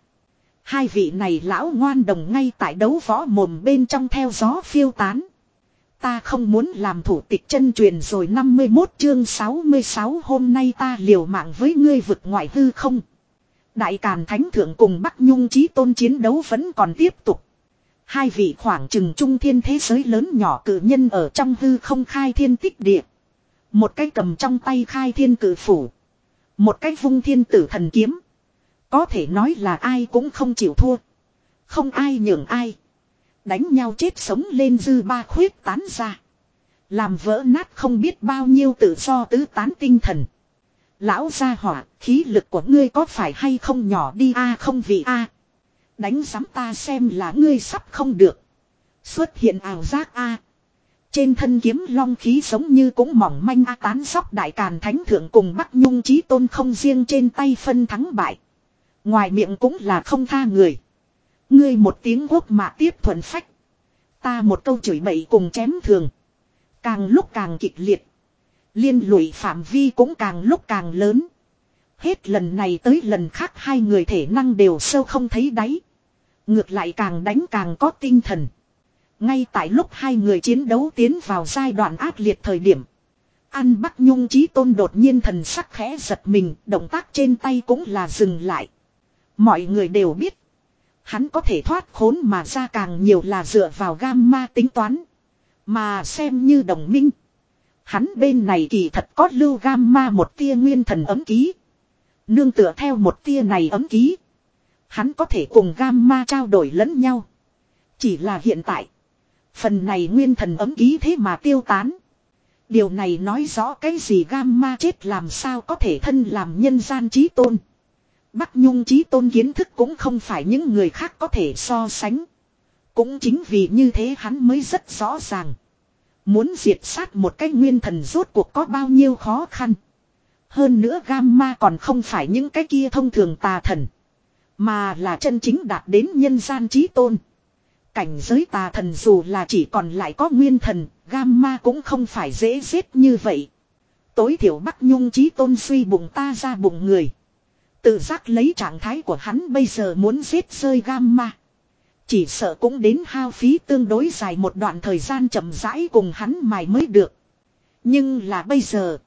Hai vị này lão ngoan đồng ngay tại đấu võ mồm bên trong theo gió phiêu tán. Ta không muốn làm thủ tịch chân truyền rồi 51 chương 66 hôm nay ta liều mạng với ngươi vực ngoại hư không. Đại Càn Thánh Thượng cùng Bắc Nhung Chí Tôn chiến đấu vẫn còn tiếp tục. Hai vị khoảng trừng trung thiên thế giới lớn nhỏ cử nhân ở trong hư không khai thiên tích địa. Một cái cầm trong tay khai thiên cử phủ. Một cái vung thiên tử thần kiếm. Có thể nói là ai cũng không chịu thua. Không ai nhường ai. Đánh nhau chết sống lên dư ba khuyết tán ra. Làm vỡ nát không biết bao nhiêu tự do tứ tán tinh thần. Lão gia hỏa, khí lực của ngươi có phải hay không nhỏ đi a không vì a Đánh giám ta xem là ngươi sắp không được. Xuất hiện ảo giác a Trên thân kiếm long khí giống như cũng mỏng manh a tán sóc đại càn thánh thượng cùng Bắc Nhung chí tôn không riêng trên tay phân thắng bại. Ngoài miệng cũng là không tha người. Ngươi một tiếng quốc mà tiếp thuận phách. Ta một câu chửi bậy cùng chém thường. Càng lúc càng kịch liệt. Liên lụy phạm vi cũng càng lúc càng lớn. Hết lần này tới lần khác hai người thể năng đều sâu không thấy đáy. Ngược lại càng đánh càng có tinh thần. Ngay tại lúc hai người chiến đấu tiến vào giai đoạn ác liệt thời điểm. An Bắc Nhung Chí Tôn đột nhiên thần sắc khẽ giật mình, động tác trên tay cũng là dừng lại. Mọi người đều biết. Hắn có thể thoát khốn mà ra càng nhiều là dựa vào gamma tính toán. Mà xem như đồng minh. Hắn bên này kỳ thật có lưu gamma một tia nguyên thần ấm ký. Nương tựa theo một tia này ấm ký. Hắn có thể cùng gamma trao đổi lẫn nhau. Chỉ là hiện tại. Phần này nguyên thần ấm ký thế mà tiêu tán. Điều này nói rõ cái gì gamma chết làm sao có thể thân làm nhân gian trí tôn. Bắc Nhung trí tôn kiến thức cũng không phải những người khác có thể so sánh. Cũng chính vì như thế hắn mới rất rõ ràng. Muốn diệt sát một cái nguyên thần rốt cuộc có bao nhiêu khó khăn. Hơn nữa gamma còn không phải những cái kia thông thường tà thần. Mà là chân chính đạt đến nhân gian trí tôn. Cảnh giới tà thần dù là chỉ còn lại có nguyên thần, gamma cũng không phải dễ giết như vậy. Tối thiểu Bắc Nhung trí tôn suy bụng ta ra bụng người. Tự giác lấy trạng thái của hắn bây giờ muốn giết rơi gamma. Chỉ sợ cũng đến hao phí tương đối dài một đoạn thời gian chậm rãi cùng hắn mài mới được. Nhưng là bây giờ.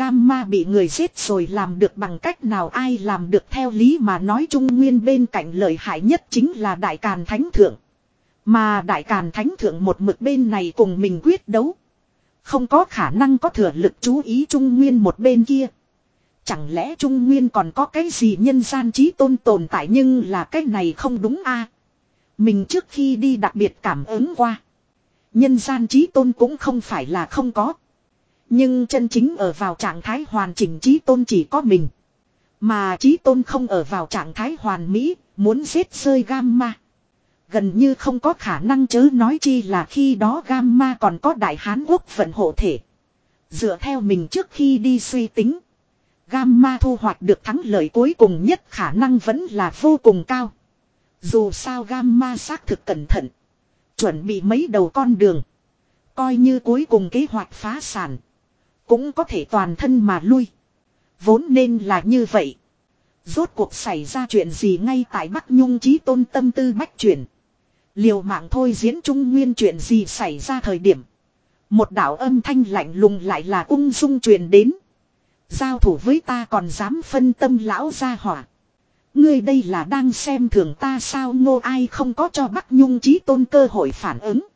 Gamma bị người giết rồi làm được bằng cách nào ai làm được theo lý mà nói trung nguyên bên cạnh lợi hại nhất chính là Đại Càn Thánh Thượng. Mà Đại Càn Thánh Thượng một mực bên này cùng mình quyết đấu. Không có khả năng có thừa lực chú ý trung nguyên một bên kia. Chẳng lẽ Trung Nguyên còn có cái gì nhân gian trí tôn tồn tại nhưng là cái này không đúng a Mình trước khi đi đặc biệt cảm ứng qua. Nhân gian trí tôn cũng không phải là không có. Nhưng chân chính ở vào trạng thái hoàn chỉnh trí tôn chỉ có mình. Mà trí tôn không ở vào trạng thái hoàn mỹ, muốn giết rơi gamma. Gần như không có khả năng chớ nói chi là khi đó gamma còn có đại hán quốc vận hộ thể. Dựa theo mình trước khi đi suy tính. Gamma thu hoạch được thắng lợi cuối cùng nhất khả năng vẫn là vô cùng cao. Dù sao Gamma xác thực cẩn thận. Chuẩn bị mấy đầu con đường. Coi như cuối cùng kế hoạch phá sản. Cũng có thể toàn thân mà lui. Vốn nên là như vậy. Rốt cuộc xảy ra chuyện gì ngay tại Bắc Nhung trí tôn tâm tư bách chuyển. Liều mạng thôi diễn trung nguyên chuyện gì xảy ra thời điểm. Một đạo âm thanh lạnh lùng lại là ung dung truyền đến. Giao thủ với ta còn dám phân tâm lão gia hỏa. Ngươi đây là đang xem thường ta sao ngô ai không có cho Bắc Nhung trí tôn cơ hội phản ứng.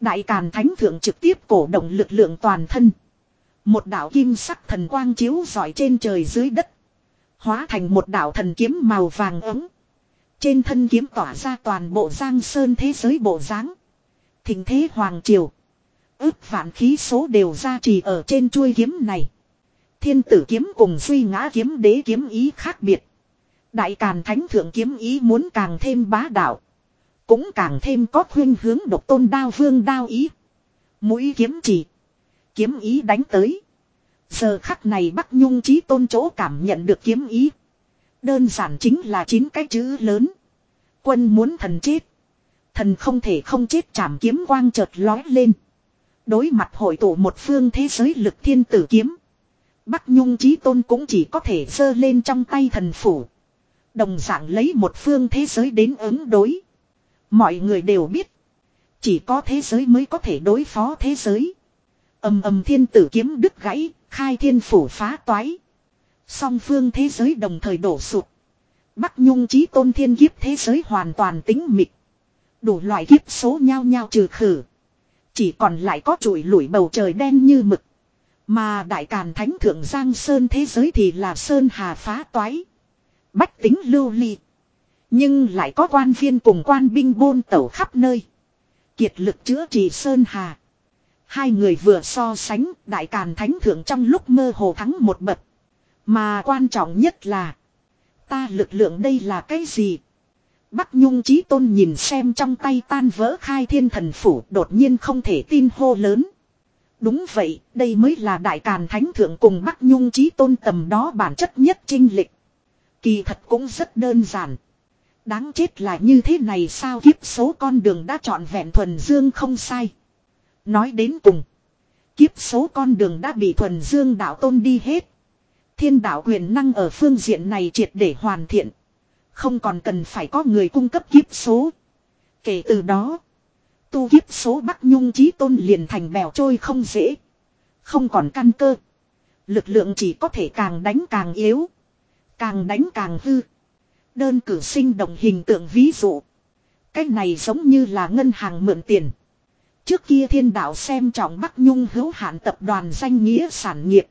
Đại Càn Thánh Thượng trực tiếp cổ động lực lượng toàn thân. Một đạo kim sắc thần quang chiếu rọi trên trời dưới đất. Hóa thành một đạo thần kiếm màu vàng ấm. Trên thân kiếm tỏa ra toàn bộ giang sơn thế giới bộ dáng Thình thế hoàng triều. ước vạn khí số đều ra trì ở trên chuôi kiếm này. Thiên tử kiếm cùng suy ngã kiếm đế kiếm ý khác biệt. Đại Càn Thánh Thượng kiếm ý muốn càng thêm bá đạo. Cũng càng thêm có khuyên hướng độc tôn đao vương đao ý. Mũi kiếm chỉ. Kiếm ý đánh tới. Giờ khắc này Bắc Nhung chí tôn chỗ cảm nhận được kiếm ý. Đơn giản chính là chín cái chữ lớn. Quân muốn thần chết. Thần không thể không chết chảm kiếm quang chợt lói lên. Đối mặt hội tụ một phương thế giới lực thiên tử kiếm. Bắc Nhung Chí Tôn cũng chỉ có thể giơ lên trong tay thần phủ. Đồng dạng lấy một phương thế giới đến ứng đối. Mọi người đều biết. Chỉ có thế giới mới có thể đối phó thế giới ầm ầm thiên tử kiếm đứt gãy, khai thiên phủ phá toái. Song phương thế giới đồng thời đổ sụp Bắc Nhung Chí Tôn thiên kiếp thế giới hoàn toàn tính mịt. Đủ loại kiếp số nhau nhau trừ khử. Chỉ còn lại có chuỗi lủi bầu trời đen như mực. Mà đại càn thánh thượng Giang Sơn thế giới thì là Sơn Hà phá toái. Bách tính lưu ly. Nhưng lại có quan viên cùng quan binh bôn tẩu khắp nơi. Kiệt lực chữa trị Sơn Hà. Hai người vừa so sánh đại càn thánh thượng trong lúc mơ hồ thắng một bậc. Mà quan trọng nhất là. Ta lực lượng đây là cái gì? Bắc Nhung Chí Tôn nhìn xem trong tay tan vỡ khai thiên thần phủ đột nhiên không thể tin hô lớn. Đúng vậy, đây mới là đại càn thánh thượng cùng Bắc Nhung chí tôn tầm đó bản chất nhất trinh lịch. Kỳ thật cũng rất đơn giản. Đáng chết là như thế này sao kiếp số con đường đã chọn vẹn thuần dương không sai. Nói đến cùng. Kiếp số con đường đã bị thuần dương đạo tôn đi hết. Thiên đạo quyền năng ở phương diện này triệt để hoàn thiện. Không còn cần phải có người cung cấp kiếp số. Kể từ đó. Tu kiếp số Bắc Nhung chí tôn liền thành bèo trôi không dễ. Không còn căn cơ. Lực lượng chỉ có thể càng đánh càng yếu. Càng đánh càng hư. Đơn cử sinh động hình tượng ví dụ. Cách này giống như là ngân hàng mượn tiền. Trước kia thiên đạo xem trọng Bắc Nhung hữu hạn tập đoàn danh nghĩa sản nghiệp.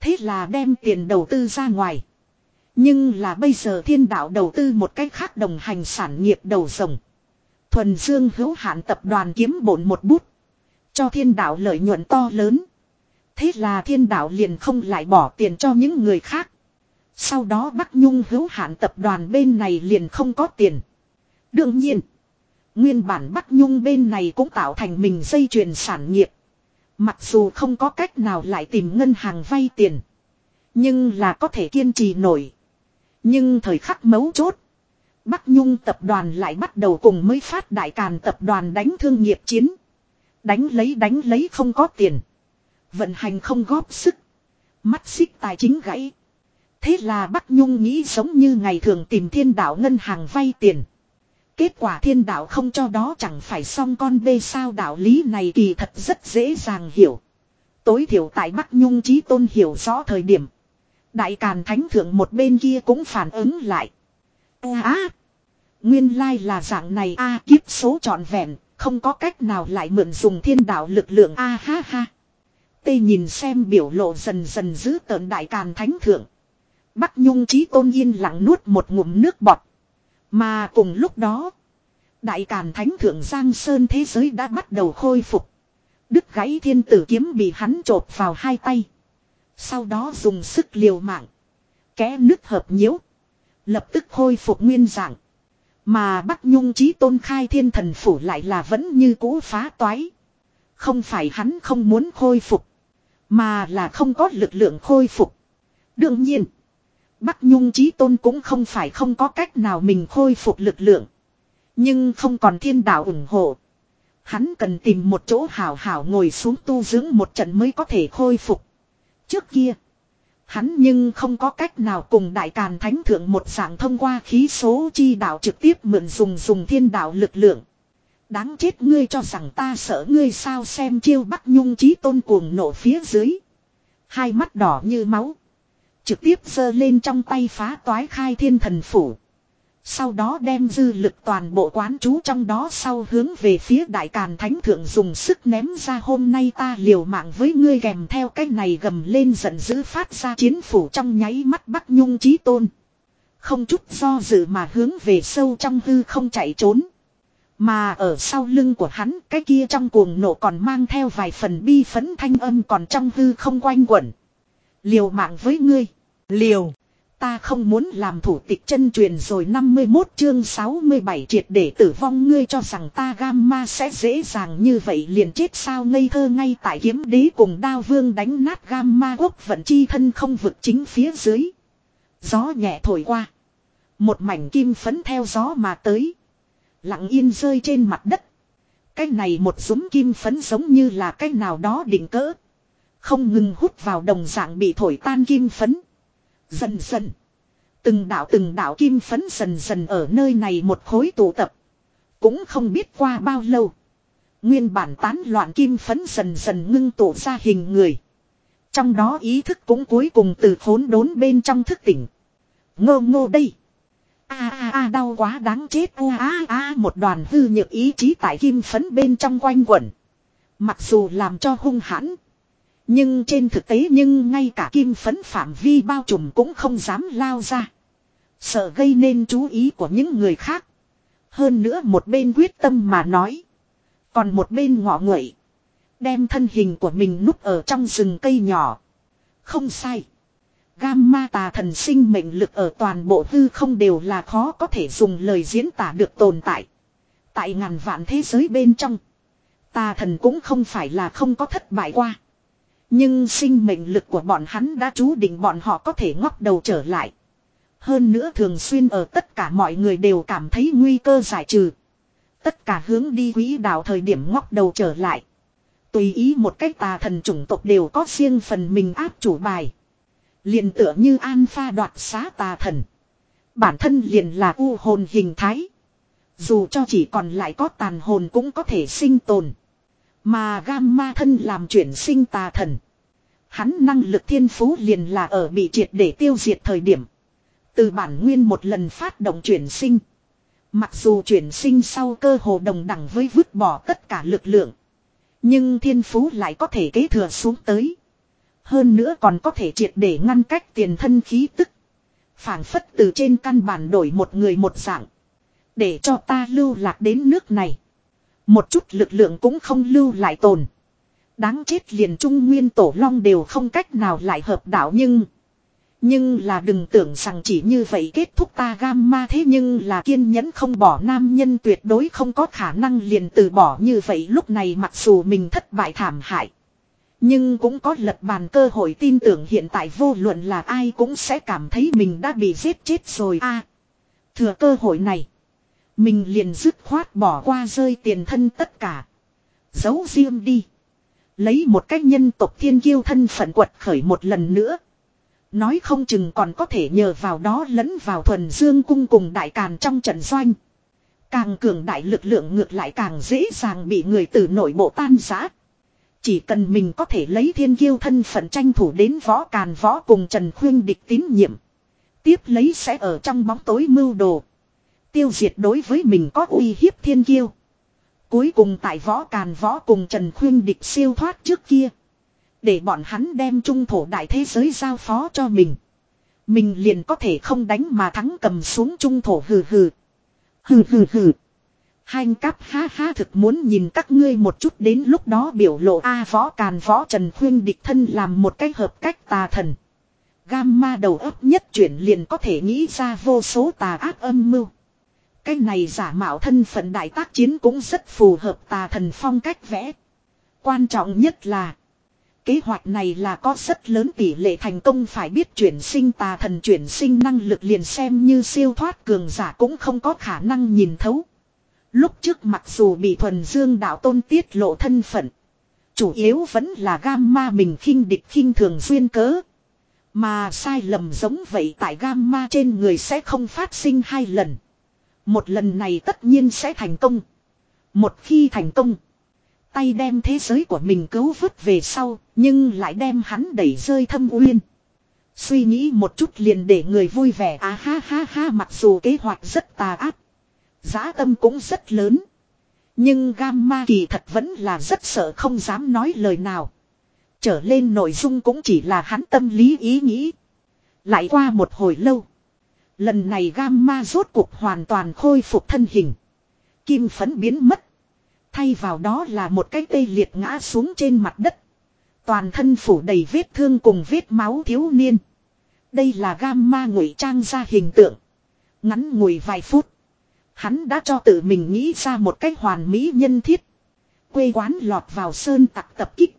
Thế là đem tiền đầu tư ra ngoài. Nhưng là bây giờ thiên đạo đầu tư một cách khác đồng hành sản nghiệp đầu rồng. Thuần Dương hữu hạn tập đoàn kiếm bổn một bút. Cho thiên đạo lợi nhuận to lớn. Thế là thiên đạo liền không lại bỏ tiền cho những người khác. Sau đó Bắc Nhung hữu hạn tập đoàn bên này liền không có tiền. Đương nhiên. Nguyên bản Bắc Nhung bên này cũng tạo thành mình dây chuyền sản nghiệp. Mặc dù không có cách nào lại tìm ngân hàng vay tiền. Nhưng là có thể kiên trì nổi. Nhưng thời khắc mấu chốt. Bắc Nhung tập đoàn lại bắt đầu cùng mới phát đại càn tập đoàn đánh thương nghiệp chiến. Đánh lấy đánh lấy không có tiền. Vận hành không góp sức. Mắt xích tài chính gãy. Thế là Bắc Nhung nghĩ giống như ngày thường tìm thiên đạo ngân hàng vay tiền. Kết quả thiên đạo không cho đó chẳng phải xong con bê sao đạo lý này kỳ thật rất dễ dàng hiểu. Tối thiểu tại Bắc Nhung trí tôn hiểu rõ thời điểm. Đại Càn Thánh Thượng một bên kia cũng phản ứng lại. À, nguyên lai là dạng này a kiếp số trọn vẹn, không có cách nào lại mượn dùng thiên đạo lực lượng a ha ha. Tê nhìn xem biểu lộ dần dần giữ tợn Đại Càn Thánh Thượng. Bắc Nhung trí tôn yên lặng nuốt một ngụm nước bọt. Mà cùng lúc đó, Đại Càn Thánh Thượng Giang Sơn thế giới đã bắt đầu khôi phục. Đứt gãy thiên tử kiếm bị hắn trộp vào hai tay. Sau đó dùng sức liều mạng. Kẽ nứt hợp nhiễu. Lập tức khôi phục nguyên dạng. Mà Bắc Nhung trí tôn khai thiên thần phủ lại là vẫn như cũ phá toái. Không phải hắn không muốn khôi phục. Mà là không có lực lượng khôi phục. Đương nhiên. Bắc Nhung chí tôn cũng không phải không có cách nào mình khôi phục lực lượng. Nhưng không còn thiên đạo ủng hộ. Hắn cần tìm một chỗ hảo hảo ngồi xuống tu dưỡng một trận mới có thể khôi phục. Trước kia. Hắn nhưng không có cách nào cùng đại càn thánh thượng một dạng thông qua khí số chi đạo trực tiếp mượn dùng dùng thiên đạo lực lượng. Đáng chết ngươi cho rằng ta sợ ngươi sao xem chiêu bắc nhung chí tôn cuồng nổ phía dưới. Hai mắt đỏ như máu. Trực tiếp giơ lên trong tay phá toái khai thiên thần phủ. Sau đó đem dư lực toàn bộ quán chú trong đó sau hướng về phía đại càn thánh thượng dùng sức ném ra hôm nay ta liều mạng với ngươi kèm theo cái này gầm lên giận dữ phát ra chiến phủ trong nháy mắt bắc nhung trí tôn. Không chút do dự mà hướng về sâu trong hư không chạy trốn. Mà ở sau lưng của hắn, cái kia trong cuồng nộ còn mang theo vài phần bi phấn thanh âm còn trong hư không quanh quẩn. Liều mạng với ngươi. Liều. Ta không muốn làm thủ tịch chân truyền rồi 51 chương 67 triệt để tử vong ngươi cho rằng ta gamma sẽ dễ dàng như vậy liền chết sao ngây thơ ngay tại kiếm đế cùng đao vương đánh nát gamma quốc vận chi thân không vực chính phía dưới. Gió nhẹ thổi qua. Một mảnh kim phấn theo gió mà tới. Lặng yên rơi trên mặt đất. Cái này một súng kim phấn giống như là cái nào đó đỉnh cỡ. Không ngừng hút vào đồng dạng bị thổi tan kim phấn. Dần dần. Từng đạo từng đạo kim phấn dần dần ở nơi này một khối tụ tập. Cũng không biết qua bao lâu. Nguyên bản tán loạn kim phấn dần dần ngưng tụ ra hình người. Trong đó ý thức cũng cuối cùng từ khốn đốn bên trong thức tỉnh. Ngô ngô đây. A a a đau quá đáng chết a a a, một đoàn hư nhược ý chí tại kim phấn bên trong quanh quẩn. Mặc dù làm cho hung hãn. Nhưng trên thực tế nhưng ngay cả kim phấn phạm vi bao trùm cũng không dám lao ra. Sợ gây nên chú ý của những người khác. Hơn nữa một bên quyết tâm mà nói. Còn một bên ngọ nguậy. Đem thân hình của mình núp ở trong rừng cây nhỏ. Không sai. Gamma tà thần sinh mệnh lực ở toàn bộ hư không đều là khó có thể dùng lời diễn tả được tồn tại. Tại ngàn vạn thế giới bên trong. Tà thần cũng không phải là không có thất bại qua. Nhưng sinh mệnh lực của bọn hắn đã chú định bọn họ có thể ngóc đầu trở lại. Hơn nữa thường xuyên ở tất cả mọi người đều cảm thấy nguy cơ giải trừ. Tất cả hướng đi quỹ đạo thời điểm ngóc đầu trở lại. Tùy ý một cách tà thần chủng tộc đều có riêng phần mình áp chủ bài. Liền tựa như an pha đoạt xá tà thần. Bản thân liền là u hồn hình thái. Dù cho chỉ còn lại có tàn hồn cũng có thể sinh tồn. Mà gamma thân làm chuyển sinh tà thần. Hắn năng lực thiên phú liền là ở bị triệt để tiêu diệt thời điểm. Từ bản nguyên một lần phát động chuyển sinh. Mặc dù chuyển sinh sau cơ hồ đồng đẳng với vứt bỏ tất cả lực lượng. Nhưng thiên phú lại có thể kế thừa xuống tới. Hơn nữa còn có thể triệt để ngăn cách tiền thân khí tức. phảng phất từ trên căn bản đổi một người một dạng. Để cho ta lưu lạc đến nước này. Một chút lực lượng cũng không lưu lại tồn. Đáng chết liền trung nguyên tổ long đều không cách nào lại hợp đạo nhưng. Nhưng là đừng tưởng rằng chỉ như vậy kết thúc ta gamma thế nhưng là kiên nhẫn không bỏ nam nhân tuyệt đối không có khả năng liền từ bỏ như vậy lúc này mặc dù mình thất bại thảm hại. Nhưng cũng có lật bàn cơ hội tin tưởng hiện tại vô luận là ai cũng sẽ cảm thấy mình đã bị giết chết rồi a Thừa cơ hội này. Mình liền dứt khoát bỏ qua rơi tiền thân tất cả. Giấu riêng đi. Lấy một cách nhân tộc thiên kiêu thân phận quật khởi một lần nữa. Nói không chừng còn có thể nhờ vào đó lẫn vào thuần dương cung cùng đại càn trong trận doanh. Càng cường đại lực lượng ngược lại càng dễ dàng bị người từ nội bộ tan giã. Chỉ cần mình có thể lấy thiên kiêu thân phận tranh thủ đến võ càn võ cùng Trần Khuyên địch tín nhiệm. Tiếp lấy sẽ ở trong bóng tối mưu đồ. Tiêu diệt đối với mình có uy hiếp thiên kiêu. Cuối cùng tại võ càn võ cùng Trần Khuyên địch siêu thoát trước kia. Để bọn hắn đem trung thổ đại thế giới giao phó cho mình. Mình liền có thể không đánh mà thắng cầm xuống trung thổ hừ hừ. Hừ hừ hừ. Hành cắp ha ha thực muốn nhìn các ngươi một chút đến lúc đó biểu lộ A võ càn võ trần khuyên địch thân làm một cách hợp cách tà thần. Gamma đầu óc nhất chuyển liền có thể nghĩ ra vô số tà ác âm mưu. Cái này giả mạo thân phận đại tác chiến cũng rất phù hợp tà thần phong cách vẽ. Quan trọng nhất là, Kế hoạch này là có rất lớn tỷ lệ thành công phải biết chuyển sinh tà thần chuyển sinh năng lực liền xem như siêu thoát cường giả cũng không có khả năng nhìn thấu. Lúc trước mặc dù bị thuần dương đạo tôn tiết lộ thân phận. Chủ yếu vẫn là gamma mình khinh địch khinh thường duyên cớ. Mà sai lầm giống vậy tại gamma trên người sẽ không phát sinh hai lần. Một lần này tất nhiên sẽ thành công. Một khi thành công. Tay đem thế giới của mình cứu vứt về sau. Nhưng lại đem hắn đẩy rơi thâm uyên. Suy nghĩ một chút liền để người vui vẻ à ha ha ha, mặc dù kế hoạch rất tà ác. Giá tâm cũng rất lớn. Nhưng Gamma kỳ thật vẫn là rất sợ không dám nói lời nào. Trở lên nội dung cũng chỉ là hắn tâm lý ý nghĩ. Lại qua một hồi lâu. Lần này Gamma rốt cuộc hoàn toàn khôi phục thân hình. Kim phấn biến mất. Thay vào đó là một cái tê liệt ngã xuống trên mặt đất. Toàn thân phủ đầy vết thương cùng vết máu thiếu niên. Đây là Gamma ngụy trang ra hình tượng. Ngắn ngủi vài phút. Hắn đã cho tự mình nghĩ ra một cách hoàn mỹ nhân thiết. Quê quán lọt vào sơn tặc tập kích.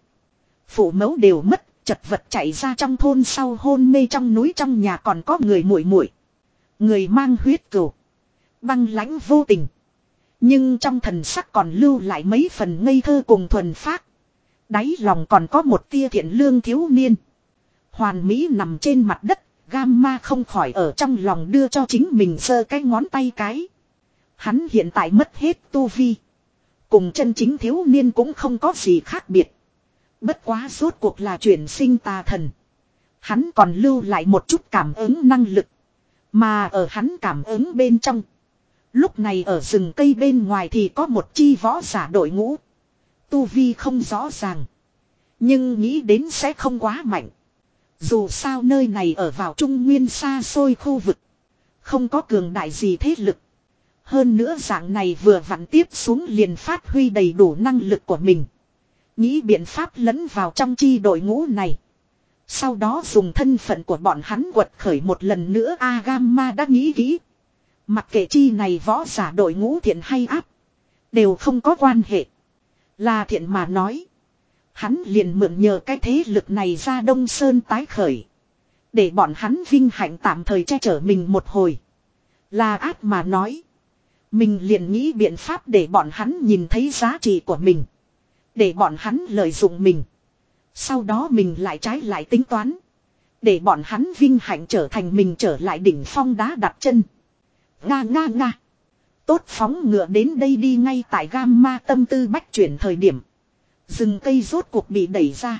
phủ mẫu đều mất, chật vật chạy ra trong thôn sau hôn mê trong núi trong nhà còn có người muội muội Người mang huyết cửu Băng lãnh vô tình. Nhưng trong thần sắc còn lưu lại mấy phần ngây thơ cùng thuần phát. Đáy lòng còn có một tia thiện lương thiếu niên. Hoàn Mỹ nằm trên mặt đất, Gamma không khỏi ở trong lòng đưa cho chính mình sơ cái ngón tay cái. Hắn hiện tại mất hết tu vi. Cùng chân chính thiếu niên cũng không có gì khác biệt. Bất quá rốt cuộc là chuyển sinh tà thần. Hắn còn lưu lại một chút cảm ứng năng lực. Mà ở hắn cảm ứng bên trong. Lúc này ở rừng cây bên ngoài thì có một chi võ giả đội ngũ. Tu vi không rõ ràng. Nhưng nghĩ đến sẽ không quá mạnh. Dù sao nơi này ở vào trung nguyên xa xôi khu vực. Không có cường đại gì thế lực. Hơn nữa dạng này vừa vặn tiếp xuống liền phát huy đầy đủ năng lực của mình. Nghĩ biện pháp lẫn vào trong chi đội ngũ này. Sau đó dùng thân phận của bọn hắn quật khởi một lần nữa Agama đã nghĩ kỹ. Mặc kệ chi này võ giả đội ngũ thiện hay áp. Đều không có quan hệ. Là thiện mà nói. Hắn liền mượn nhờ cái thế lực này ra Đông Sơn tái khởi. Để bọn hắn vinh hạnh tạm thời che chở mình một hồi. Là ác mà nói. Mình liền nghĩ biện pháp để bọn hắn nhìn thấy giá trị của mình. Để bọn hắn lợi dụng mình. Sau đó mình lại trái lại tính toán. Để bọn hắn vinh hạnh trở thành mình trở lại đỉnh phong đá đặt chân. Nga nga nga. Tốt phóng ngựa đến đây đi ngay tại gamma tâm tư bách chuyển thời điểm. Rừng cây rốt cuộc bị đẩy ra.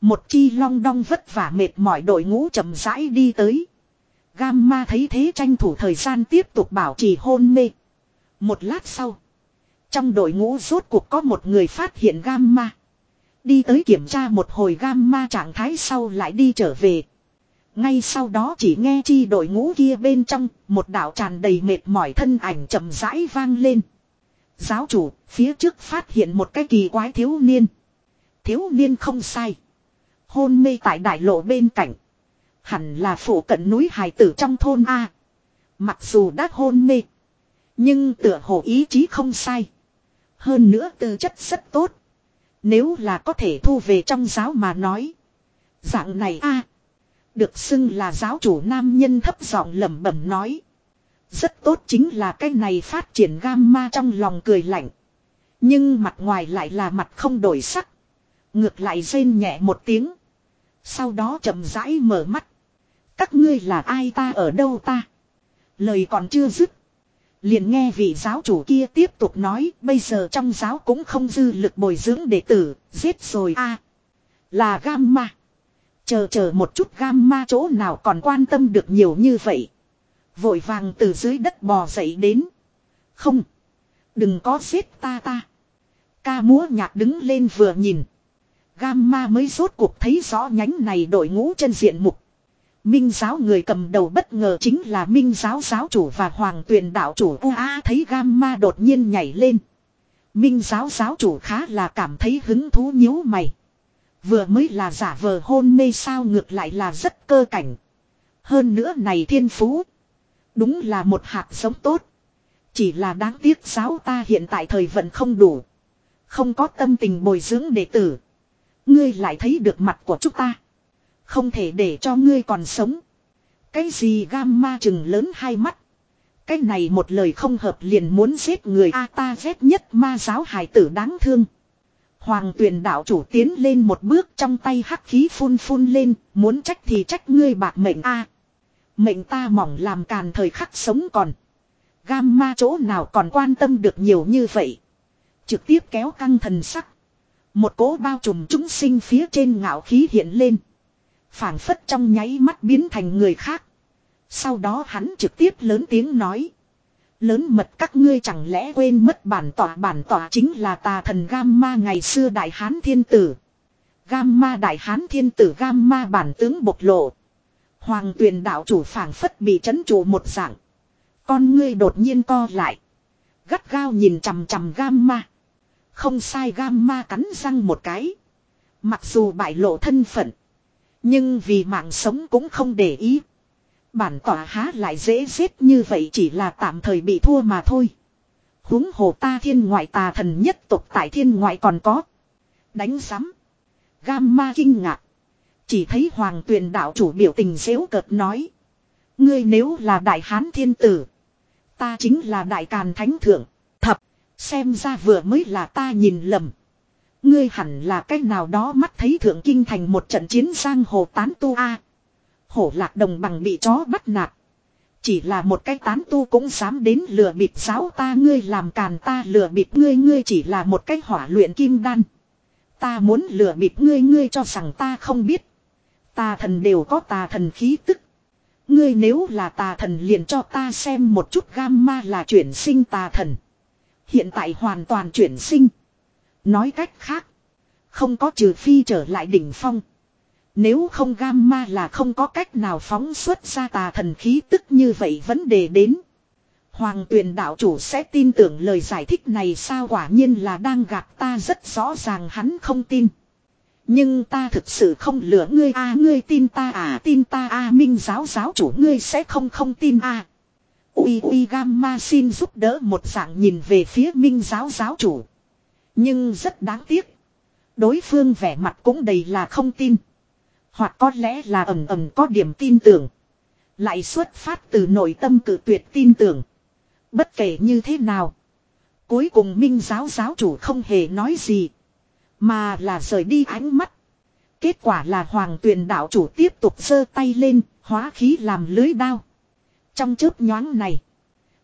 Một chi long đong vất vả mệt mỏi đội ngũ chậm rãi đi tới. Gamma thấy thế tranh thủ thời gian tiếp tục bảo trì hôn mê. Một lát sau. Trong đội ngũ rốt cuộc có một người phát hiện Gamma. Đi tới kiểm tra một hồi Gamma trạng thái sau lại đi trở về. Ngay sau đó chỉ nghe chi đội ngũ kia bên trong, một đạo tràn đầy mệt mỏi thân ảnh chậm rãi vang lên. Giáo chủ, phía trước phát hiện một cái kỳ quái thiếu niên. Thiếu niên không sai. Hôn mê tại đại lộ bên cạnh. Hẳn là phủ cận núi hải tử trong thôn A. Mặc dù đã hôn mê. Nhưng tựa hồ ý chí không sai. Hơn nữa tư chất rất tốt. Nếu là có thể thu về trong giáo mà nói. Dạng này a Được xưng là giáo chủ nam nhân thấp giọng lẩm bẩm nói. Rất tốt chính là cái này phát triển gamma trong lòng cười lạnh. Nhưng mặt ngoài lại là mặt không đổi sắc. Ngược lại rên nhẹ một tiếng. Sau đó chậm rãi mở mắt. Các ngươi là ai ta ở đâu ta? Lời còn chưa dứt. Liền nghe vị giáo chủ kia tiếp tục nói bây giờ trong giáo cũng không dư lực bồi dưỡng đệ tử, giết rồi a Là gamma. Chờ chờ một chút gamma chỗ nào còn quan tâm được nhiều như vậy. Vội vàng từ dưới đất bò dậy đến. Không. Đừng có giết ta ta. Ca múa nhạc đứng lên vừa nhìn. Gamma mới rốt cuộc thấy rõ nhánh này đội ngũ chân diện mục. Minh giáo người cầm đầu bất ngờ chính là Minh giáo giáo chủ và Hoàng tuyền đạo chủ U A thấy Gamma đột nhiên nhảy lên. Minh giáo giáo chủ khá là cảm thấy hứng thú nhíu mày. Vừa mới là giả vờ hôn mê sao ngược lại là rất cơ cảnh. Hơn nữa này thiên phú. Đúng là một hạt giống tốt. Chỉ là đáng tiếc giáo ta hiện tại thời vận không đủ. Không có tâm tình bồi dưỡng đệ tử. Ngươi lại thấy được mặt của chúng ta. Không thể để cho ngươi còn sống. Cái gì gamma chừng lớn hai mắt. Cái này một lời không hợp liền muốn giết người A ta ghét nhất ma giáo hải tử đáng thương. Hoàng tuyển đạo chủ tiến lên một bước trong tay hắc khí phun phun lên, muốn trách thì trách ngươi bạc mệnh A. Mệnh ta mỏng làm càn thời khắc sống còn. Gamma chỗ nào còn quan tâm được nhiều như vậy. Trực tiếp kéo căng thần sắc. Một cỗ bao trùm chúng sinh phía trên ngạo khí hiện lên phảng phất trong nháy mắt biến thành người khác. Sau đó hắn trực tiếp lớn tiếng nói. Lớn mật các ngươi chẳng lẽ quên mất bản tỏa bản tỏa chính là tà thần Gamma ngày xưa đại hán thiên tử. Gamma đại hán thiên tử Gamma bản tướng bộc lộ. Hoàng tuyền đạo chủ phảng phất bị chấn trụ một dạng. Con ngươi đột nhiên co lại. Gắt gao nhìn chằm chằm Gamma. Không sai, Gamma cắn răng một cái. Mặc dù bại lộ thân phận. Nhưng vì mạng sống cũng không để ý. Bản tỏa há lại dễ giết như vậy chỉ là tạm thời bị thua mà thôi. huống hồ ta thiên ngoại tà thần nhất tục tại thiên ngoại còn có. Đánh sắm. Gamma kinh ngạc. Chỉ thấy hoàng tuyền đạo chủ biểu tình dễu cợt nói. Ngươi nếu là đại hán thiên tử. Ta chính là đại càn thánh thượng. Thập. Xem ra vừa mới là ta nhìn lầm. Ngươi hẳn là cách nào đó mắt thấy thượng kinh thành một trận chiến giang hồ tán tu a. Hổ lạc đồng bằng bị chó bắt nạt. Chỉ là một cái tán tu cũng dám đến lừa bịp giáo ta ngươi làm càn ta lừa bịp ngươi ngươi chỉ là một cái hỏa luyện kim đan. Ta muốn lừa bịp ngươi ngươi cho rằng ta không biết. Tà thần đều có tà thần khí tức. Ngươi nếu là tà thần liền cho ta xem một chút gamma là chuyển sinh tà thần. Hiện tại hoàn toàn chuyển sinh. Nói cách khác. Không có trừ phi trở lại đỉnh phong. Nếu không gamma là không có cách nào phóng xuất ra tà thần khí tức như vậy vấn đề đến. Hoàng tuyển đạo chủ sẽ tin tưởng lời giải thích này sao quả nhiên là đang gạt ta rất rõ ràng hắn không tin. Nhưng ta thực sự không lừa ngươi a, ngươi tin ta à tin ta a, minh giáo giáo chủ ngươi sẽ không không tin a à. Ui ui, gamma xin giúp đỡ một dạng nhìn về phía minh giáo giáo chủ. Nhưng rất đáng tiếc. Đối phương vẻ mặt cũng đầy là không tin. Hoặc có lẽ là ẩm ẩm có điểm tin tưởng. Lại xuất phát từ nội tâm cử tuyệt tin tưởng. Bất kể như thế nào. Cuối cùng minh giáo giáo chủ không hề nói gì. Mà là rời đi ánh mắt. Kết quả là hoàng tuyền đạo chủ tiếp tục giơ tay lên, hóa khí làm lưới đao. Trong chớp nhoáng này.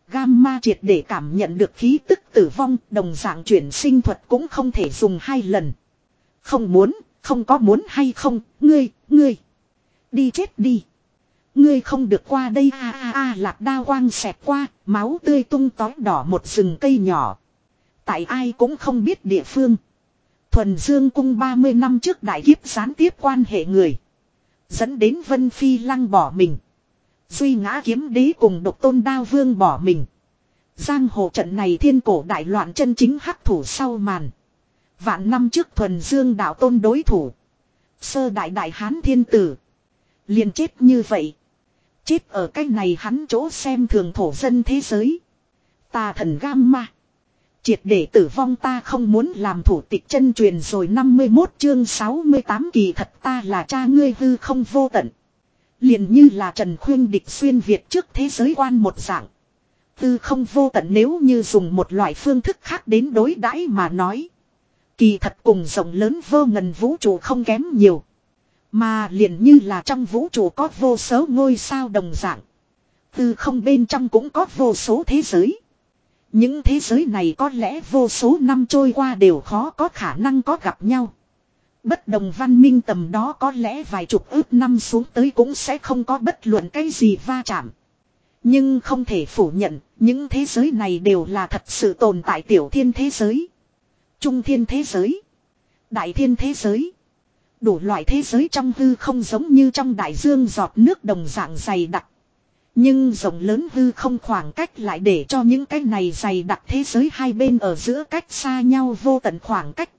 Gamma triệt để cảm nhận được khí tức tử vong, đồng dạng chuyển sinh thuật cũng không thể dùng hai lần. Không muốn, không có muốn hay không, ngươi, ngươi. Đi chết đi. Ngươi không được qua đây a a a lạc đao quang xẹt qua, máu tươi tung tói đỏ một rừng cây nhỏ. Tại ai cũng không biết địa phương. Thuần Dương cung 30 năm trước đại kiếp gián tiếp quan hệ người. Dẫn đến Vân Phi lăng bỏ mình. Duy ngã kiếm đế cùng độc tôn đao vương bỏ mình. Giang hồ trận này thiên cổ đại loạn chân chính hắc thủ sau màn. Vạn năm trước thuần dương đạo tôn đối thủ. Sơ đại đại hán thiên tử. liền chết như vậy. Chết ở cái này hắn chỗ xem thường thổ dân thế giới. Ta thần gam ma. Triệt để tử vong ta không muốn làm thủ tịch chân truyền rồi 51 chương 68 kỳ thật ta là cha ngươi hư không vô tận liền như là Trần Khuyên địch xuyên Việt trước thế giới quan một dạng. Tư không vô tận nếu như dùng một loại phương thức khác đến đối đãi mà nói. Kỳ thật cùng rộng lớn vô ngần vũ trụ không kém nhiều. Mà liền như là trong vũ trụ có vô số ngôi sao đồng dạng. Tư không bên trong cũng có vô số thế giới. Những thế giới này có lẽ vô số năm trôi qua đều khó có khả năng có gặp nhau. Bất đồng văn minh tầm đó có lẽ vài chục ước năm xuống tới cũng sẽ không có bất luận cái gì va chạm. Nhưng không thể phủ nhận, những thế giới này đều là thật sự tồn tại tiểu thiên thế giới. Trung thiên thế giới. Đại thiên thế giới. Đủ loại thế giới trong hư không giống như trong đại dương giọt nước đồng dạng dày đặc. Nhưng rộng lớn hư không khoảng cách lại để cho những cái này dày đặc thế giới hai bên ở giữa cách xa nhau vô tận khoảng cách.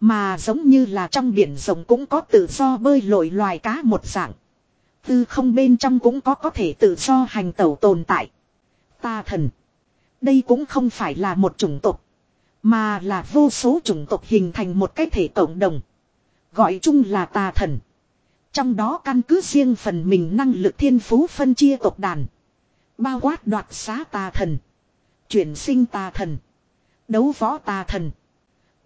Mà giống như là trong biển rộng cũng có tự do bơi lội loài cá một dạng. Tư không bên trong cũng có có thể tự do hành tẩu tồn tại. Ta thần. Đây cũng không phải là một chủng tộc. Mà là vô số chủng tộc hình thành một cái thể cộng đồng. Gọi chung là tà thần. Trong đó căn cứ riêng phần mình năng lực thiên phú phân chia tộc đàn. Bao quát đoạt xá tà thần. Chuyển sinh tà thần. Đấu võ tà thần.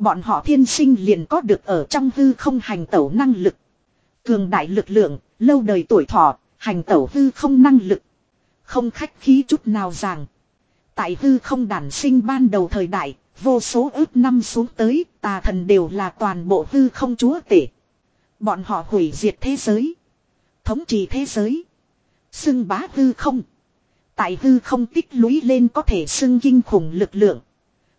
Bọn họ thiên sinh liền có được ở trong hư không hành tẩu năng lực. Cường đại lực lượng, lâu đời tuổi thọ, hành tẩu hư không năng lực. Không khách khí chút nào rằng. Tại hư không đản sinh ban đầu thời đại, vô số ước năm xuống tới, tà thần đều là toàn bộ hư không chúa tể. Bọn họ hủy diệt thế giới. Thống trị thế giới. Xưng bá hư không. Tại hư không tích lũy lên có thể xưng kinh khủng lực lượng.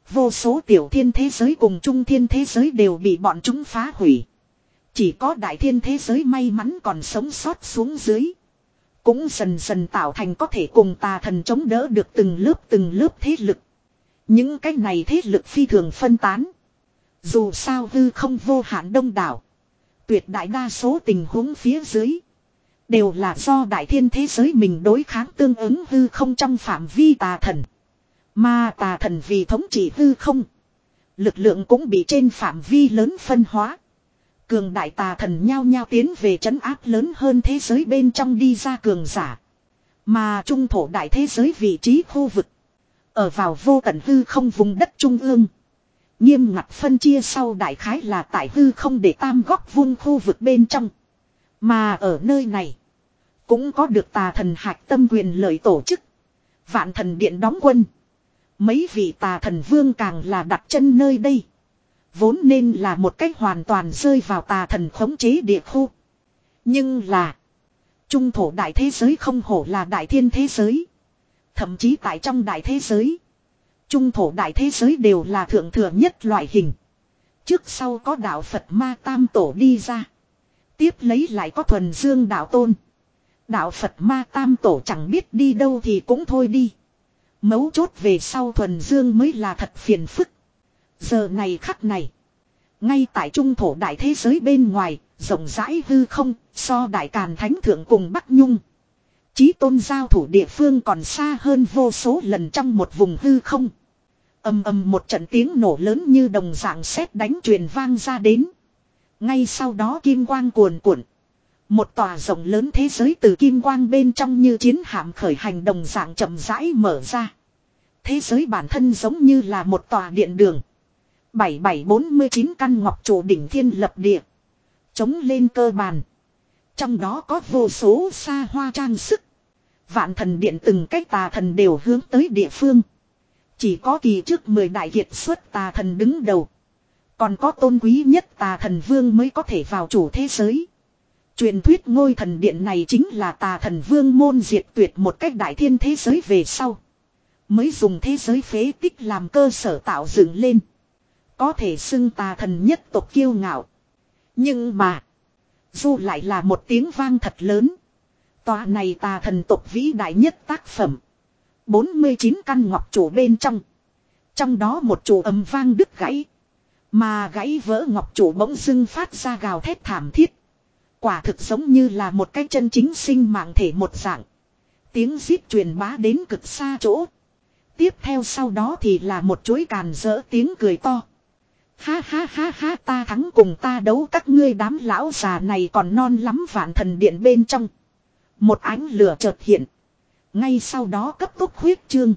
Vô số tiểu thiên thế giới cùng trung thiên thế giới đều bị bọn chúng phá hủy. Chỉ có đại thiên thế giới may mắn còn sống sót xuống dưới. Cũng dần dần tạo thành có thể cùng tà thần chống đỡ được từng lớp từng lớp thế lực. Những cái này thế lực phi thường phân tán. Dù sao hư không vô hạn đông đảo. Tuyệt đại đa số tình huống phía dưới. Đều là do đại thiên thế giới mình đối kháng tương ứng hư không trong phạm vi tà thần. Mà tà thần vì thống trị hư không. Lực lượng cũng bị trên phạm vi lớn phân hóa. Cường đại tà thần nhao nhao tiến về trấn áp lớn hơn thế giới bên trong đi ra cường giả. Mà trung thổ đại thế giới vị trí khu vực. Ở vào vô tận hư không vùng đất trung ương. Nghiêm ngặt phân chia sau đại khái là tại hư không để tam góc vuông khu vực bên trong. Mà ở nơi này. Cũng có được tà thần hạch tâm quyền lợi tổ chức. Vạn thần điện đóng quân. Mấy vị tà thần vương càng là đặt chân nơi đây. Vốn nên là một cách hoàn toàn rơi vào tà thần khống chế địa khu. Nhưng là. Trung thổ đại thế giới không hổ là đại thiên thế giới. Thậm chí tại trong đại thế giới. Trung thổ đại thế giới đều là thượng thừa nhất loại hình. Trước sau có đạo Phật ma tam tổ đi ra. Tiếp lấy lại có thuần dương đạo tôn. Đạo Phật ma tam tổ chẳng biết đi đâu thì cũng thôi đi. Mấu chốt về sau thuần dương mới là thật phiền phức. Giờ này khắc này. Ngay tại trung thổ đại thế giới bên ngoài, rộng rãi hư không, so đại càn thánh thượng cùng Bắc Nhung. Chí tôn giao thủ địa phương còn xa hơn vô số lần trong một vùng hư không. ầm ầm một trận tiếng nổ lớn như đồng dạng sét đánh truyền vang ra đến. Ngay sau đó kim quang cuồn cuộn. Một tòa rộng lớn thế giới từ kim quang bên trong như chiến hạm khởi hành đồng dạng chậm rãi mở ra. Thế giới bản thân giống như là một tòa điện đường. 7749 căn ngọc trụ đỉnh thiên lập địa. Chống lên cơ bản Trong đó có vô số xa hoa trang sức. Vạn thần điện từng cách tà thần đều hướng tới địa phương. Chỉ có kỳ trước 10 đại kiệt xuất tà thần đứng đầu. Còn có tôn quý nhất tà thần vương mới có thể vào chủ thế giới. Truyền thuyết ngôi thần điện này chính là tà thần vương môn diệt tuyệt một cách đại thiên thế giới về sau. Mới dùng thế giới phế tích làm cơ sở tạo dựng lên. Có thể xưng tà thần nhất tộc kiêu ngạo. Nhưng mà. Dù lại là một tiếng vang thật lớn. Tòa này tà thần tộc vĩ đại nhất tác phẩm. 49 căn ngọc chủ bên trong. Trong đó một chủ âm vang đứt gãy. Mà gãy vỡ ngọc chủ bỗng dưng phát ra gào thét thảm thiết. Quả thực giống như là một cái chân chính sinh mạng thể một dạng. Tiếng giết truyền bá đến cực xa chỗ. Tiếp theo sau đó thì là một chuỗi càn rỡ tiếng cười to. Ha ha ha ha ta thắng cùng ta đấu các ngươi đám lão già này còn non lắm vạn thần điện bên trong. Một ánh lửa chợt hiện. Ngay sau đó cấp tốc huyết trương.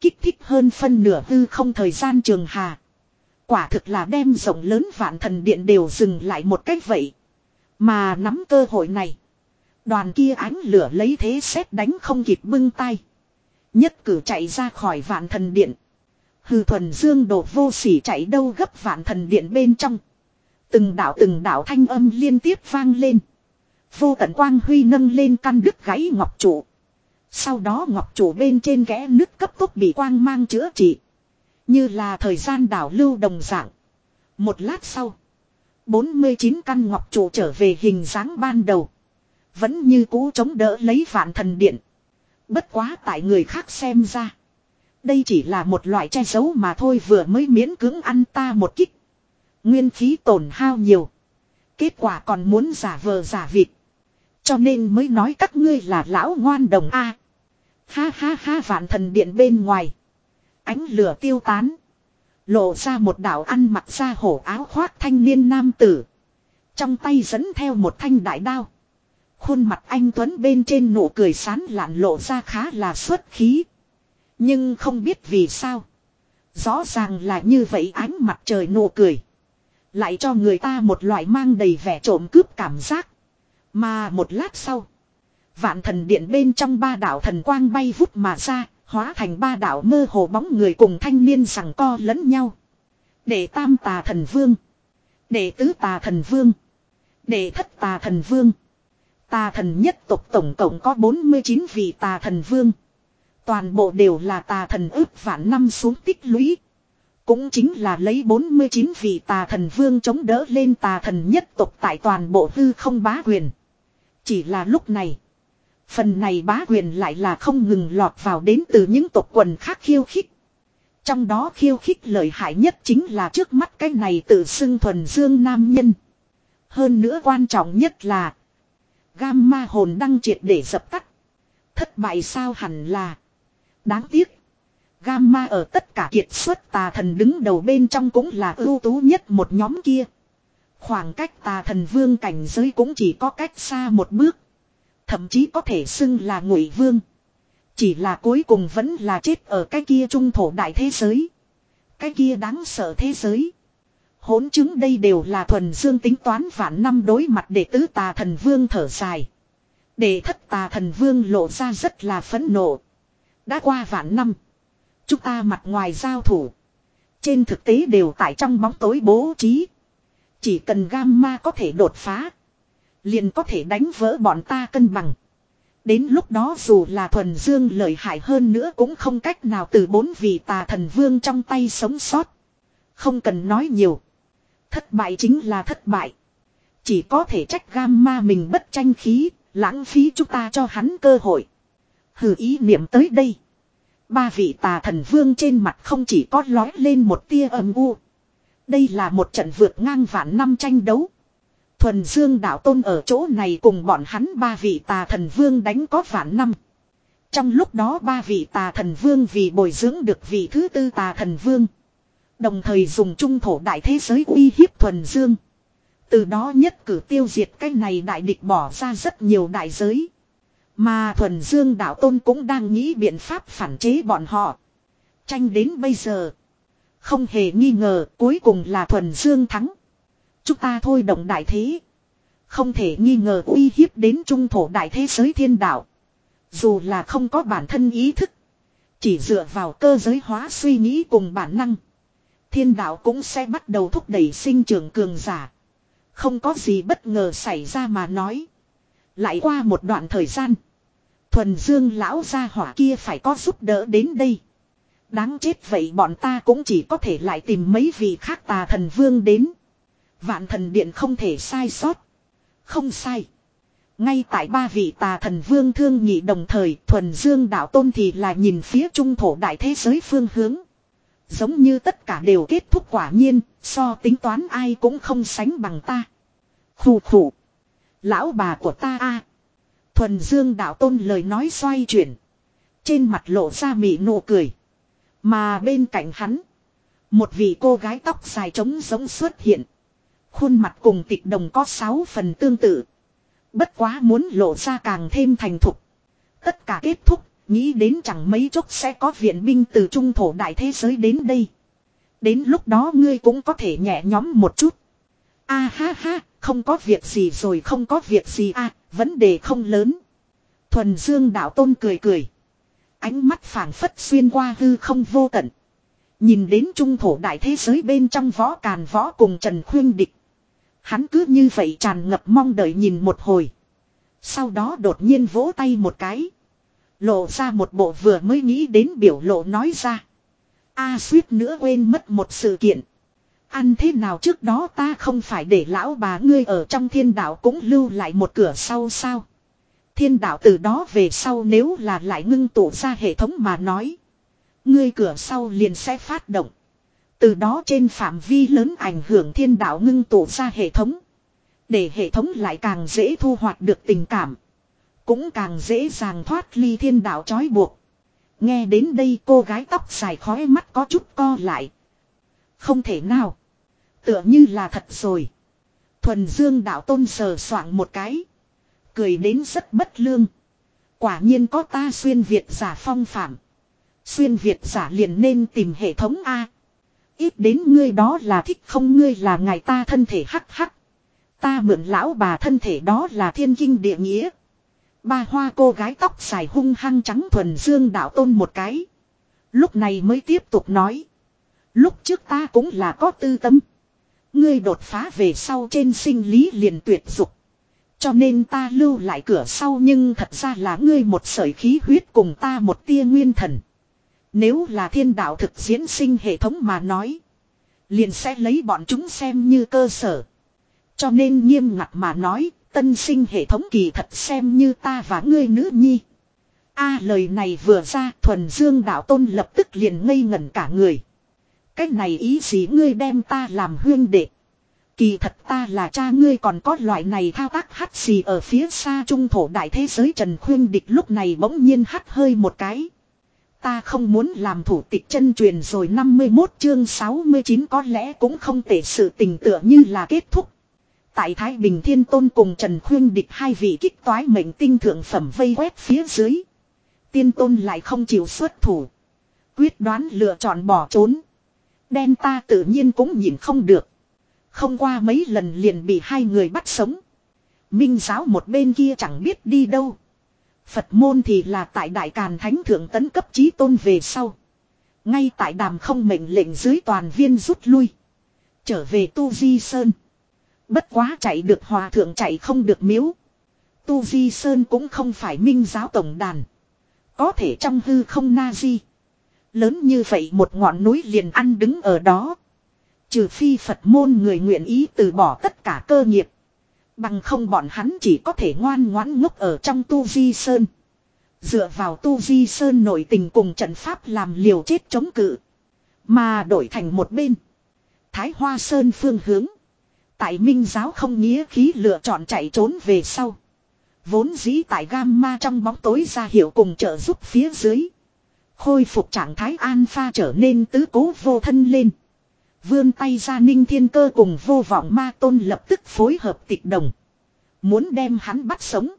Kích thích hơn phân nửa hư không thời gian trường hà. Quả thực là đem rộng lớn vạn thần điện đều dừng lại một cách vậy. Mà nắm cơ hội này. Đoàn kia ánh lửa lấy thế xét đánh không kịp bưng tay. Nhất cử chạy ra khỏi vạn thần điện. Hư thuần dương đột vô sỉ chạy đâu gấp vạn thần điện bên trong. Từng đạo từng đạo thanh âm liên tiếp vang lên. Vô tận quang huy nâng lên căn đứt gãy ngọc trụ. Sau đó ngọc trụ bên trên kẽ nứt cấp tốc bị quang mang chữa trị. Như là thời gian đảo lưu đồng dạng. Một lát sau. 49 căn ngọc trụ trở về hình dáng ban đầu. Vẫn như cũ chống đỡ lấy vạn thần điện. Bất quá tại người khác xem ra. Đây chỉ là một loại che giấu mà thôi vừa mới miễn cưỡng ăn ta một kích. Nguyên khí tổn hao nhiều. Kết quả còn muốn giả vờ giả vịt. Cho nên mới nói các ngươi là lão ngoan đồng A. Ha ha ha vạn thần điện bên ngoài. Ánh lửa tiêu tán. Lộ ra một đạo ăn mặc ra hổ áo khoác thanh niên nam tử. Trong tay dẫn theo một thanh đại đao. Khuôn mặt anh Tuấn bên trên nụ cười sán lạn lộ ra khá là xuất khí. Nhưng không biết vì sao. Rõ ràng là như vậy ánh mặt trời nụ cười. Lại cho người ta một loại mang đầy vẻ trộm cướp cảm giác. Mà một lát sau. Vạn thần điện bên trong ba đạo thần quang bay vút mà ra. Hóa thành ba đạo mơ hồ bóng người cùng thanh niên sằng co lẫn nhau. Đệ tam tà thần vương. Đệ tứ tà thần vương. Đệ thất tà thần vương. Tà thần nhất tộc tổng cộng có 49 vị tà thần vương. Toàn bộ đều là tà thần ước vạn năm xuống tích lũy. Cũng chính là lấy 49 vị tà thần vương chống đỡ lên tà thần nhất tộc tại toàn bộ hư không bá quyền. Chỉ là lúc này. Phần này bá quyền lại là không ngừng lọt vào đến từ những tộc quần khác khiêu khích. Trong đó khiêu khích lợi hại nhất chính là trước mắt cái này tự xưng thuần dương nam nhân. Hơn nữa quan trọng nhất là, Gamma hồn đăng triệt để dập tắt. Thất bại sao hẳn là. Đáng tiếc. Gamma ở tất cả kiệt xuất tà thần đứng đầu bên trong cũng là ưu tú nhất một nhóm kia. Khoảng cách tà thần vương cảnh giới cũng chỉ có cách xa một bước. Thậm chí có thể xưng là ngụy vương. Chỉ là cuối cùng vẫn là chết ở cái kia trung thổ đại thế giới. Cái kia đáng sợ thế giới. Hỗn chứng đây đều là thuần dương tính toán vạn năm đối mặt để tứ tà thần vương thở dài. Để thất tà thần vương lộ ra rất là phẫn nộ. Đã qua vạn năm. Chúng ta mặt ngoài giao thủ. Trên thực tế đều tại trong bóng tối bố trí. Chỉ cần gamma có thể đột phá. Liền có thể đánh vỡ bọn ta cân bằng. Đến lúc đó dù là thuần dương lợi hại hơn nữa cũng không cách nào từ bốn vị tà thần vương trong tay sống sót. Không cần nói nhiều. Thất bại chính là thất bại. Chỉ có thể trách gamma mình bất tranh khí, lãng phí chúng ta cho hắn cơ hội. Hừ ý niệm tới đây. Ba vị tà thần vương trên mặt không chỉ có lói lên một tia âm u. Đây là một trận vượt ngang vạn năm tranh đấu. Thuần Dương đạo tôn ở chỗ này cùng bọn hắn ba vị tà thần vương đánh có vạn năm. Trong lúc đó ba vị tà thần vương vì bồi dưỡng được vị thứ tư tà thần vương. Đồng thời dùng trung thổ đại thế giới uy hiếp thuần dương. Từ đó nhất cử tiêu diệt cái này đại địch bỏ ra rất nhiều đại giới. Mà thuần dương đạo tôn cũng đang nghĩ biện pháp phản chế bọn họ. Tranh đến bây giờ. Không hề nghi ngờ cuối cùng là thuần dương thắng. Chúng ta thôi động đại thế. Không thể nghi ngờ uy hiếp đến trung thổ đại thế giới thiên đạo. Dù là không có bản thân ý thức. Chỉ dựa vào cơ giới hóa suy nghĩ cùng bản năng. Thiên đạo cũng sẽ bắt đầu thúc đẩy sinh trưởng cường giả. Không có gì bất ngờ xảy ra mà nói. Lại qua một đoạn thời gian. Thuần dương lão gia hỏa kia phải có giúp đỡ đến đây. Đáng chết vậy bọn ta cũng chỉ có thể lại tìm mấy vị khác tà thần vương đến. Vạn thần điện không thể sai sót. Không sai. Ngay tại ba vị tà thần vương thương nhị đồng thời thuần dương đạo tôn thì là nhìn phía trung thổ đại thế giới phương hướng. Giống như tất cả đều kết thúc quả nhiên, so tính toán ai cũng không sánh bằng ta. Khủ khủ. Lão bà của ta a Thuần dương đạo tôn lời nói xoay chuyển. Trên mặt lộ ra mị nụ cười. Mà bên cạnh hắn. Một vị cô gái tóc dài trống giống xuất hiện. Khuôn mặt cùng tịch đồng có sáu phần tương tự. Bất quá muốn lộ ra càng thêm thành thục. Tất cả kết thúc, nghĩ đến chẳng mấy chốc sẽ có viện binh từ trung thổ đại thế giới đến đây. Đến lúc đó ngươi cũng có thể nhẹ nhóm một chút. A ha ha, không có việc gì rồi không có việc gì à, vấn đề không lớn. Thuần Dương đạo tôn cười cười. Ánh mắt phảng phất xuyên qua hư không vô tận. Nhìn đến trung thổ đại thế giới bên trong võ càn võ cùng Trần Khuyên Địch. Hắn cứ như vậy tràn ngập mong đợi nhìn một hồi. Sau đó đột nhiên vỗ tay một cái. Lộ ra một bộ vừa mới nghĩ đến biểu lộ nói ra. A suýt nữa quên mất một sự kiện. Ăn thế nào trước đó ta không phải để lão bà ngươi ở trong thiên đạo cũng lưu lại một cửa sau sao. Thiên đạo từ đó về sau nếu là lại ngưng tụ ra hệ thống mà nói. Ngươi cửa sau liền sẽ phát động. Từ đó trên phạm vi lớn ảnh hưởng thiên đạo ngưng tụ ra hệ thống. Để hệ thống lại càng dễ thu hoạch được tình cảm. Cũng càng dễ dàng thoát ly thiên đạo trói buộc. Nghe đến đây cô gái tóc dài khói mắt có chút co lại. Không thể nào. Tựa như là thật rồi. Thuần dương đạo tôn sờ soạng một cái. Cười đến rất bất lương. Quả nhiên có ta xuyên Việt giả phong phạm. Xuyên Việt giả liền nên tìm hệ thống A. Ít đến ngươi đó là thích không ngươi là ngài ta thân thể hắc hắc. Ta mượn lão bà thân thể đó là thiên kinh địa nghĩa. Ba hoa cô gái tóc dài hung hăng trắng thuần dương đạo tôn một cái. Lúc này mới tiếp tục nói. Lúc trước ta cũng là có tư tâm. Ngươi đột phá về sau trên sinh lý liền tuyệt dục. Cho nên ta lưu lại cửa sau nhưng thật ra là ngươi một sợi khí huyết cùng ta một tia nguyên thần. Nếu là thiên đạo thực diễn sinh hệ thống mà nói. Liền sẽ lấy bọn chúng xem như cơ sở. Cho nên nghiêm ngặt mà nói, tân sinh hệ thống kỳ thật xem như ta và ngươi nữ nhi. A à, lời này vừa ra thuần dương đạo tôn lập tức liền ngây ngẩn cả người. Cách này ý gì ngươi đem ta làm huyên đệ. Kỳ thật ta là cha ngươi còn có loại này thao tác hắt gì ở phía xa trung thổ đại thế giới Trần Khuyên Địch lúc này bỗng nhiên hắt hơi một cái. Ta không muốn làm thủ tịch chân truyền rồi 51 chương 69 có lẽ cũng không thể sự tình tựa như là kết thúc. Tại Thái Bình Thiên Tôn cùng Trần Khuyên Địch hai vị kích toái mệnh tinh thượng phẩm vây quét phía dưới. Tiên Tôn lại không chịu xuất thủ. Quyết đoán lựa chọn bỏ trốn. Đen ta tự nhiên cũng nhìn không được. Không qua mấy lần liền bị hai người bắt sống. Minh giáo một bên kia chẳng biết đi đâu. Phật môn thì là tại Đại Càn Thánh Thượng tấn cấp trí tôn về sau. Ngay tại đàm không mệnh lệnh dưới toàn viên rút lui. Trở về Tu Di Sơn. Bất quá chạy được hòa thượng chạy không được miếu. Tu Di Sơn cũng không phải minh giáo tổng đàn. Có thể trong hư không na di. Lớn như vậy một ngọn núi liền ăn đứng ở đó. Trừ phi Phật môn người nguyện ý từ bỏ tất cả cơ nghiệp. Bằng không bọn hắn chỉ có thể ngoan ngoãn ngốc ở trong Tu Di Sơn. Dựa vào Tu Di Sơn nổi tình cùng trận pháp làm liều chết chống cự. Mà đổi thành một bên. Thái Hoa Sơn phương hướng. Tại Minh giáo không nghĩa khí lựa chọn chạy trốn về sau. Vốn dĩ tại gamma trong bóng tối ra hiệu cùng trợ giúp phía dưới. Khôi phục trạng thái alpha trở nên tứ cố vô thân lên. Vươn tay ra ninh thiên cơ cùng vô vọng ma tôn lập tức phối hợp tịch đồng. Muốn đem hắn bắt sống.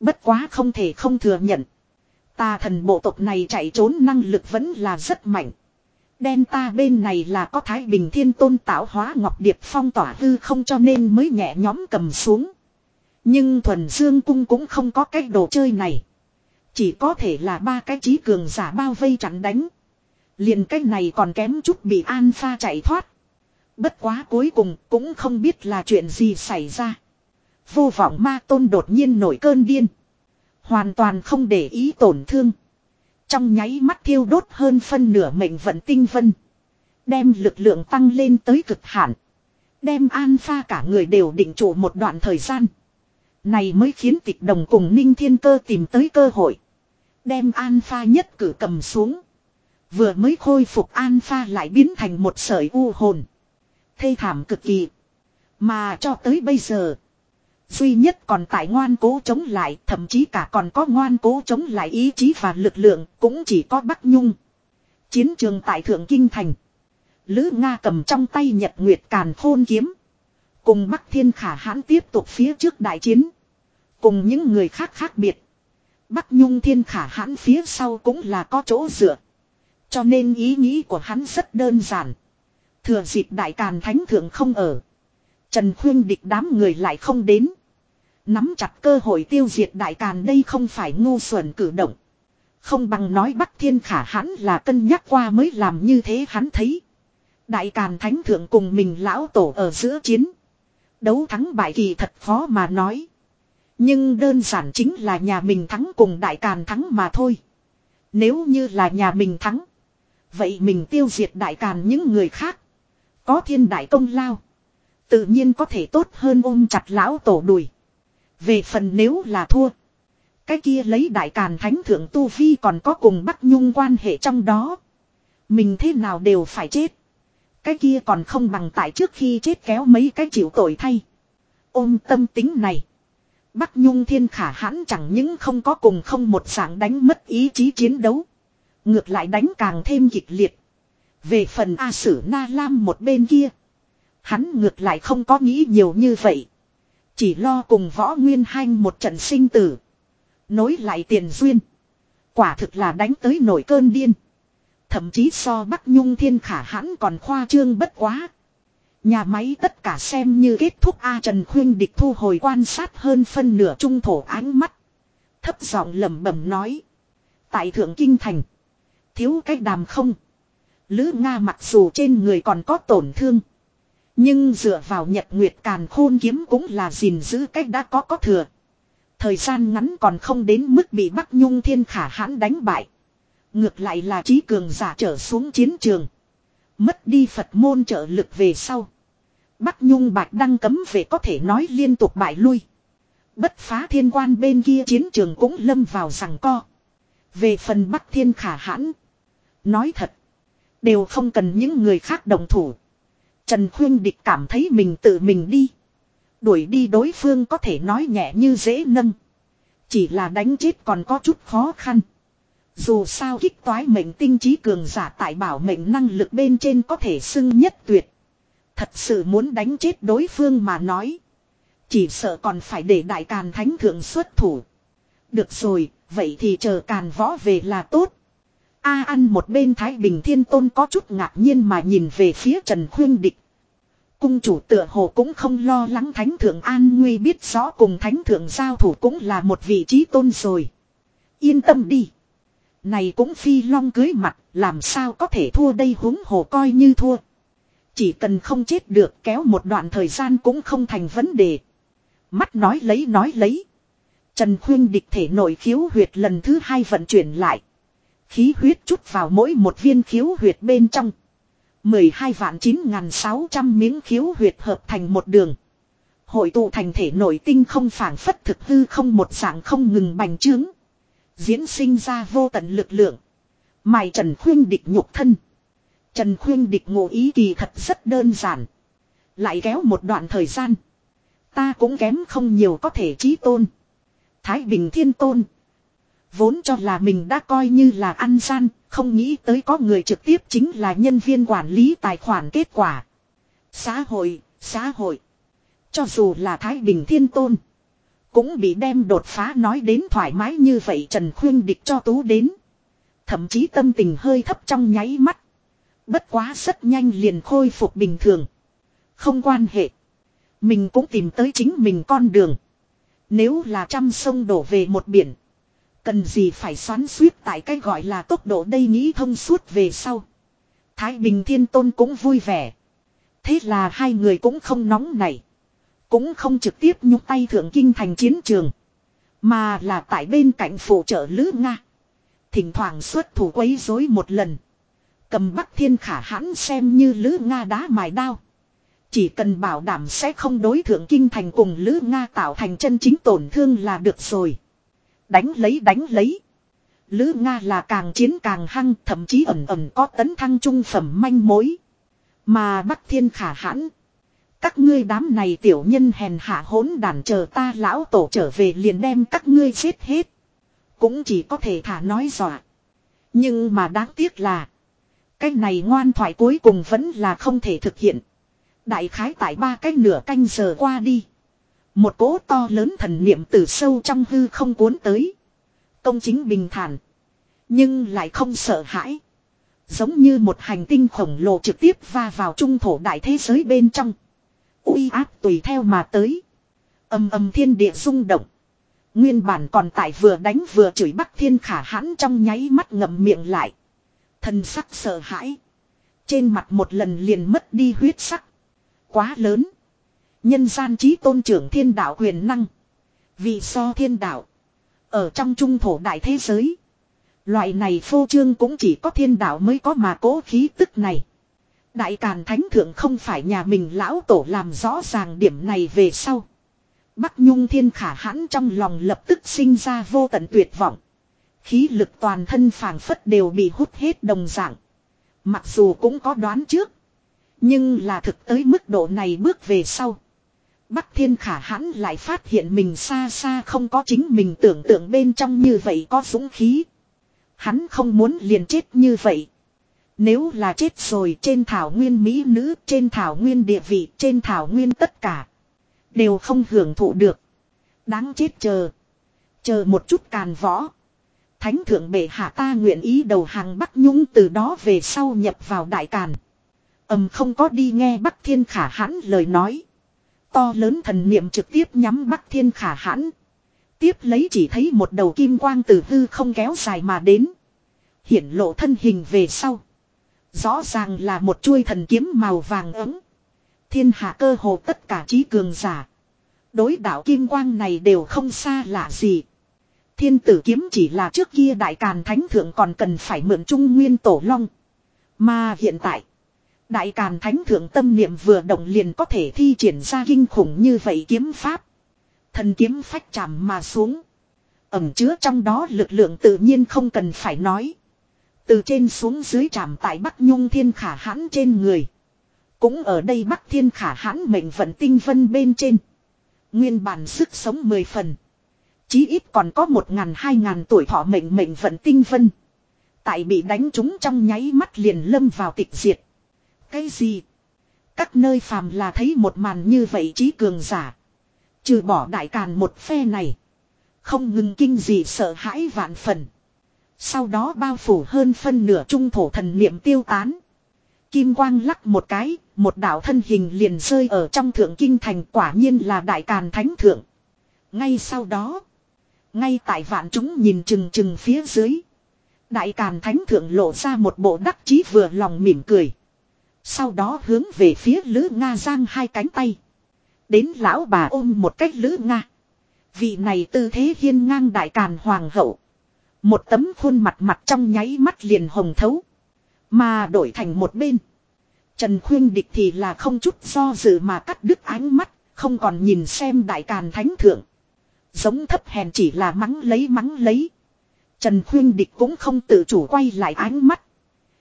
Bất quá không thể không thừa nhận. Tà thần bộ tộc này chạy trốn năng lực vẫn là rất mạnh. Đen ta bên này là có Thái Bình Thiên Tôn tạo hóa Ngọc Điệp phong tỏa hư không cho nên mới nhẹ nhóm cầm xuống. Nhưng thuần dương cung cũng không có cái đồ chơi này. Chỉ có thể là ba cái trí cường giả bao vây chặn đánh. Liền cái này còn kém chút bị An Pha chạy thoát. Bất quá cuối cùng cũng không biết là chuyện gì xảy ra. Vô vọng ma tôn đột nhiên nổi cơn điên. Hoàn toàn không để ý tổn thương. Trong nháy mắt thiêu đốt hơn phân nửa mệnh vận tinh vân. Đem lực lượng tăng lên tới cực hạn. Đem alpha cả người đều định trụ một đoạn thời gian. Này mới khiến tịch đồng cùng ninh thiên cơ tìm tới cơ hội. Đem alpha nhất cử cầm xuống. Vừa mới khôi phục alpha lại biến thành một sợi u hồn. Thê thảm cực kỳ. Mà cho tới bây giờ. Duy nhất còn tại ngoan cố chống lại, thậm chí cả còn có ngoan cố chống lại ý chí và lực lượng, cũng chỉ có Bắc Nhung. Chiến trường tại Thượng Kinh Thành. Lữ Nga cầm trong tay Nhật Nguyệt Càn Khôn Kiếm. Cùng Bắc Thiên Khả hãn tiếp tục phía trước đại chiến. Cùng những người khác khác biệt. Bắc Nhung Thiên Khả hãn phía sau cũng là có chỗ dựa. Cho nên ý nghĩ của hắn rất đơn giản. Thừa dịp Đại Càn Thánh Thượng không ở. Trần Khuyên địch đám người lại không đến. Nắm chặt cơ hội tiêu diệt Đại Càn đây không phải ngu xuẩn cử động. Không bằng nói Bắc Thiên Khả hắn là cân nhắc qua mới làm như thế hắn thấy. Đại Càn Thánh Thượng cùng mình lão tổ ở giữa chiến. Đấu thắng bại kỳ thật khó mà nói. Nhưng đơn giản chính là nhà mình thắng cùng Đại Càn thắng mà thôi. Nếu như là nhà mình thắng. Vậy mình tiêu diệt Đại Càn những người khác. Có thiên đại công lao. Tự nhiên có thể tốt hơn ôm chặt lão tổ đùi. Về phần nếu là thua. Cái kia lấy đại càn thánh thượng tu vi còn có cùng Bắc Nhung quan hệ trong đó. Mình thế nào đều phải chết. Cái kia còn không bằng tại trước khi chết kéo mấy cái chịu tội thay. Ôm tâm tính này. Bắc Nhung thiên khả hãn chẳng những không có cùng không một dạng đánh mất ý chí chiến đấu. Ngược lại đánh càng thêm kịch liệt. Về phần A Sử Na Lam một bên kia. Hắn ngược lại không có nghĩ nhiều như vậy. Chỉ lo cùng võ nguyên hanh một trận sinh tử. Nối lại tiền duyên. Quả thực là đánh tới nổi cơn điên. Thậm chí so Bắc Nhung Thiên Khả hãn còn khoa trương bất quá. Nhà máy tất cả xem như kết thúc A Trần Khuyên địch thu hồi quan sát hơn phân nửa trung thổ ánh mắt. Thấp giọng lẩm bẩm nói. Tại Thượng Kinh Thành. Thiếu cách đàm không. Lữ Nga mặc dù trên người còn có tổn thương. Nhưng dựa vào nhật nguyệt càn khôn kiếm cũng là gìn giữ cách đã có có thừa. Thời gian ngắn còn không đến mức bị Bắc Nhung Thiên Khả hãn đánh bại. Ngược lại là trí cường giả trở xuống chiến trường. Mất đi Phật môn trợ lực về sau. Bắc Nhung Bạch Đăng cấm về có thể nói liên tục bại lui. Bất phá thiên quan bên kia chiến trường cũng lâm vào rằng co. Về phần Bắc Thiên Khả hãn. Nói thật. Đều không cần những người khác đồng thủ. Trần Khuyên Địch cảm thấy mình tự mình đi. Đuổi đi đối phương có thể nói nhẹ như dễ nâng. Chỉ là đánh chết còn có chút khó khăn. Dù sao kích toái mệnh tinh trí cường giả tại bảo mệnh năng lực bên trên có thể xưng nhất tuyệt. Thật sự muốn đánh chết đối phương mà nói. Chỉ sợ còn phải để đại càn thánh thượng xuất thủ. Được rồi, vậy thì chờ càn võ về là tốt. A ăn một bên Thái Bình Thiên Tôn có chút ngạc nhiên mà nhìn về phía Trần Khuyên Địch. Cung chủ tựa hồ cũng không lo lắng Thánh Thượng An Nguy biết rõ cùng Thánh Thượng giao thủ cũng là một vị trí tôn rồi. Yên tâm đi. Này cũng phi long cưới mặt, làm sao có thể thua đây huống hồ coi như thua. Chỉ cần không chết được kéo một đoạn thời gian cũng không thành vấn đề. Mắt nói lấy nói lấy. Trần Khuyên địch thể nội khiếu huyệt lần thứ hai vận chuyển lại. Khí huyết chút vào mỗi một viên khiếu huyệt bên trong. 12 vạn 9.600 miếng khiếu huyệt hợp thành một đường. Hội tụ thành thể nội tinh không phản phất thực hư không một dạng không ngừng bành trướng. Diễn sinh ra vô tận lực lượng. Mài Trần Khuyên địch nhục thân. Trần Khuyên địch ngộ ý kỳ thật rất đơn giản. Lại kéo một đoạn thời gian. Ta cũng kém không nhiều có thể trí tôn. Thái Bình Thiên Tôn. Vốn cho là mình đã coi như là ăn gian, không nghĩ tới có người trực tiếp chính là nhân viên quản lý tài khoản kết quả. Xã hội, xã hội. Cho dù là Thái Bình Thiên Tôn. Cũng bị đem đột phá nói đến thoải mái như vậy Trần Khuyên địch cho tú đến. Thậm chí tâm tình hơi thấp trong nháy mắt. Bất quá rất nhanh liền khôi phục bình thường. Không quan hệ. Mình cũng tìm tới chính mình con đường. Nếu là trăm sông đổ về một biển. Cần gì phải xoắn suýt tại cái gọi là tốc độ đây nghĩ thông suốt về sau. Thái Bình Thiên Tôn cũng vui vẻ. Thế là hai người cũng không nóng nảy. Cũng không trực tiếp nhúc tay thượng kinh thành chiến trường. Mà là tại bên cạnh phụ trợ Lữ Nga. Thỉnh thoảng xuất thủ quấy rối một lần. Cầm Bắc Thiên Khả hãn xem như Lữ Nga đá mài đao. Chỉ cần bảo đảm sẽ không đối thượng kinh thành cùng Lữ Nga tạo thành chân chính tổn thương là được rồi. Đánh lấy đánh lấy. Lữ Nga là càng chiến càng hăng, thậm chí ẩn ẩn có tấn thăng trung phẩm manh mối. Mà Bắc Thiên Khả hãn. Các ngươi đám này tiểu nhân hèn hạ hỗn đàn chờ ta lão tổ trở về liền đem các ngươi giết hết. Cũng chỉ có thể thả nói dọa. Nhưng mà đáng tiếc là. Cái này ngoan thoại cuối cùng vẫn là không thể thực hiện. Đại khái tại ba cái nửa canh giờ qua đi. Một cỗ to lớn thần niệm từ sâu trong hư không cuốn tới. Công chính bình thản. Nhưng lại không sợ hãi. Giống như một hành tinh khổng lồ trực tiếp va vào trung thổ đại thế giới bên trong. uy áp tùy theo mà tới. Âm âm thiên địa rung động. Nguyên bản còn tại vừa đánh vừa chửi Bắc Thiên Khả hãn trong nháy mắt ngậm miệng lại. Thần sắc sợ hãi. Trên mặt một lần liền mất đi huyết sắc. Quá lớn. Nhân gian trí tôn trưởng thiên đạo quyền năng. Vì so thiên đạo. Ở trong trung thổ đại thế giới. Loại này phô trương cũng chỉ có thiên đạo mới có mà cố khí tức này. Đại Càn Thánh Thượng không phải nhà mình lão tổ làm rõ ràng điểm này về sau. Bắc Nhung Thiên Khả hãn trong lòng lập tức sinh ra vô tận tuyệt vọng. Khí lực toàn thân phảng phất đều bị hút hết đồng dạng. Mặc dù cũng có đoán trước. Nhưng là thực tới mức độ này bước về sau. Bắc Thiên Khả hãn lại phát hiện mình xa xa không có chính mình tưởng tượng bên trong như vậy có dũng khí. Hắn không muốn liền chết như vậy. Nếu là chết rồi trên thảo nguyên mỹ nữ, trên thảo nguyên địa vị, trên thảo nguyên tất cả. Đều không hưởng thụ được. Đáng chết chờ. Chờ một chút càn võ. Thánh thượng bệ hạ ta nguyện ý đầu hàng Bắc Nhung từ đó về sau nhập vào đại càn. ầm không có đi nghe Bắc Thiên Khả hãn lời nói. To lớn thần niệm trực tiếp nhắm Bắc Thiên Khả hãn. Tiếp lấy chỉ thấy một đầu kim quang từ hư không kéo dài mà đến. Hiển lộ thân hình về sau. Rõ ràng là một chuôi thần kiếm màu vàng ấm. Thiên hạ cơ hồ tất cả trí cường giả. Đối đạo kim quang này đều không xa lạ gì. Thiên tử kiếm chỉ là trước kia đại càn thánh thượng còn cần phải mượn trung nguyên tổ long. Mà hiện tại. Đại càn thánh thượng tâm niệm vừa động liền có thể thi triển ra kinh khủng như vậy kiếm pháp. Thần kiếm phách chạm mà xuống. Ẩm chứa trong đó lực lượng tự nhiên không cần phải nói. Từ trên xuống dưới chạm tại Bắc Nhung Thiên Khả hãn trên người. Cũng ở đây Bắc Thiên Khả hãn mệnh vận tinh vân bên trên. Nguyên bản sức sống mười phần. Chí ít còn có một ngàn hai ngàn tuổi thọ mệnh mệnh vận tinh vân. Tại bị đánh trúng trong nháy mắt liền lâm vào tịch diệt. Cái gì? Các nơi phàm là thấy một màn như vậy trí cường giả. Trừ bỏ đại càn một phe này. Không ngừng kinh gì sợ hãi vạn phần. Sau đó bao phủ hơn phân nửa trung thổ thần niệm tiêu tán. Kim quang lắc một cái, một đạo thân hình liền rơi ở trong thượng kinh thành quả nhiên là đại càn thánh thượng. Ngay sau đó, ngay tại vạn chúng nhìn chừng chừng phía dưới. Đại càn thánh thượng lộ ra một bộ đắc chí vừa lòng mỉm cười. Sau đó hướng về phía Lữ Nga giang hai cánh tay. Đến lão bà ôm một cách Lữ Nga. Vị này tư thế hiên ngang đại càn hoàng hậu. Một tấm khuôn mặt mặt trong nháy mắt liền hồng thấu. Mà đổi thành một bên. Trần Khuyên Địch thì là không chút do dự mà cắt đứt ánh mắt, không còn nhìn xem đại càn thánh thượng. Giống thấp hèn chỉ là mắng lấy mắng lấy. Trần Khuyên Địch cũng không tự chủ quay lại ánh mắt.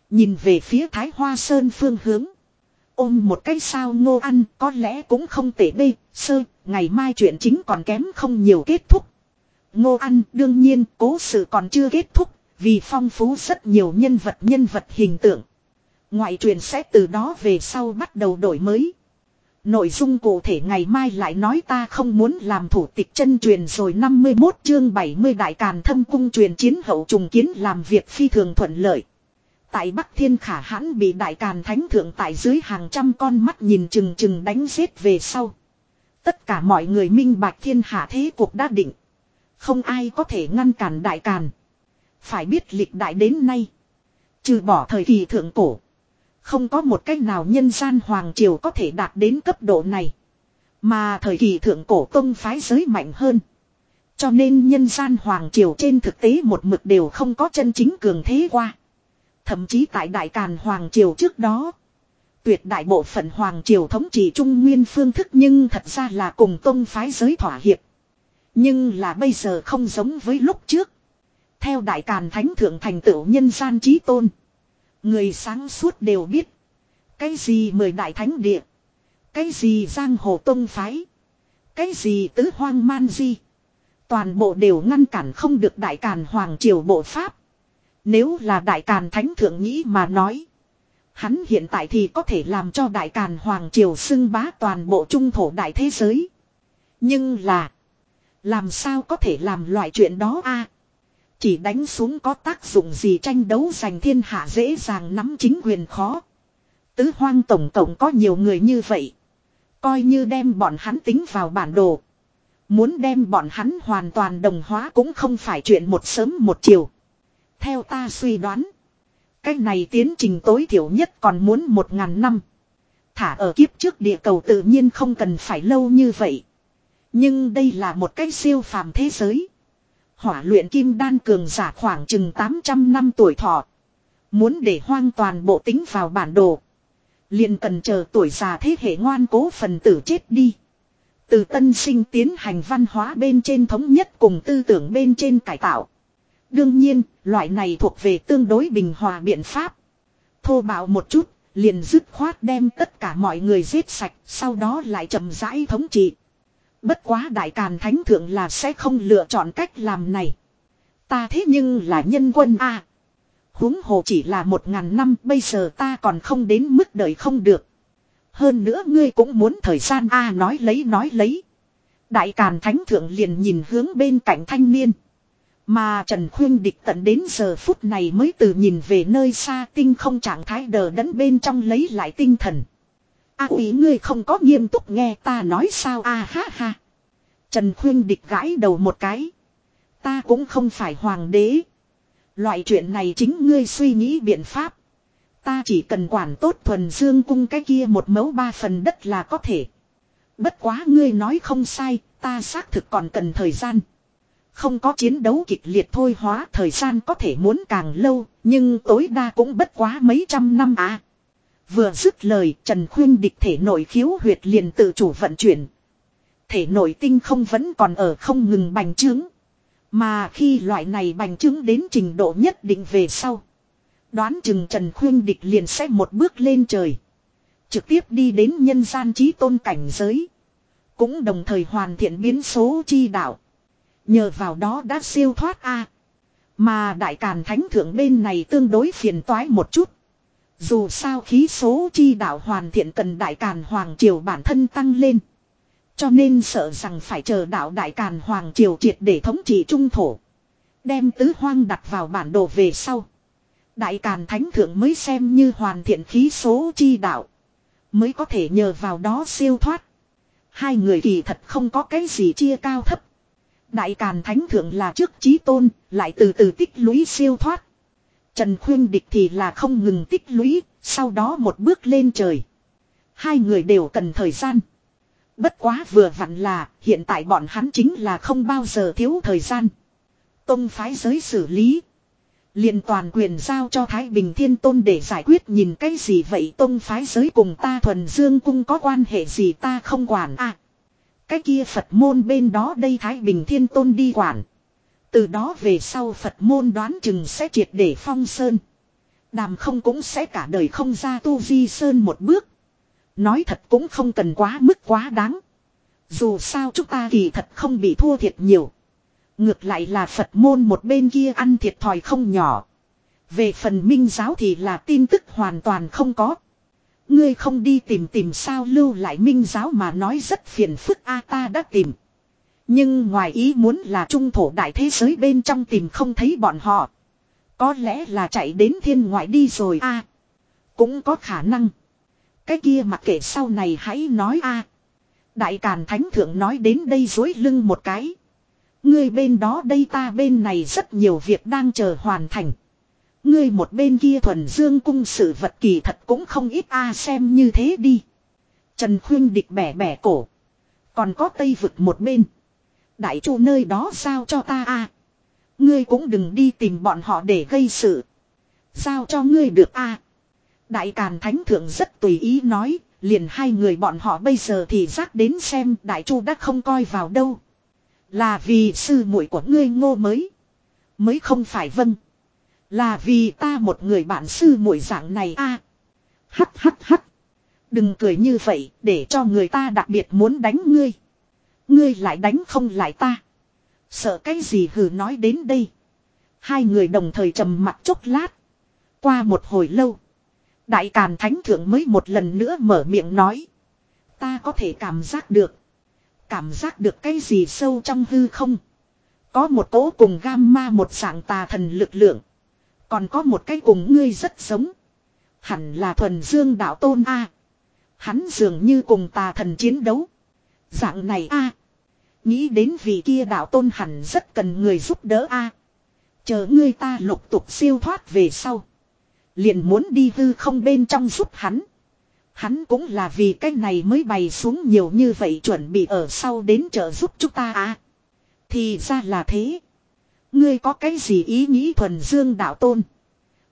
Nhìn về phía Thái Hoa Sơn phương hướng. Ôm một cái sao ngô ăn có lẽ cũng không tệ bê, sơ, ngày mai chuyện chính còn kém không nhiều kết thúc. Ngô ăn đương nhiên cố sự còn chưa kết thúc, vì phong phú rất nhiều nhân vật nhân vật hình tượng. Ngoại truyền sẽ từ đó về sau bắt đầu đổi mới. Nội dung cụ thể ngày mai lại nói ta không muốn làm thủ tịch chân truyền rồi 51 chương 70 đại càn thâm cung truyền chiến hậu trùng kiến làm việc phi thường thuận lợi. Tại Bắc Thiên Khả hãn bị đại càn thánh thượng tại dưới hàng trăm con mắt nhìn chừng chừng đánh giết về sau. Tất cả mọi người minh bạch thiên hạ thế cuộc đã định. Không ai có thể ngăn cản đại càn. Phải biết lịch đại đến nay. Trừ bỏ thời kỳ thượng cổ. Không có một cách nào nhân gian hoàng triều có thể đạt đến cấp độ này. Mà thời kỳ thượng cổ công phái giới mạnh hơn. Cho nên nhân gian hoàng triều trên thực tế một mực đều không có chân chính cường thế qua. Thậm chí tại đại càn hoàng triều trước đó. Tuyệt đại bộ phận hoàng triều thống trị trung nguyên phương thức nhưng thật ra là cùng tông phái giới thỏa hiệp. Nhưng là bây giờ không giống với lúc trước. Theo đại càn thánh thượng thành tựu nhân gian trí tôn. Người sáng suốt đều biết. Cái gì mời đại thánh địa. Cái gì giang hồ tông phái. Cái gì tứ hoang man di. Toàn bộ đều ngăn cản không được đại càn hoàng triều bộ pháp. Nếu là đại càn thánh thượng nghĩ mà nói. Hắn hiện tại thì có thể làm cho đại càn hoàng triều xưng bá toàn bộ trung thổ đại thế giới. Nhưng là. Làm sao có thể làm loại chuyện đó a? Chỉ đánh xuống có tác dụng gì tranh đấu giành thiên hạ dễ dàng nắm chính quyền khó. Tứ hoang tổng tổng có nhiều người như vậy. Coi như đem bọn hắn tính vào bản đồ. Muốn đem bọn hắn hoàn toàn đồng hóa cũng không phải chuyện một sớm một chiều. Theo ta suy đoán. Cái này tiến trình tối thiểu nhất còn muốn một ngàn năm. Thả ở kiếp trước địa cầu tự nhiên không cần phải lâu như vậy. Nhưng đây là một cái siêu phàm thế giới. Hỏa luyện kim đan cường giả khoảng chừng 800 năm tuổi thọ. Muốn để hoang toàn bộ tính vào bản đồ. liền cần chờ tuổi già thế hệ ngoan cố phần tử chết đi. Từ tân sinh tiến hành văn hóa bên trên thống nhất cùng tư tưởng bên trên cải tạo. Đương nhiên, loại này thuộc về tương đối bình hòa biện pháp. Thô bạo một chút, liền dứt khoát đem tất cả mọi người giết sạch, sau đó lại chậm rãi thống trị. Bất quá đại càn thánh thượng là sẽ không lựa chọn cách làm này. Ta thế nhưng là nhân quân a huống hồ chỉ là một ngàn năm bây giờ ta còn không đến mức đời không được. Hơn nữa ngươi cũng muốn thời gian a nói lấy nói lấy. Đại càn thánh thượng liền nhìn hướng bên cạnh thanh niên. Mà Trần Khuyên Địch tận đến giờ phút này mới từ nhìn về nơi xa tinh không trạng thái đờ đẫn bên trong lấy lại tinh thần. A à, ngươi không có nghiêm túc nghe ta nói sao a ha ha. Trần Khuyên Địch gãi đầu một cái. Ta cũng không phải hoàng đế. Loại chuyện này chính ngươi suy nghĩ biện pháp. Ta chỉ cần quản tốt thuần dương cung cái kia một mẫu ba phần đất là có thể. Bất quá ngươi nói không sai, ta xác thực còn cần thời gian. Không có chiến đấu kịch liệt thôi hóa thời gian có thể muốn càng lâu, nhưng tối đa cũng bất quá mấy trăm năm à. Vừa dứt lời, Trần Khuyên địch thể nội khiếu huyệt liền tự chủ vận chuyển. Thể nội tinh không vẫn còn ở không ngừng bành trướng. Mà khi loại này bành trướng đến trình độ nhất định về sau. Đoán chừng Trần Khuyên Địch liền sẽ một bước lên trời. Trực tiếp đi đến nhân gian trí tôn cảnh giới. Cũng đồng thời hoàn thiện biến số chi đạo. Nhờ vào đó đã siêu thoát A. Mà đại càn thánh thượng bên này tương đối phiền toái một chút. Dù sao khí số chi đạo hoàn thiện cần đại càn hoàng triều bản thân tăng lên. Cho nên sợ rằng phải chờ đạo đại càn hoàng triều triệt để thống trị trung thổ. Đem tứ hoang đặt vào bản đồ về sau. Đại Càn Thánh Thượng mới xem như hoàn thiện khí số chi đạo. Mới có thể nhờ vào đó siêu thoát. Hai người kỳ thật không có cái gì chia cao thấp. Đại Càn Thánh Thượng là trước trí tôn, lại từ từ tích lũy siêu thoát. Trần Khuyên Địch thì là không ngừng tích lũy, sau đó một bước lên trời. Hai người đều cần thời gian. Bất quá vừa vặn là, hiện tại bọn hắn chính là không bao giờ thiếu thời gian. Tông phái giới xử lý liền toàn quyền giao cho Thái Bình Thiên Tôn để giải quyết nhìn cái gì vậy tôn phái giới cùng ta thuần dương cung có quan hệ gì ta không quản à. Cái kia Phật môn bên đó đây Thái Bình Thiên Tôn đi quản. Từ đó về sau Phật môn đoán chừng sẽ triệt để phong sơn. Đàm không cũng sẽ cả đời không ra tu di sơn một bước. Nói thật cũng không cần quá mức quá đáng. Dù sao chúng ta kỳ thật không bị thua thiệt nhiều. Ngược lại là Phật môn một bên kia ăn thiệt thòi không nhỏ. Về phần minh giáo thì là tin tức hoàn toàn không có. Ngươi không đi tìm tìm sao lưu lại minh giáo mà nói rất phiền phức a, ta đã tìm. Nhưng ngoài ý muốn là trung thổ đại thế giới bên trong tìm không thấy bọn họ. Có lẽ là chạy đến thiên ngoại đi rồi a Cũng có khả năng. Cái kia mặc kệ sau này hãy nói a Đại Càn Thánh Thượng nói đến đây dối lưng một cái. Ngươi bên đó đây ta bên này rất nhiều việc đang chờ hoàn thành. Ngươi một bên kia thuần dương cung sự vật kỳ thật cũng không ít a xem như thế đi. Trần Khuyên địch bẻ bẻ cổ. Còn có tây vực một bên. Đại chu nơi đó sao cho ta a Ngươi cũng đừng đi tìm bọn họ để gây sự. Sao cho ngươi được a Đại Càn Thánh Thượng rất tùy ý nói, liền hai người bọn họ bây giờ thì giác đến xem Đại Chu đã không coi vào đâu. Là vì sư muội của ngươi ngô mới. Mới không phải vâng. Là vì ta một người bạn sư muội dạng này a Hắt hắt hắt. Đừng cười như vậy, để cho người ta đặc biệt muốn đánh ngươi. Ngươi lại đánh không lại ta. Sợ cái gì hừ nói đến đây. Hai người đồng thời trầm mặt chốc lát. Qua một hồi lâu. Đại Càn Thánh Thượng mới một lần nữa mở miệng nói. Ta có thể cảm giác được. Cảm giác được cái gì sâu trong hư không. Có một cỗ cùng gamma một dạng tà thần lực lượng. Còn có một cái cùng ngươi rất giống. Hẳn là thuần dương đạo tôn A. Hắn dường như cùng tà thần chiến đấu. Dạng này A. Nghĩ đến vị kia đạo tôn hẳn rất cần người giúp đỡ A. Chờ ngươi ta lục tục siêu thoát về sau. Liền muốn đi hư không bên trong giúp hắn. Hắn cũng là vì cái này mới bày xuống nhiều như vậy chuẩn bị ở sau đến trợ giúp chúng ta à. Thì ra là thế. Ngươi có cái gì ý nghĩ thuần dương đạo tôn.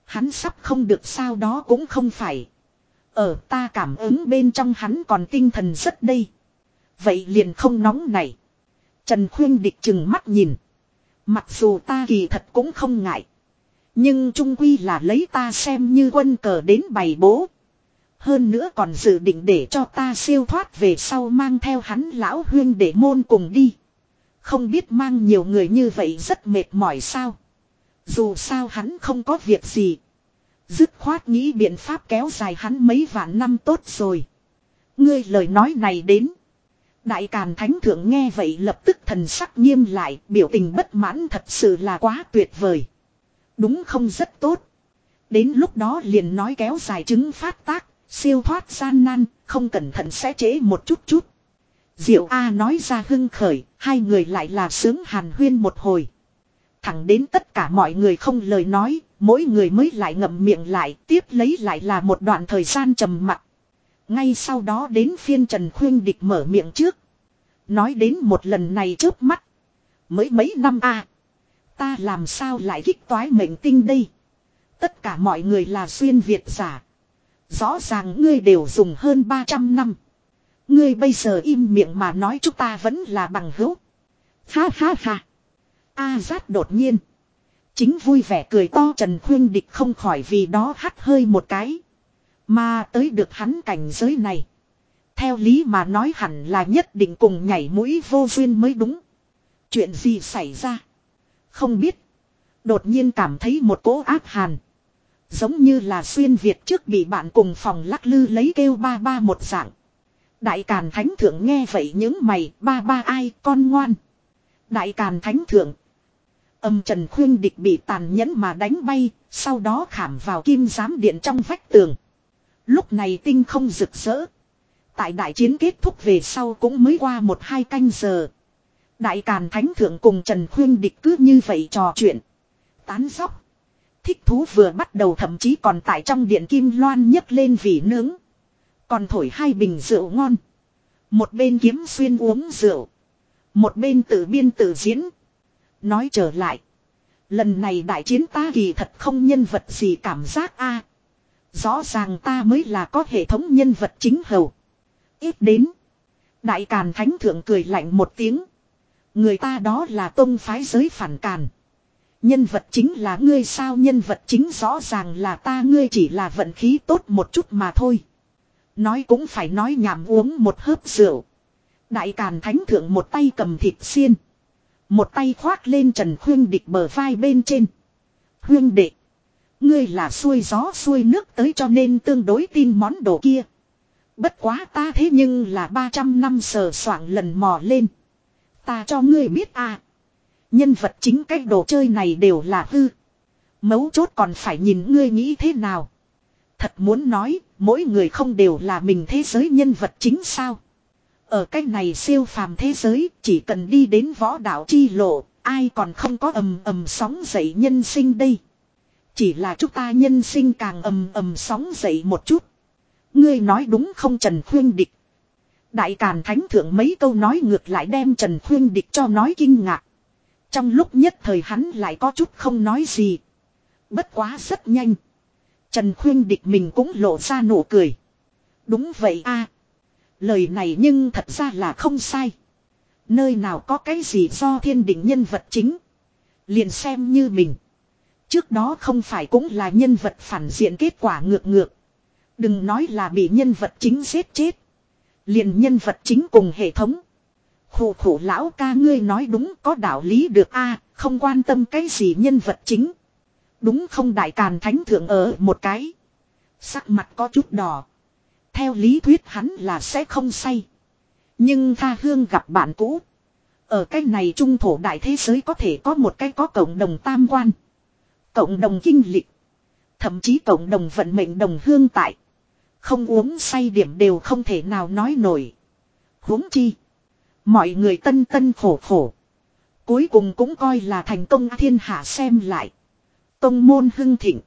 Hắn sắp không được sao đó cũng không phải. Ở ta cảm ứng bên trong hắn còn tinh thần rất đây. Vậy liền không nóng này. Trần Khuyên địch chừng mắt nhìn. Mặc dù ta kỳ thật cũng không ngại. Nhưng trung quy là lấy ta xem như quân cờ đến bày bố. Hơn nữa còn dự định để cho ta siêu thoát về sau mang theo hắn lão huyên để môn cùng đi. Không biết mang nhiều người như vậy rất mệt mỏi sao. Dù sao hắn không có việc gì. Dứt khoát nghĩ biện pháp kéo dài hắn mấy vạn năm tốt rồi. Ngươi lời nói này đến. Đại Càn Thánh Thượng nghe vậy lập tức thần sắc nghiêm lại biểu tình bất mãn thật sự là quá tuyệt vời. Đúng không rất tốt. Đến lúc đó liền nói kéo dài chứng phát tác, siêu thoát gian nan, không cẩn thận sẽ chế một chút chút. Diệu A nói ra hưng khởi, hai người lại là sướng hàn huyên một hồi. Thẳng đến tất cả mọi người không lời nói, mỗi người mới lại ngậm miệng lại, tiếp lấy lại là một đoạn thời gian trầm mặc. Ngay sau đó đến phiên Trần Khuyên Địch mở miệng trước. Nói đến một lần này trước mắt. Mới mấy năm a Ta làm sao lại kích toái mệnh tinh đây. Tất cả mọi người là xuyên Việt giả. Rõ ràng ngươi đều dùng hơn 300 năm. Ngươi bây giờ im miệng mà nói chúng ta vẫn là bằng hữu. Ha ha ha. A giác đột nhiên. Chính vui vẻ cười to Trần Khuyên Địch không khỏi vì đó hắt hơi một cái. Mà tới được hắn cảnh giới này. Theo lý mà nói hẳn là nhất định cùng nhảy mũi vô duyên mới đúng. Chuyện gì xảy ra? Không biết. Đột nhiên cảm thấy một cỗ áp hàn. Giống như là xuyên Việt trước bị bạn cùng phòng lắc lư lấy kêu ba ba một dạng. Đại Càn Thánh Thượng nghe vậy những mày ba ba ai con ngoan. Đại Càn Thánh Thượng. Âm Trần Khuyên Địch bị tàn nhẫn mà đánh bay, sau đó khảm vào kim giám điện trong vách tường. Lúc này tinh không rực rỡ. Tại đại chiến kết thúc về sau cũng mới qua một hai canh giờ. Đại Càn Thánh Thượng cùng Trần Khuyên Địch cứ như vậy trò chuyện. Tán sóc. Thích thú vừa bắt đầu thậm chí còn tại trong điện kim loan nhấc lên vì nướng. Còn thổi hai bình rượu ngon. Một bên kiếm xuyên uống rượu. Một bên tự biên tự diễn. Nói trở lại. Lần này đại chiến ta kỳ thật không nhân vật gì cảm giác a Rõ ràng ta mới là có hệ thống nhân vật chính hầu. Ít đến. Đại Càn Thánh Thượng cười lạnh một tiếng. Người ta đó là tông phái giới phản càn. Nhân vật chính là ngươi sao nhân vật chính rõ ràng là ta ngươi chỉ là vận khí tốt một chút mà thôi. Nói cũng phải nói nhảm uống một hớp rượu. Đại Càn Thánh Thượng một tay cầm thịt xiên. Một tay khoác lên Trần Khuyên địch bờ vai bên trên. Huyên đệ. Ngươi là xuôi gió xuôi nước tới cho nên tương đối tin món đồ kia. Bất quá ta thế nhưng là 300 năm sờ soạng lần mò lên. Ta cho ngươi biết à. Nhân vật chính cái đồ chơi này đều là hư. Mấu chốt còn phải nhìn ngươi nghĩ thế nào. Thật muốn nói, mỗi người không đều là mình thế giới nhân vật chính sao. Ở cái này siêu phàm thế giới, chỉ cần đi đến võ đạo chi lộ, ai còn không có ầm ầm sóng dậy nhân sinh đây. Chỉ là chúng ta nhân sinh càng ầm ầm sóng dậy một chút. Ngươi nói đúng không Trần Khuyên Địch. Đại Càn Thánh Thượng mấy câu nói ngược lại đem Trần Khuyên Địch cho nói kinh ngạc. Trong lúc nhất thời hắn lại có chút không nói gì. Bất quá rất nhanh. Trần Khuyên Địch mình cũng lộ ra nụ cười. Đúng vậy a Lời này nhưng thật ra là không sai. Nơi nào có cái gì do thiên định nhân vật chính. Liền xem như mình. Trước đó không phải cũng là nhân vật phản diện kết quả ngược ngược. Đừng nói là bị nhân vật chính giết chết. Liền nhân vật chính cùng hệ thống. Khổ khổ lão ca ngươi nói đúng có đạo lý được a, không quan tâm cái gì nhân vật chính. Đúng không đại càn thánh thượng ở một cái. Sắc mặt có chút đỏ. Theo lý thuyết hắn là sẽ không say. Nhưng tha hương gặp bạn cũ. Ở cái này trung thổ đại thế giới có thể có một cái có cộng đồng tam quan. Cộng đồng kinh lịch. Thậm chí cộng đồng vận mệnh đồng hương tại. Không uống say điểm đều không thể nào nói nổi. huống chi. Mọi người tân tân khổ khổ. Cuối cùng cũng coi là thành công thiên hạ xem lại. Tông môn hưng thịnh.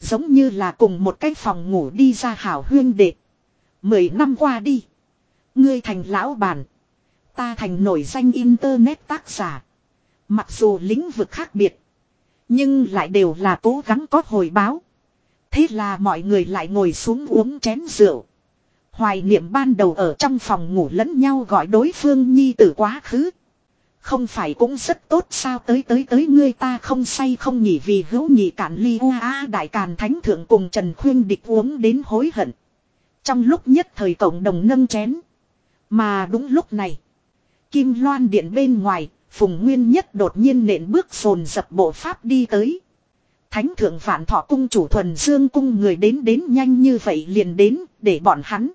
Giống như là cùng một cái phòng ngủ đi ra hảo huyên đệ. Mười năm qua đi. Ngươi thành lão bản. Ta thành nổi danh internet tác giả. Mặc dù lĩnh vực khác biệt. Nhưng lại đều là cố gắng có hồi báo. Thế là mọi người lại ngồi xuống uống chén rượu. Hoài niệm ban đầu ở trong phòng ngủ lẫn nhau gọi đối phương nhi tử quá khứ. Không phải cũng rất tốt sao tới tới tới ngươi ta không say không nhỉ vì hữu nhị cản ly u a đại càn thánh thượng cùng Trần Khuyên địch uống đến hối hận. Trong lúc nhất thời cộng đồng nâng chén. Mà đúng lúc này. Kim loan điện bên ngoài, Phùng Nguyên Nhất đột nhiên nện bước sồn dập bộ pháp đi tới. Thánh thượng vạn thọ cung chủ thuần dương cung người đến đến nhanh như vậy liền đến, để bọn hắn.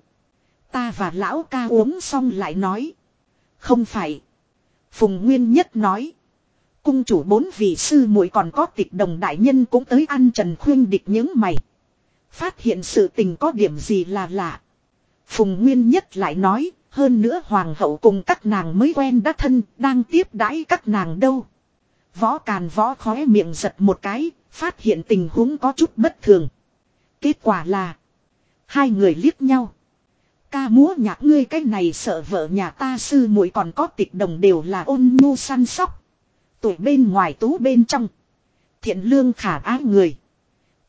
Ta và lão ca uống xong lại nói. Không phải. Phùng Nguyên Nhất nói. Cung chủ bốn vị sư muội còn có tịch đồng đại nhân cũng tới ăn trần khuyên địch những mày. Phát hiện sự tình có điểm gì là lạ. Phùng Nguyên Nhất lại nói, hơn nữa hoàng hậu cùng các nàng mới quen đã thân, đang tiếp đãi các nàng đâu. Võ càn võ khóe miệng giật một cái, phát hiện tình huống có chút bất thường. Kết quả là, hai người liếc nhau. Ca múa nhạc ngươi cái này sợ vợ nhà ta sư muội còn có tịch đồng đều là ôn nhu săn sóc. Tuổi bên ngoài tú bên trong. Thiện lương khả ái người.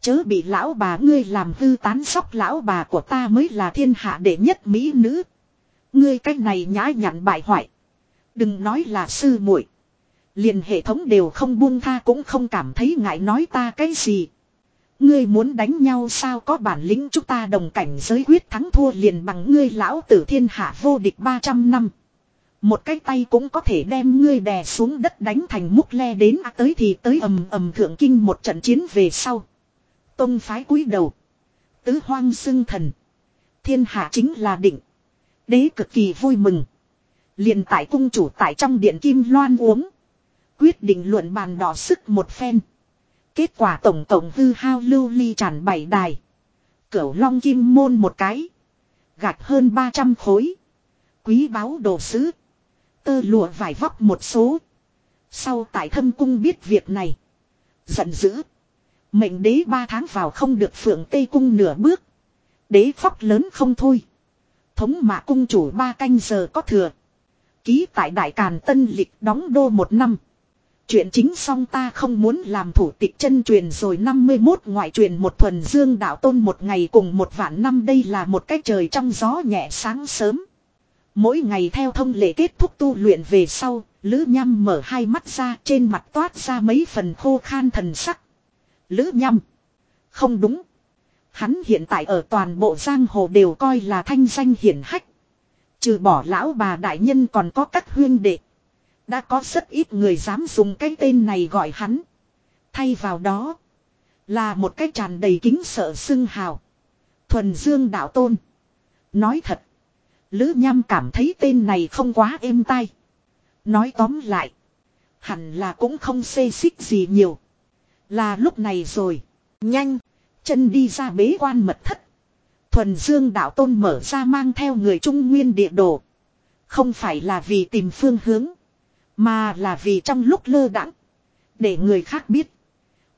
Chớ bị lão bà ngươi làm hư tán sóc lão bà của ta mới là thiên hạ đệ nhất mỹ nữ. Ngươi cách này nhã nhặn bại hoại. Đừng nói là sư muội liền hệ thống đều không buông tha cũng không cảm thấy ngại nói ta cái gì. Ngươi muốn đánh nhau sao có bản lĩnh chúng ta đồng cảnh giới quyết thắng thua liền bằng ngươi lão tử thiên hạ vô địch 300 năm. Một cái tay cũng có thể đem ngươi đè xuống đất đánh thành múc le đến à tới thì tới ầm ầm thượng kinh một trận chiến về sau. Tông phái cúi đầu. Tứ hoang xưng thần. Thiên hạ chính là định. Đế cực kỳ vui mừng. liền tại cung chủ tại trong điện kim loan uống. Quyết định luận bàn đỏ sức một phen. Kết quả tổng tổng hư hao lưu ly tràn bảy đài. Cửu long kim môn một cái. Gạch hơn 300 khối. Quý báu đồ sứ. Tơ lụa vải vóc một số. Sau tại thâm cung biết việc này. Giận dữ. Mệnh đế ba tháng vào không được phượng tây cung nửa bước. Đế phóc lớn không thôi. Thống mạ cung chủ ba canh giờ có thừa. Ký tại Đại Càn Tân Lịch đóng đô một năm. Chuyện chính xong ta không muốn làm thủ tịch chân truyền rồi 51 ngoại truyền một thuần dương đạo tôn một ngày cùng một vạn năm đây là một cái trời trong gió nhẹ sáng sớm. Mỗi ngày theo thông lệ kết thúc tu luyện về sau, Lữ nhâm mở hai mắt ra trên mặt toát ra mấy phần khô khan thần sắc. Lữ nhâm Không đúng. Hắn hiện tại ở toàn bộ giang hồ đều coi là thanh danh hiển hách. Trừ bỏ lão bà đại nhân còn có các huyên đệ. Đã có rất ít người dám dùng cái tên này gọi hắn. Thay vào đó. Là một cái tràn đầy kính sợ xưng hào. Thuần Dương đạo tôn. Nói thật. Lữ Nham cảm thấy tên này không quá êm tai. Nói tóm lại. Hẳn là cũng không xê xích gì nhiều. Là lúc này rồi. Nhanh. Chân đi ra bế quan mật thất. Thuần Dương đạo tôn mở ra mang theo người Trung Nguyên địa đồ. Không phải là vì tìm phương hướng. Mà là vì trong lúc lơ đãng, Để người khác biết.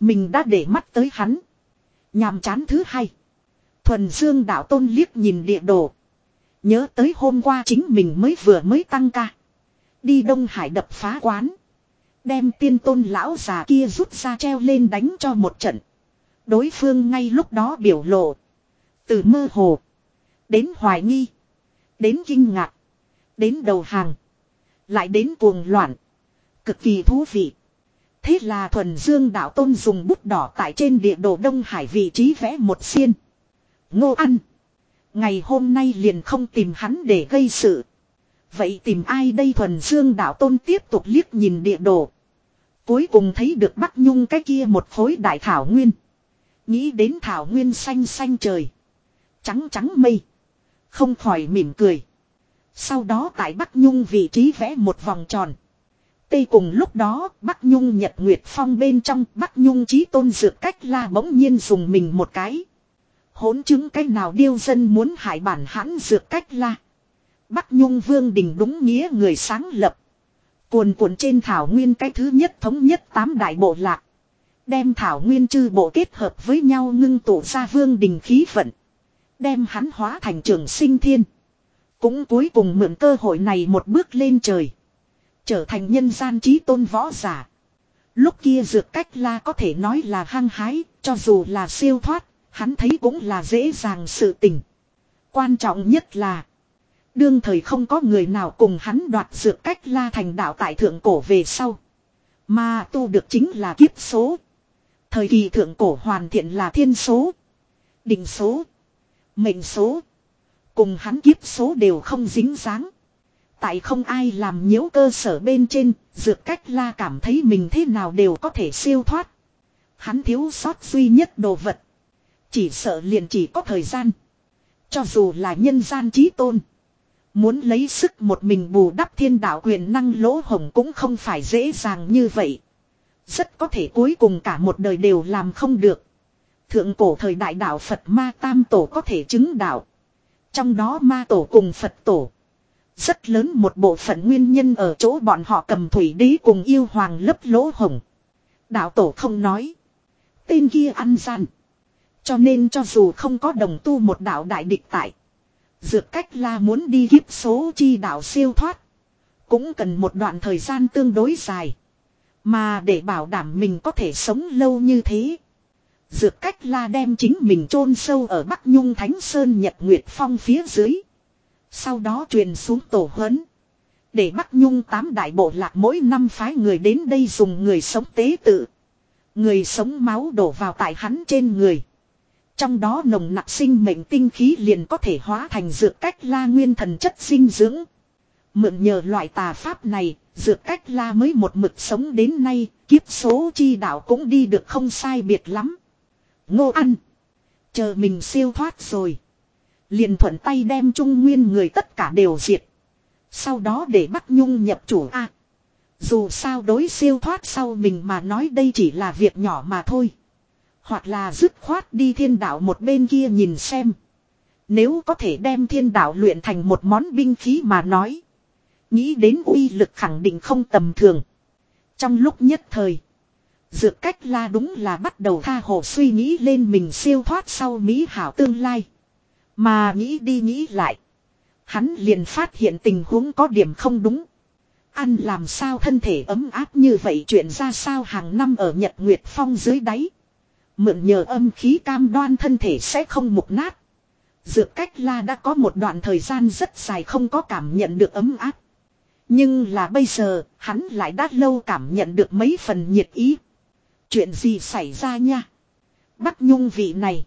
Mình đã để mắt tới hắn. Nhàm chán thứ hai. Thuần Dương đạo tôn liếc nhìn địa đồ. Nhớ tới hôm qua chính mình mới vừa mới tăng ca. Đi Đông Hải đập phá quán. Đem tiên tôn lão già kia rút ra treo lên đánh cho một trận. Đối phương ngay lúc đó biểu lộ. Từ mơ hồ. Đến hoài nghi. Đến kinh ngạc. Đến đầu hàng. Lại đến cuồng loạn. Cực kỳ thú vị. Thế là thuần dương đạo tôn dùng bút đỏ tại trên địa đồ Đông Hải vị trí vẽ một xiên. Ngô ăn. Ngày hôm nay liền không tìm hắn để gây sự. Vậy tìm ai đây thuần dương đạo tôn tiếp tục liếc nhìn địa đồ. Cuối cùng thấy được Bắc Nhung cái kia một khối đại thảo nguyên. Nghĩ đến thảo nguyên xanh xanh trời. Trắng trắng mây. Không khỏi mỉm cười. Sau đó tại Bắc Nhung vị trí vẽ một vòng tròn. Tây cùng lúc đó, Bắc Nhung nhật nguyệt phong bên trong, Bắc Nhung trí tôn dược cách la bỗng nhiên dùng mình một cái. Hỗn chứng cái nào điêu dân muốn hại bản hãn dược cách la. Bắc Nhung Vương Đình đúng nghĩa người sáng lập. Cuồn cuộn trên thảo nguyên cái thứ nhất thống nhất tám đại bộ lạc. Đem thảo nguyên chư bộ kết hợp với nhau ngưng tụ ra Vương Đình khí vận. Đem hắn hóa thành trường sinh thiên. Cũng cuối cùng mượn cơ hội này một bước lên trời. Trở thành nhân gian trí tôn võ giả. Lúc kia dược cách la có thể nói là hăng hái, cho dù là siêu thoát, hắn thấy cũng là dễ dàng sự tình. Quan trọng nhất là, đương thời không có người nào cùng hắn đoạt dược cách la thành đạo tại thượng cổ về sau. Mà tu được chính là kiếp số. Thời kỳ thượng cổ hoàn thiện là thiên số, định số, mệnh số. Cùng hắn kiếp số đều không dính dáng. Tại không ai làm nhiễu cơ sở bên trên, dược cách la cảm thấy mình thế nào đều có thể siêu thoát. Hắn thiếu sót duy nhất đồ vật. Chỉ sợ liền chỉ có thời gian. Cho dù là nhân gian trí tôn. Muốn lấy sức một mình bù đắp thiên đạo quyền năng lỗ hồng cũng không phải dễ dàng như vậy. Rất có thể cuối cùng cả một đời đều làm không được. Thượng cổ thời đại đạo Phật ma tam tổ có thể chứng đạo. Trong đó ma tổ cùng Phật tổ. Rất lớn một bộ phận nguyên nhân ở chỗ bọn họ cầm thủy đế cùng yêu hoàng lấp lỗ hồng. Đạo tổ không nói. Tên kia ăn gian. Cho nên cho dù không có đồng tu một đạo đại địch tại. Dược cách là muốn đi kiếp số chi đạo siêu thoát. Cũng cần một đoạn thời gian tương đối dài. Mà để bảo đảm mình có thể sống lâu như thế. Dược cách la đem chính mình chôn sâu ở Bắc Nhung Thánh Sơn Nhật Nguyệt Phong phía dưới. Sau đó truyền xuống tổ huấn. Để Bắc Nhung tám đại bộ lạc mỗi năm phái người đến đây dùng người sống tế tự. Người sống máu đổ vào tại hắn trên người. Trong đó nồng nặc sinh mệnh tinh khí liền có thể hóa thành dược cách la nguyên thần chất sinh dưỡng. Mượn nhờ loại tà pháp này, dược cách la mới một mực sống đến nay, kiếp số chi đạo cũng đi được không sai biệt lắm. Ngô ăn. Chờ mình siêu thoát rồi. Liền thuận tay đem trung nguyên người tất cả đều diệt. Sau đó để Bắc Nhung nhập chủ A. dù sao đối siêu thoát sau mình mà nói đây chỉ là việc nhỏ mà thôi. Hoặc là dứt khoát đi thiên đạo một bên kia nhìn xem. Nếu có thể đem thiên đạo luyện thành một món binh khí mà nói. Nghĩ đến uy lực khẳng định không tầm thường. Trong lúc nhất thời. Dược cách la đúng là bắt đầu tha hồ suy nghĩ lên mình siêu thoát sau Mỹ hảo tương lai. Mà nghĩ đi nghĩ lại. Hắn liền phát hiện tình huống có điểm không đúng. Ăn làm sao thân thể ấm áp như vậy chuyện ra sao hàng năm ở Nhật Nguyệt Phong dưới đáy. Mượn nhờ âm khí cam đoan thân thể sẽ không mục nát. Dược cách la đã có một đoạn thời gian rất dài không có cảm nhận được ấm áp. Nhưng là bây giờ, hắn lại đã lâu cảm nhận được mấy phần nhiệt ý. Chuyện gì xảy ra nha? Bắc Nhung vị này.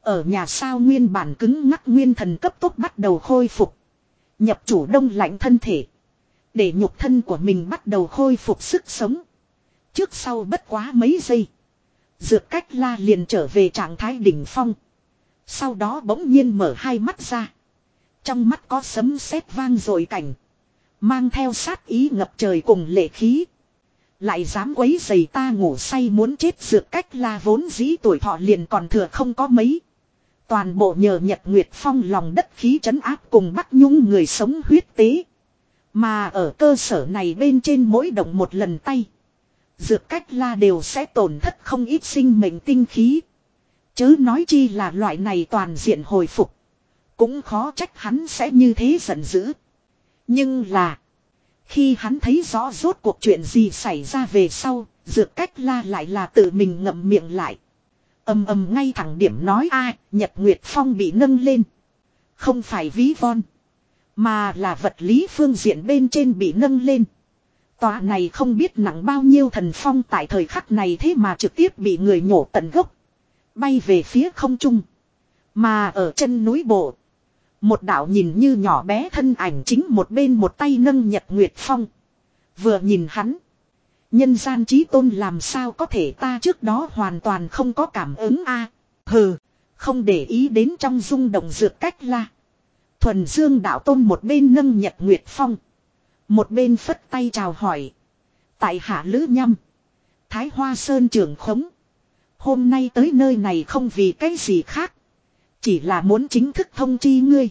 Ở nhà sao nguyên bản cứng ngắc nguyên thần cấp tốc bắt đầu khôi phục. Nhập chủ đông lạnh thân thể. Để nhục thân của mình bắt đầu khôi phục sức sống. Trước sau bất quá mấy giây. Dược cách la liền trở về trạng thái đỉnh phong. Sau đó bỗng nhiên mở hai mắt ra. Trong mắt có sấm sét vang rồi cảnh. Mang theo sát ý ngập trời cùng lệ khí. Lại dám quấy giày ta ngủ say muốn chết dược cách la vốn dĩ tuổi thọ liền còn thừa không có mấy. Toàn bộ nhờ Nhật Nguyệt Phong lòng đất khí trấn áp cùng bắt nhung người sống huyết tế. Mà ở cơ sở này bên trên mỗi động một lần tay. Dược cách la đều sẽ tổn thất không ít sinh mệnh tinh khí. Chớ nói chi là loại này toàn diện hồi phục. Cũng khó trách hắn sẽ như thế giận dữ. Nhưng là. Khi hắn thấy rõ rốt cuộc chuyện gì xảy ra về sau. Dược cách la lại là tự mình ngậm miệng lại. ầm ầm ngay thẳng điểm nói a, Nhật Nguyệt Phong bị nâng lên. Không phải ví von. Mà là vật lý phương diện bên trên bị nâng lên. Tòa này không biết nặng bao nhiêu thần phong tại thời khắc này thế mà trực tiếp bị người nhổ tận gốc. Bay về phía không trung. Mà ở chân núi bộ. Một đạo nhìn như nhỏ bé thân ảnh chính một bên một tay nâng nhật nguyệt phong. Vừa nhìn hắn. Nhân gian trí tôn làm sao có thể ta trước đó hoàn toàn không có cảm ứng a Hừ. Không để ý đến trong rung động dược cách la. Thuần Dương đạo tôn một bên nâng nhật nguyệt phong. Một bên phất tay chào hỏi. Tại hạ lữ nhâm. Thái Hoa Sơn trưởng khống. Hôm nay tới nơi này không vì cái gì khác. Chỉ là muốn chính thức thông chi ngươi.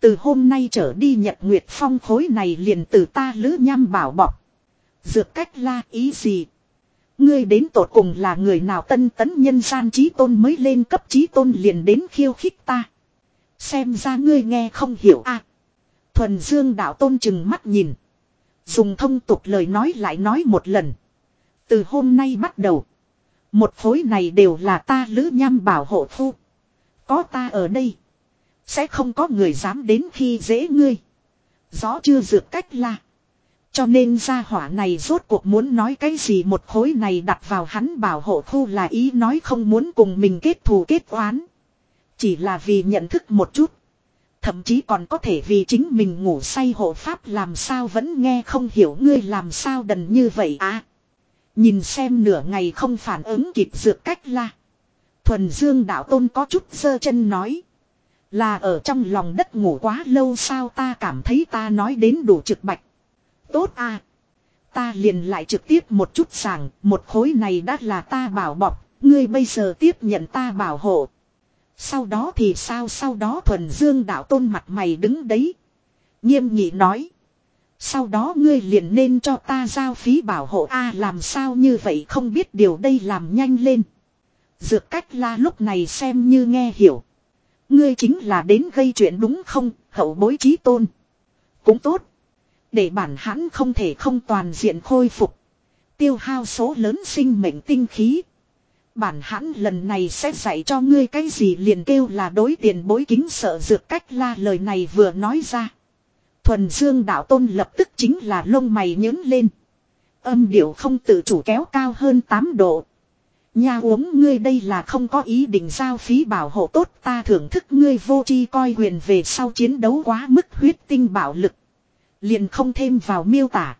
Từ hôm nay trở đi nhật nguyệt phong khối này liền từ ta lữ nhâm bảo bọc. Dược cách la ý gì? Ngươi đến tột cùng là người nào tân tấn nhân gian trí tôn mới lên cấp trí tôn liền đến khiêu khích ta. Xem ra ngươi nghe không hiểu a. À, thuần dương đạo tôn chừng mắt nhìn. Dùng thông tục lời nói lại nói một lần. Từ hôm nay bắt đầu. Một khối này đều là ta lữ nham bảo hộ phu. Có ta ở đây. Sẽ không có người dám đến khi dễ ngươi. Gió chưa dược cách là Cho nên gia hỏa này rốt cuộc muốn nói cái gì một khối này đặt vào hắn bảo hộ khu là ý nói không muốn cùng mình kết thù kết oán. Chỉ là vì nhận thức một chút. Thậm chí còn có thể vì chính mình ngủ say hộ pháp làm sao vẫn nghe không hiểu ngươi làm sao đần như vậy à. Nhìn xem nửa ngày không phản ứng kịp dược cách la. Thuần Dương đạo tôn có chút sơ chân nói. Là ở trong lòng đất ngủ quá lâu sao ta cảm thấy ta nói đến đủ trực bạch. Tốt à. Ta liền lại trực tiếp một chút sàng, một khối này đã là ta bảo bọc, ngươi bây giờ tiếp nhận ta bảo hộ. Sau đó thì sao sau đó thuần dương đạo tôn mặt mày đứng đấy. Nghiêm nghị nói. Sau đó ngươi liền nên cho ta giao phí bảo hộ a làm sao như vậy không biết điều đây làm nhanh lên. Dược cách la lúc này xem như nghe hiểu. Ngươi chính là đến gây chuyện đúng không, hậu bối trí tôn. Cũng tốt. Để bản hãn không thể không toàn diện khôi phục. Tiêu hao số lớn sinh mệnh tinh khí. Bản hãn lần này sẽ dạy cho ngươi cái gì liền kêu là đối tiền bối kính sợ dược cách la lời này vừa nói ra. Thuần dương đạo tôn lập tức chính là lông mày nhớn lên. Âm điệu không tự chủ kéo cao hơn 8 độ. Nhà uống ngươi đây là không có ý định giao phí bảo hộ tốt ta thưởng thức ngươi vô chi coi huyền về sau chiến đấu quá mức huyết tinh bạo lực. Liền không thêm vào miêu tả.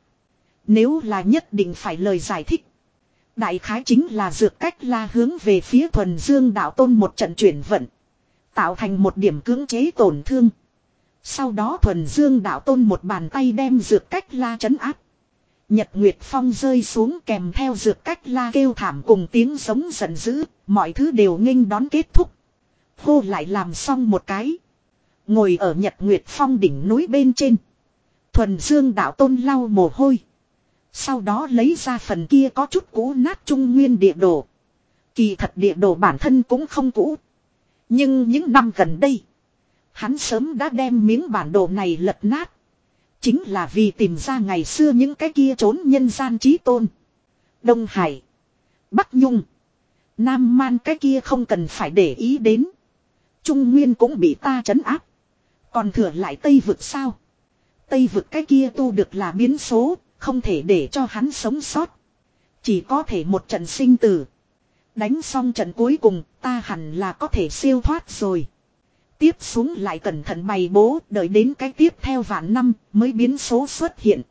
Nếu là nhất định phải lời giải thích. Đại khái chính là dược cách la hướng về phía thuần dương đạo tôn một trận chuyển vận. Tạo thành một điểm cưỡng chế tổn thương. Sau đó thuần dương đạo tôn một bàn tay đem dược cách la chấn áp. Nhật Nguyệt Phong rơi xuống kèm theo dược cách la kêu thảm cùng tiếng giống giận dữ, mọi thứ đều nghênh đón kết thúc. Hô lại làm xong một cái. Ngồi ở Nhật Nguyệt Phong đỉnh núi bên trên. Thuần Dương đạo tôn lau mồ hôi. Sau đó lấy ra phần kia có chút cũ nát trung nguyên địa đồ. Kỳ thật địa đồ bản thân cũng không cũ. Nhưng những năm gần đây. Hắn sớm đã đem miếng bản đồ này lật nát. Chính là vì tìm ra ngày xưa những cái kia trốn nhân gian trí tôn. Đông Hải. Bắc Nhung. Nam Man cái kia không cần phải để ý đến. Trung Nguyên cũng bị ta trấn áp. Còn thừa lại Tây vực sao? Tây vực cái kia tu được là biến số, không thể để cho hắn sống sót. Chỉ có thể một trận sinh tử. Đánh xong trận cuối cùng, ta hẳn là có thể siêu thoát rồi. Tiếp xuống lại cẩn thận bày bố, đợi đến cái tiếp theo vạn năm, mới biến số xuất hiện.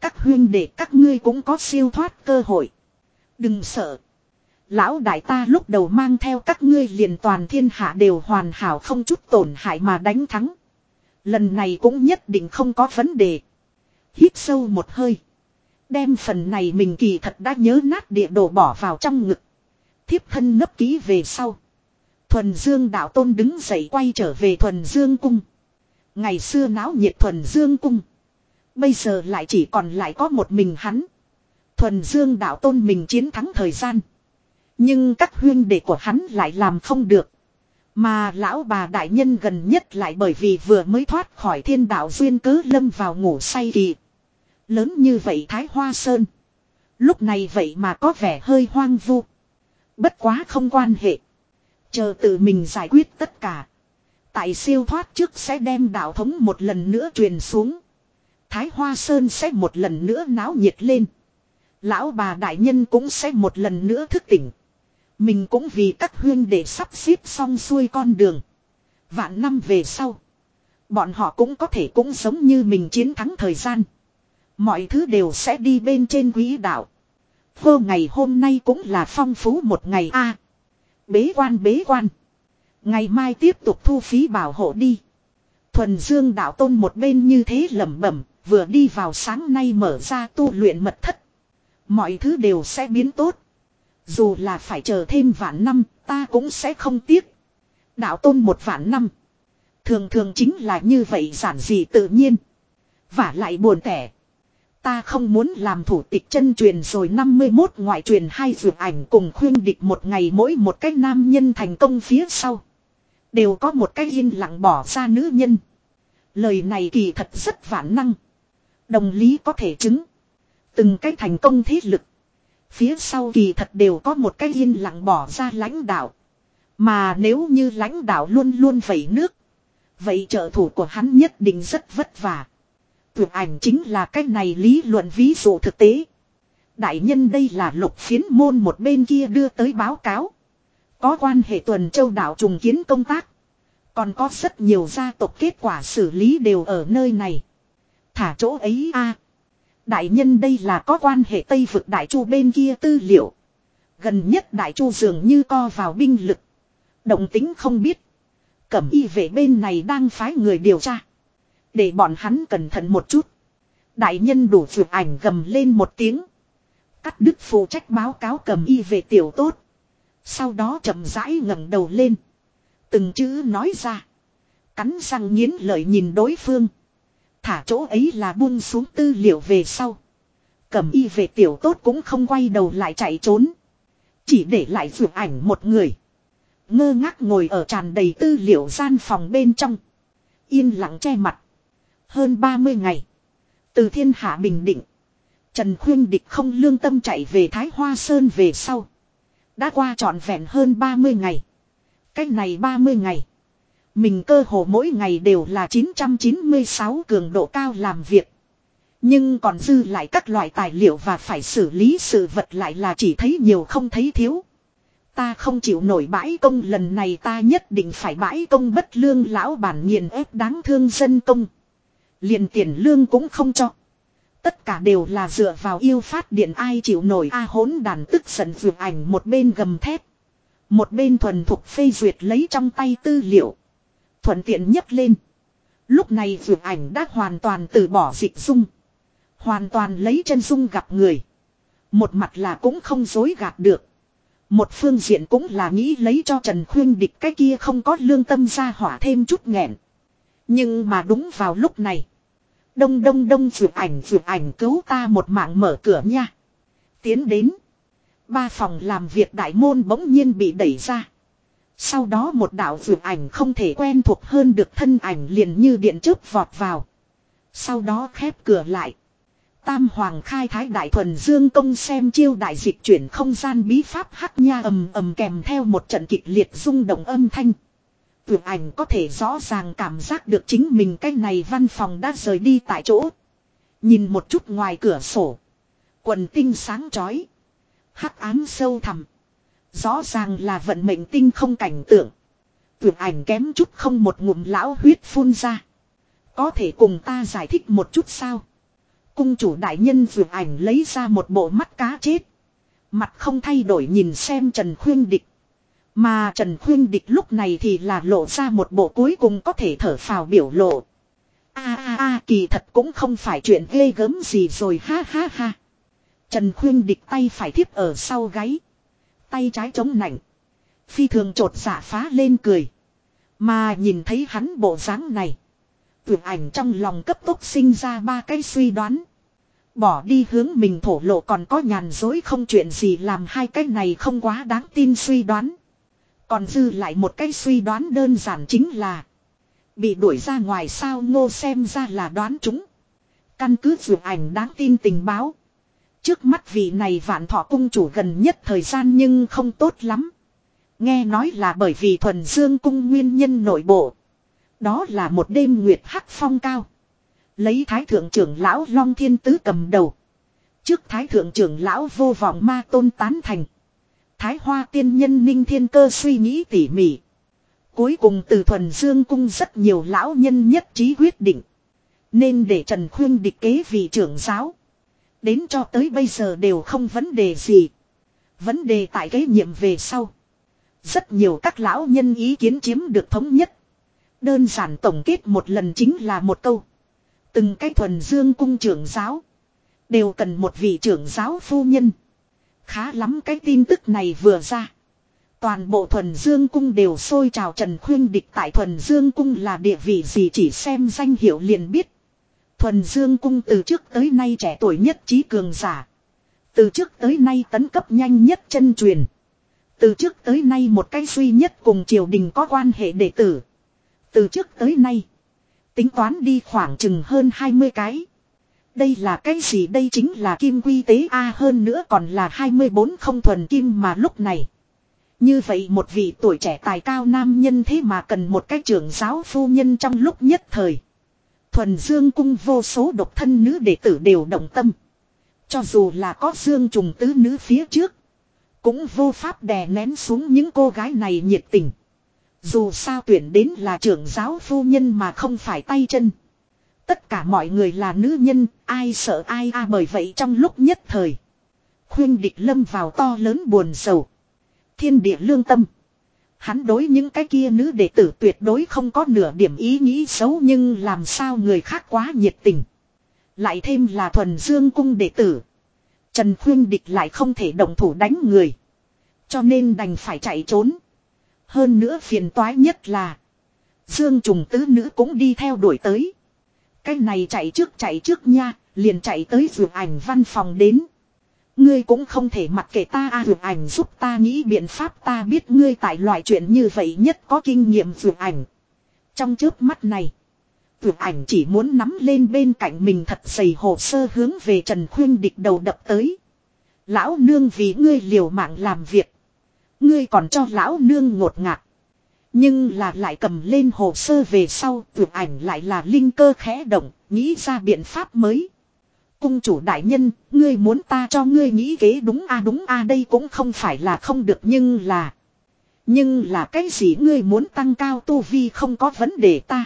Các huyên để các ngươi cũng có siêu thoát cơ hội. Đừng sợ. Lão đại ta lúc đầu mang theo các ngươi liền toàn thiên hạ đều hoàn hảo không chút tổn hại mà đánh thắng. Lần này cũng nhất định không có vấn đề. Hít sâu một hơi. Đem phần này mình kỳ thật đã nhớ nát địa đồ bỏ vào trong ngực. Thiếp thân nấp ký về sau. Thuần Dương đạo tôn đứng dậy quay trở về Thuần Dương cung. Ngày xưa náo nhiệt Thuần Dương cung. Bây giờ lại chỉ còn lại có một mình hắn. Thuần Dương đạo tôn mình chiến thắng thời gian. Nhưng các huyên đệ của hắn lại làm không được. Mà lão bà đại nhân gần nhất lại bởi vì vừa mới thoát khỏi thiên đạo duyên cớ lâm vào ngủ say kỳ. Lớn như vậy Thái Hoa Sơn. Lúc này vậy mà có vẻ hơi hoang vu. Bất quá không quan hệ. Chờ tự mình giải quyết tất cả. Tại siêu thoát trước sẽ đem đạo thống một lần nữa truyền xuống. Thái Hoa Sơn sẽ một lần nữa náo nhiệt lên. Lão bà đại nhân cũng sẽ một lần nữa thức tỉnh. Mình cũng vì các huyên để sắp xếp xong xuôi con đường. Vạn năm về sau. Bọn họ cũng có thể cũng giống như mình chiến thắng thời gian. Mọi thứ đều sẽ đi bên trên quỹ đạo. Vô ngày hôm nay cũng là phong phú một ngày a bế quan bế quan. Ngày mai tiếp tục thu phí bảo hộ đi. Thuần Dương đạo tôn một bên như thế lẩm bẩm, vừa đi vào sáng nay mở ra tu luyện mật thất. Mọi thứ đều sẽ biến tốt. Dù là phải chờ thêm vạn năm, ta cũng sẽ không tiếc. Đạo tôn một vạn năm. Thường thường chính là như vậy giản dị tự nhiên. Và lại buồn tẻ. Ta không muốn làm thủ tịch chân truyền rồi 51 ngoại truyền hai vượt ảnh cùng khuyên địch một ngày mỗi một cái nam nhân thành công phía sau. Đều có một cái yên lặng bỏ ra nữ nhân. Lời này kỳ thật rất vạn năng. Đồng lý có thể chứng. Từng cái thành công thiết lực. Phía sau kỳ thật đều có một cái yên lặng bỏ ra lãnh đạo. Mà nếu như lãnh đạo luôn luôn vẩy nước. Vậy trợ thủ của hắn nhất định rất vất vả. Tuyệt ảnh chính là cái này lý luận ví dụ thực tế. Đại nhân đây là lục phiến môn một bên kia đưa tới báo cáo. Có quan hệ tuần châu đảo trùng kiến công tác. Còn có rất nhiều gia tộc kết quả xử lý đều ở nơi này. Thả chỗ ấy a Đại nhân đây là có quan hệ Tây vực Đại Chu bên kia tư liệu. Gần nhất Đại Chu dường như co vào binh lực. Động tính không biết. Cẩm y vệ bên này đang phái người điều tra. Để bọn hắn cẩn thận một chút. Đại nhân đủ vượt ảnh gầm lên một tiếng. Cắt đứt phụ trách báo cáo cầm y về tiểu tốt. Sau đó chậm rãi ngẩng đầu lên. Từng chữ nói ra. Cắn răng nghiến lợi nhìn đối phương. Thả chỗ ấy là buông xuống tư liệu về sau. Cầm y về tiểu tốt cũng không quay đầu lại chạy trốn. Chỉ để lại vượt ảnh một người. Ngơ ngác ngồi ở tràn đầy tư liệu gian phòng bên trong. Yên lặng che mặt. Hơn 30 ngày. Từ thiên hạ bình định. Trần Khuyên Địch không lương tâm chạy về Thái Hoa Sơn về sau. Đã qua trọn vẹn hơn 30 ngày. Cách này 30 ngày. Mình cơ hồ mỗi ngày đều là 996 cường độ cao làm việc. Nhưng còn dư lại các loại tài liệu và phải xử lý sự vật lại là chỉ thấy nhiều không thấy thiếu. Ta không chịu nổi bãi công lần này ta nhất định phải bãi công bất lương lão bản nghiền ép đáng thương dân công liền tiền lương cũng không cho. Tất cả đều là dựa vào yêu phát điện ai chịu nổi a hỗn đàn tức giận vượt ảnh một bên gầm thép. Một bên thuần thục phê duyệt lấy trong tay tư liệu. Thuận tiện nhấc lên. Lúc này vượt ảnh đã hoàn toàn từ bỏ dịch dung. Hoàn toàn lấy chân dung gặp người. Một mặt là cũng không dối gạt được. Một phương diện cũng là nghĩ lấy cho Trần Khuyên địch cái kia không có lương tâm ra hỏa thêm chút nghẹn. Nhưng mà đúng vào lúc này. Đông đông đông vượt ảnh vượt ảnh cứu ta một mạng mở cửa nha. Tiến đến. Ba phòng làm việc đại môn bỗng nhiên bị đẩy ra. Sau đó một đạo vượt ảnh không thể quen thuộc hơn được thân ảnh liền như điện chớp vọt vào. Sau đó khép cửa lại. Tam Hoàng khai thái đại thuần dương công xem chiêu đại dịch chuyển không gian bí pháp hắc nha ầm ầm kèm theo một trận kịch liệt rung động âm thanh tưởng ảnh có thể rõ ràng cảm giác được chính mình cái này văn phòng đã rời đi tại chỗ. Nhìn một chút ngoài cửa sổ. Quần tinh sáng chói. Hắc ám sâu thẳm. Rõ ràng là vận mệnh tinh không cảnh tượng. tưởng ảnh kém chút không một ngụm lão huyết phun ra. Có thể cùng ta giải thích một chút sao? Cung chủ đại nhân vượt ảnh lấy ra một bộ mắt cá chết. Mặt không thay đổi nhìn xem Trần Khuyên Địch. Mà Trần Khuyên Địch lúc này thì là lộ ra một bộ cuối cùng có thể thở phào biểu lộ. A a a, kỳ thật cũng không phải chuyện ghê gớm gì rồi, ha ha ha. Trần Khuyên Địch tay phải thiếp ở sau gáy. Tay trái chống nạnh. Phi thường trột giả phá lên cười. Mà nhìn thấy hắn bộ dáng này. Tưởng ảnh trong lòng cấp tốc sinh ra ba cái suy đoán. Bỏ đi hướng mình thổ lộ còn có nhàn dối không chuyện gì làm hai cái này không quá đáng tin suy đoán. Còn dư lại một cái suy đoán đơn giản chính là. Bị đuổi ra ngoài sao ngô xem ra là đoán chúng. Căn cứ dự ảnh đáng tin tình báo. Trước mắt vị này vạn thọ cung chủ gần nhất thời gian nhưng không tốt lắm. Nghe nói là bởi vì thuần dương cung nguyên nhân nội bộ. Đó là một đêm nguyệt hắc phong cao. Lấy thái thượng trưởng lão Long Thiên Tứ cầm đầu. Trước thái thượng trưởng lão vô vọng ma tôn tán thành. Thái hoa tiên nhân ninh thiên cơ suy nghĩ tỉ mỉ. Cuối cùng từ thuần dương cung rất nhiều lão nhân nhất trí quyết định. Nên để Trần Khuyên địch kế vị trưởng giáo. Đến cho tới bây giờ đều không vấn đề gì. Vấn đề tại kế nhiệm về sau. Rất nhiều các lão nhân ý kiến chiếm được thống nhất. Đơn giản tổng kết một lần chính là một câu. Từng cái thuần dương cung trưởng giáo. Đều cần một vị trưởng giáo phu nhân. Khá lắm cái tin tức này vừa ra. Toàn bộ thuần dương cung đều sôi trào Trần Khuyên địch tại thuần dương cung là địa vị gì chỉ xem danh hiệu liền biết. Thuần Dương cung từ trước tới nay trẻ tuổi nhất trí cường giả. Từ trước tới nay tấn cấp nhanh nhất chân truyền. Từ trước tới nay một cái duy nhất cùng triều đình có quan hệ đệ tử. Từ trước tới nay. Tính toán đi khoảng chừng hơn 20 cái. Đây là cái gì đây chính là kim quy tế A hơn nữa còn là 24 không thuần kim mà lúc này. Như vậy một vị tuổi trẻ tài cao nam nhân thế mà cần một cái trưởng giáo phu nhân trong lúc nhất thời. Thuần Dương cung vô số độc thân nữ đệ tử đều động tâm. Cho dù là có Dương trùng tứ nữ phía trước. Cũng vô pháp đè nén xuống những cô gái này nhiệt tình. Dù sao tuyển đến là trưởng giáo phu nhân mà không phải tay chân. Tất cả mọi người là nữ nhân, ai sợ ai a à, bởi vậy trong lúc nhất thời. Khuyên địch lâm vào to lớn buồn sầu. Thiên địa lương tâm. Hắn đối những cái kia nữ đệ tử tuyệt đối không có nửa điểm ý nghĩ xấu nhưng làm sao người khác quá nhiệt tình. Lại thêm là thuần dương cung đệ tử. Trần Khuyên Địch lại không thể động thủ đánh người. Cho nên đành phải chạy trốn. Hơn nữa phiền toái nhất là. Dương trùng tứ nữ cũng đi theo đuổi tới. Cái này chạy trước chạy trước nha, liền chạy tới vườn ảnh văn phòng đến. Ngươi cũng không thể mặc kệ ta a à, ảnh giúp ta nghĩ biện pháp ta biết ngươi tại loại chuyện như vậy nhất có kinh nghiệm vườn ảnh. Trong trước mắt này. vườn ảnh chỉ muốn nắm lên bên cạnh mình thật dày hồ sơ hướng về Trần Khuyên địch đầu đập tới. Lão nương vì ngươi liều mạng làm việc. Ngươi còn cho lão nương ngột ngạt. Nhưng là lại cầm lên hồ sơ về sau, vượt ảnh lại là linh cơ khẽ động, nghĩ ra biện pháp mới. Cung chủ đại nhân, ngươi muốn ta cho ngươi nghĩ kế đúng a đúng a đây cũng không phải là không được nhưng là. Nhưng là cái gì ngươi muốn tăng cao tu vi không có vấn đề ta.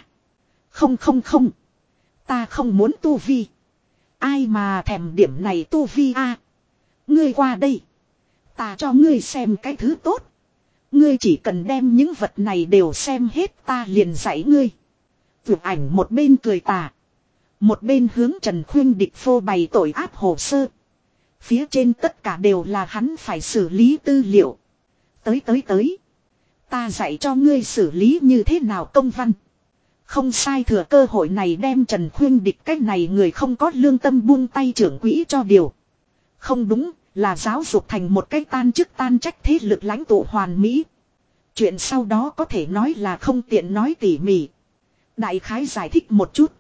Không không không. Ta không muốn tu vi. Ai mà thèm điểm này tu vi a Ngươi qua đây. Ta cho ngươi xem cái thứ tốt. Ngươi chỉ cần đem những vật này đều xem hết ta liền dạy ngươi. Vượt ảnh một bên cười tà. Một bên hướng Trần Khuyên địch phô bày tội áp hồ sơ. Phía trên tất cả đều là hắn phải xử lý tư liệu. Tới tới tới. Ta dạy cho ngươi xử lý như thế nào công văn. Không sai thừa cơ hội này đem Trần Khuyên địch cách này người không có lương tâm buông tay trưởng quỹ cho điều. Không đúng là giáo dục thành một cái tan chức tan trách thế lực lãnh tụ hoàn mỹ. Chuyện sau đó có thể nói là không tiện nói tỉ mỉ. Đại khái giải thích một chút.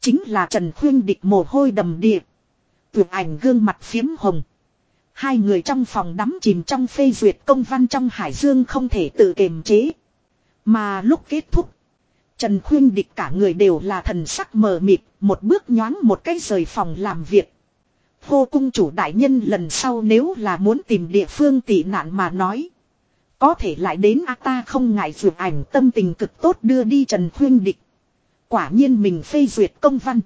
Chính là Trần Khuyên địch mồ hôi đầm địa. Tuyệt ảnh gương mặt phiếm hồng. Hai người trong phòng đắm chìm trong phê duyệt công văn trong hải dương không thể tự kiềm chế. Mà lúc kết thúc. Trần Khuyên địch cả người đều là thần sắc mờ mịt, một bước nhoáng một cái rời phòng làm việc. Hô cung chủ đại nhân lần sau nếu là muốn tìm địa phương tị nạn mà nói. Có thể lại đến a ta không ngại vượt ảnh tâm tình cực tốt đưa đi Trần Khuyên địch. Quả nhiên mình phê duyệt công văn.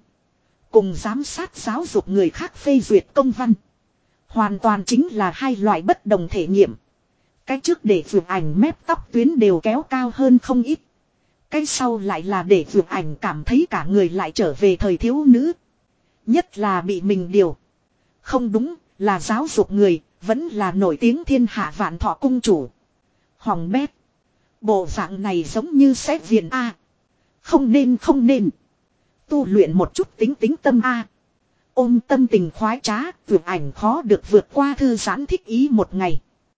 Cùng giám sát giáo dục người khác phê duyệt công văn. Hoàn toàn chính là hai loại bất đồng thể nghiệm. Cái trước để vượt ảnh mép tóc tuyến đều kéo cao hơn không ít. Cái sau lại là để vượt ảnh cảm thấy cả người lại trở về thời thiếu nữ. Nhất là bị mình điều. Không đúng, là giáo dục người, vẫn là nổi tiếng thiên hạ vạn thọ cung chủ. Hoàng bét. Bộ dạng này giống như xét viện A. Không nên không nên. Tu luyện một chút tính tính tâm A. Ôm tâm tình khoái trá, vượt ảnh khó được vượt qua thư giãn thích ý một ngày.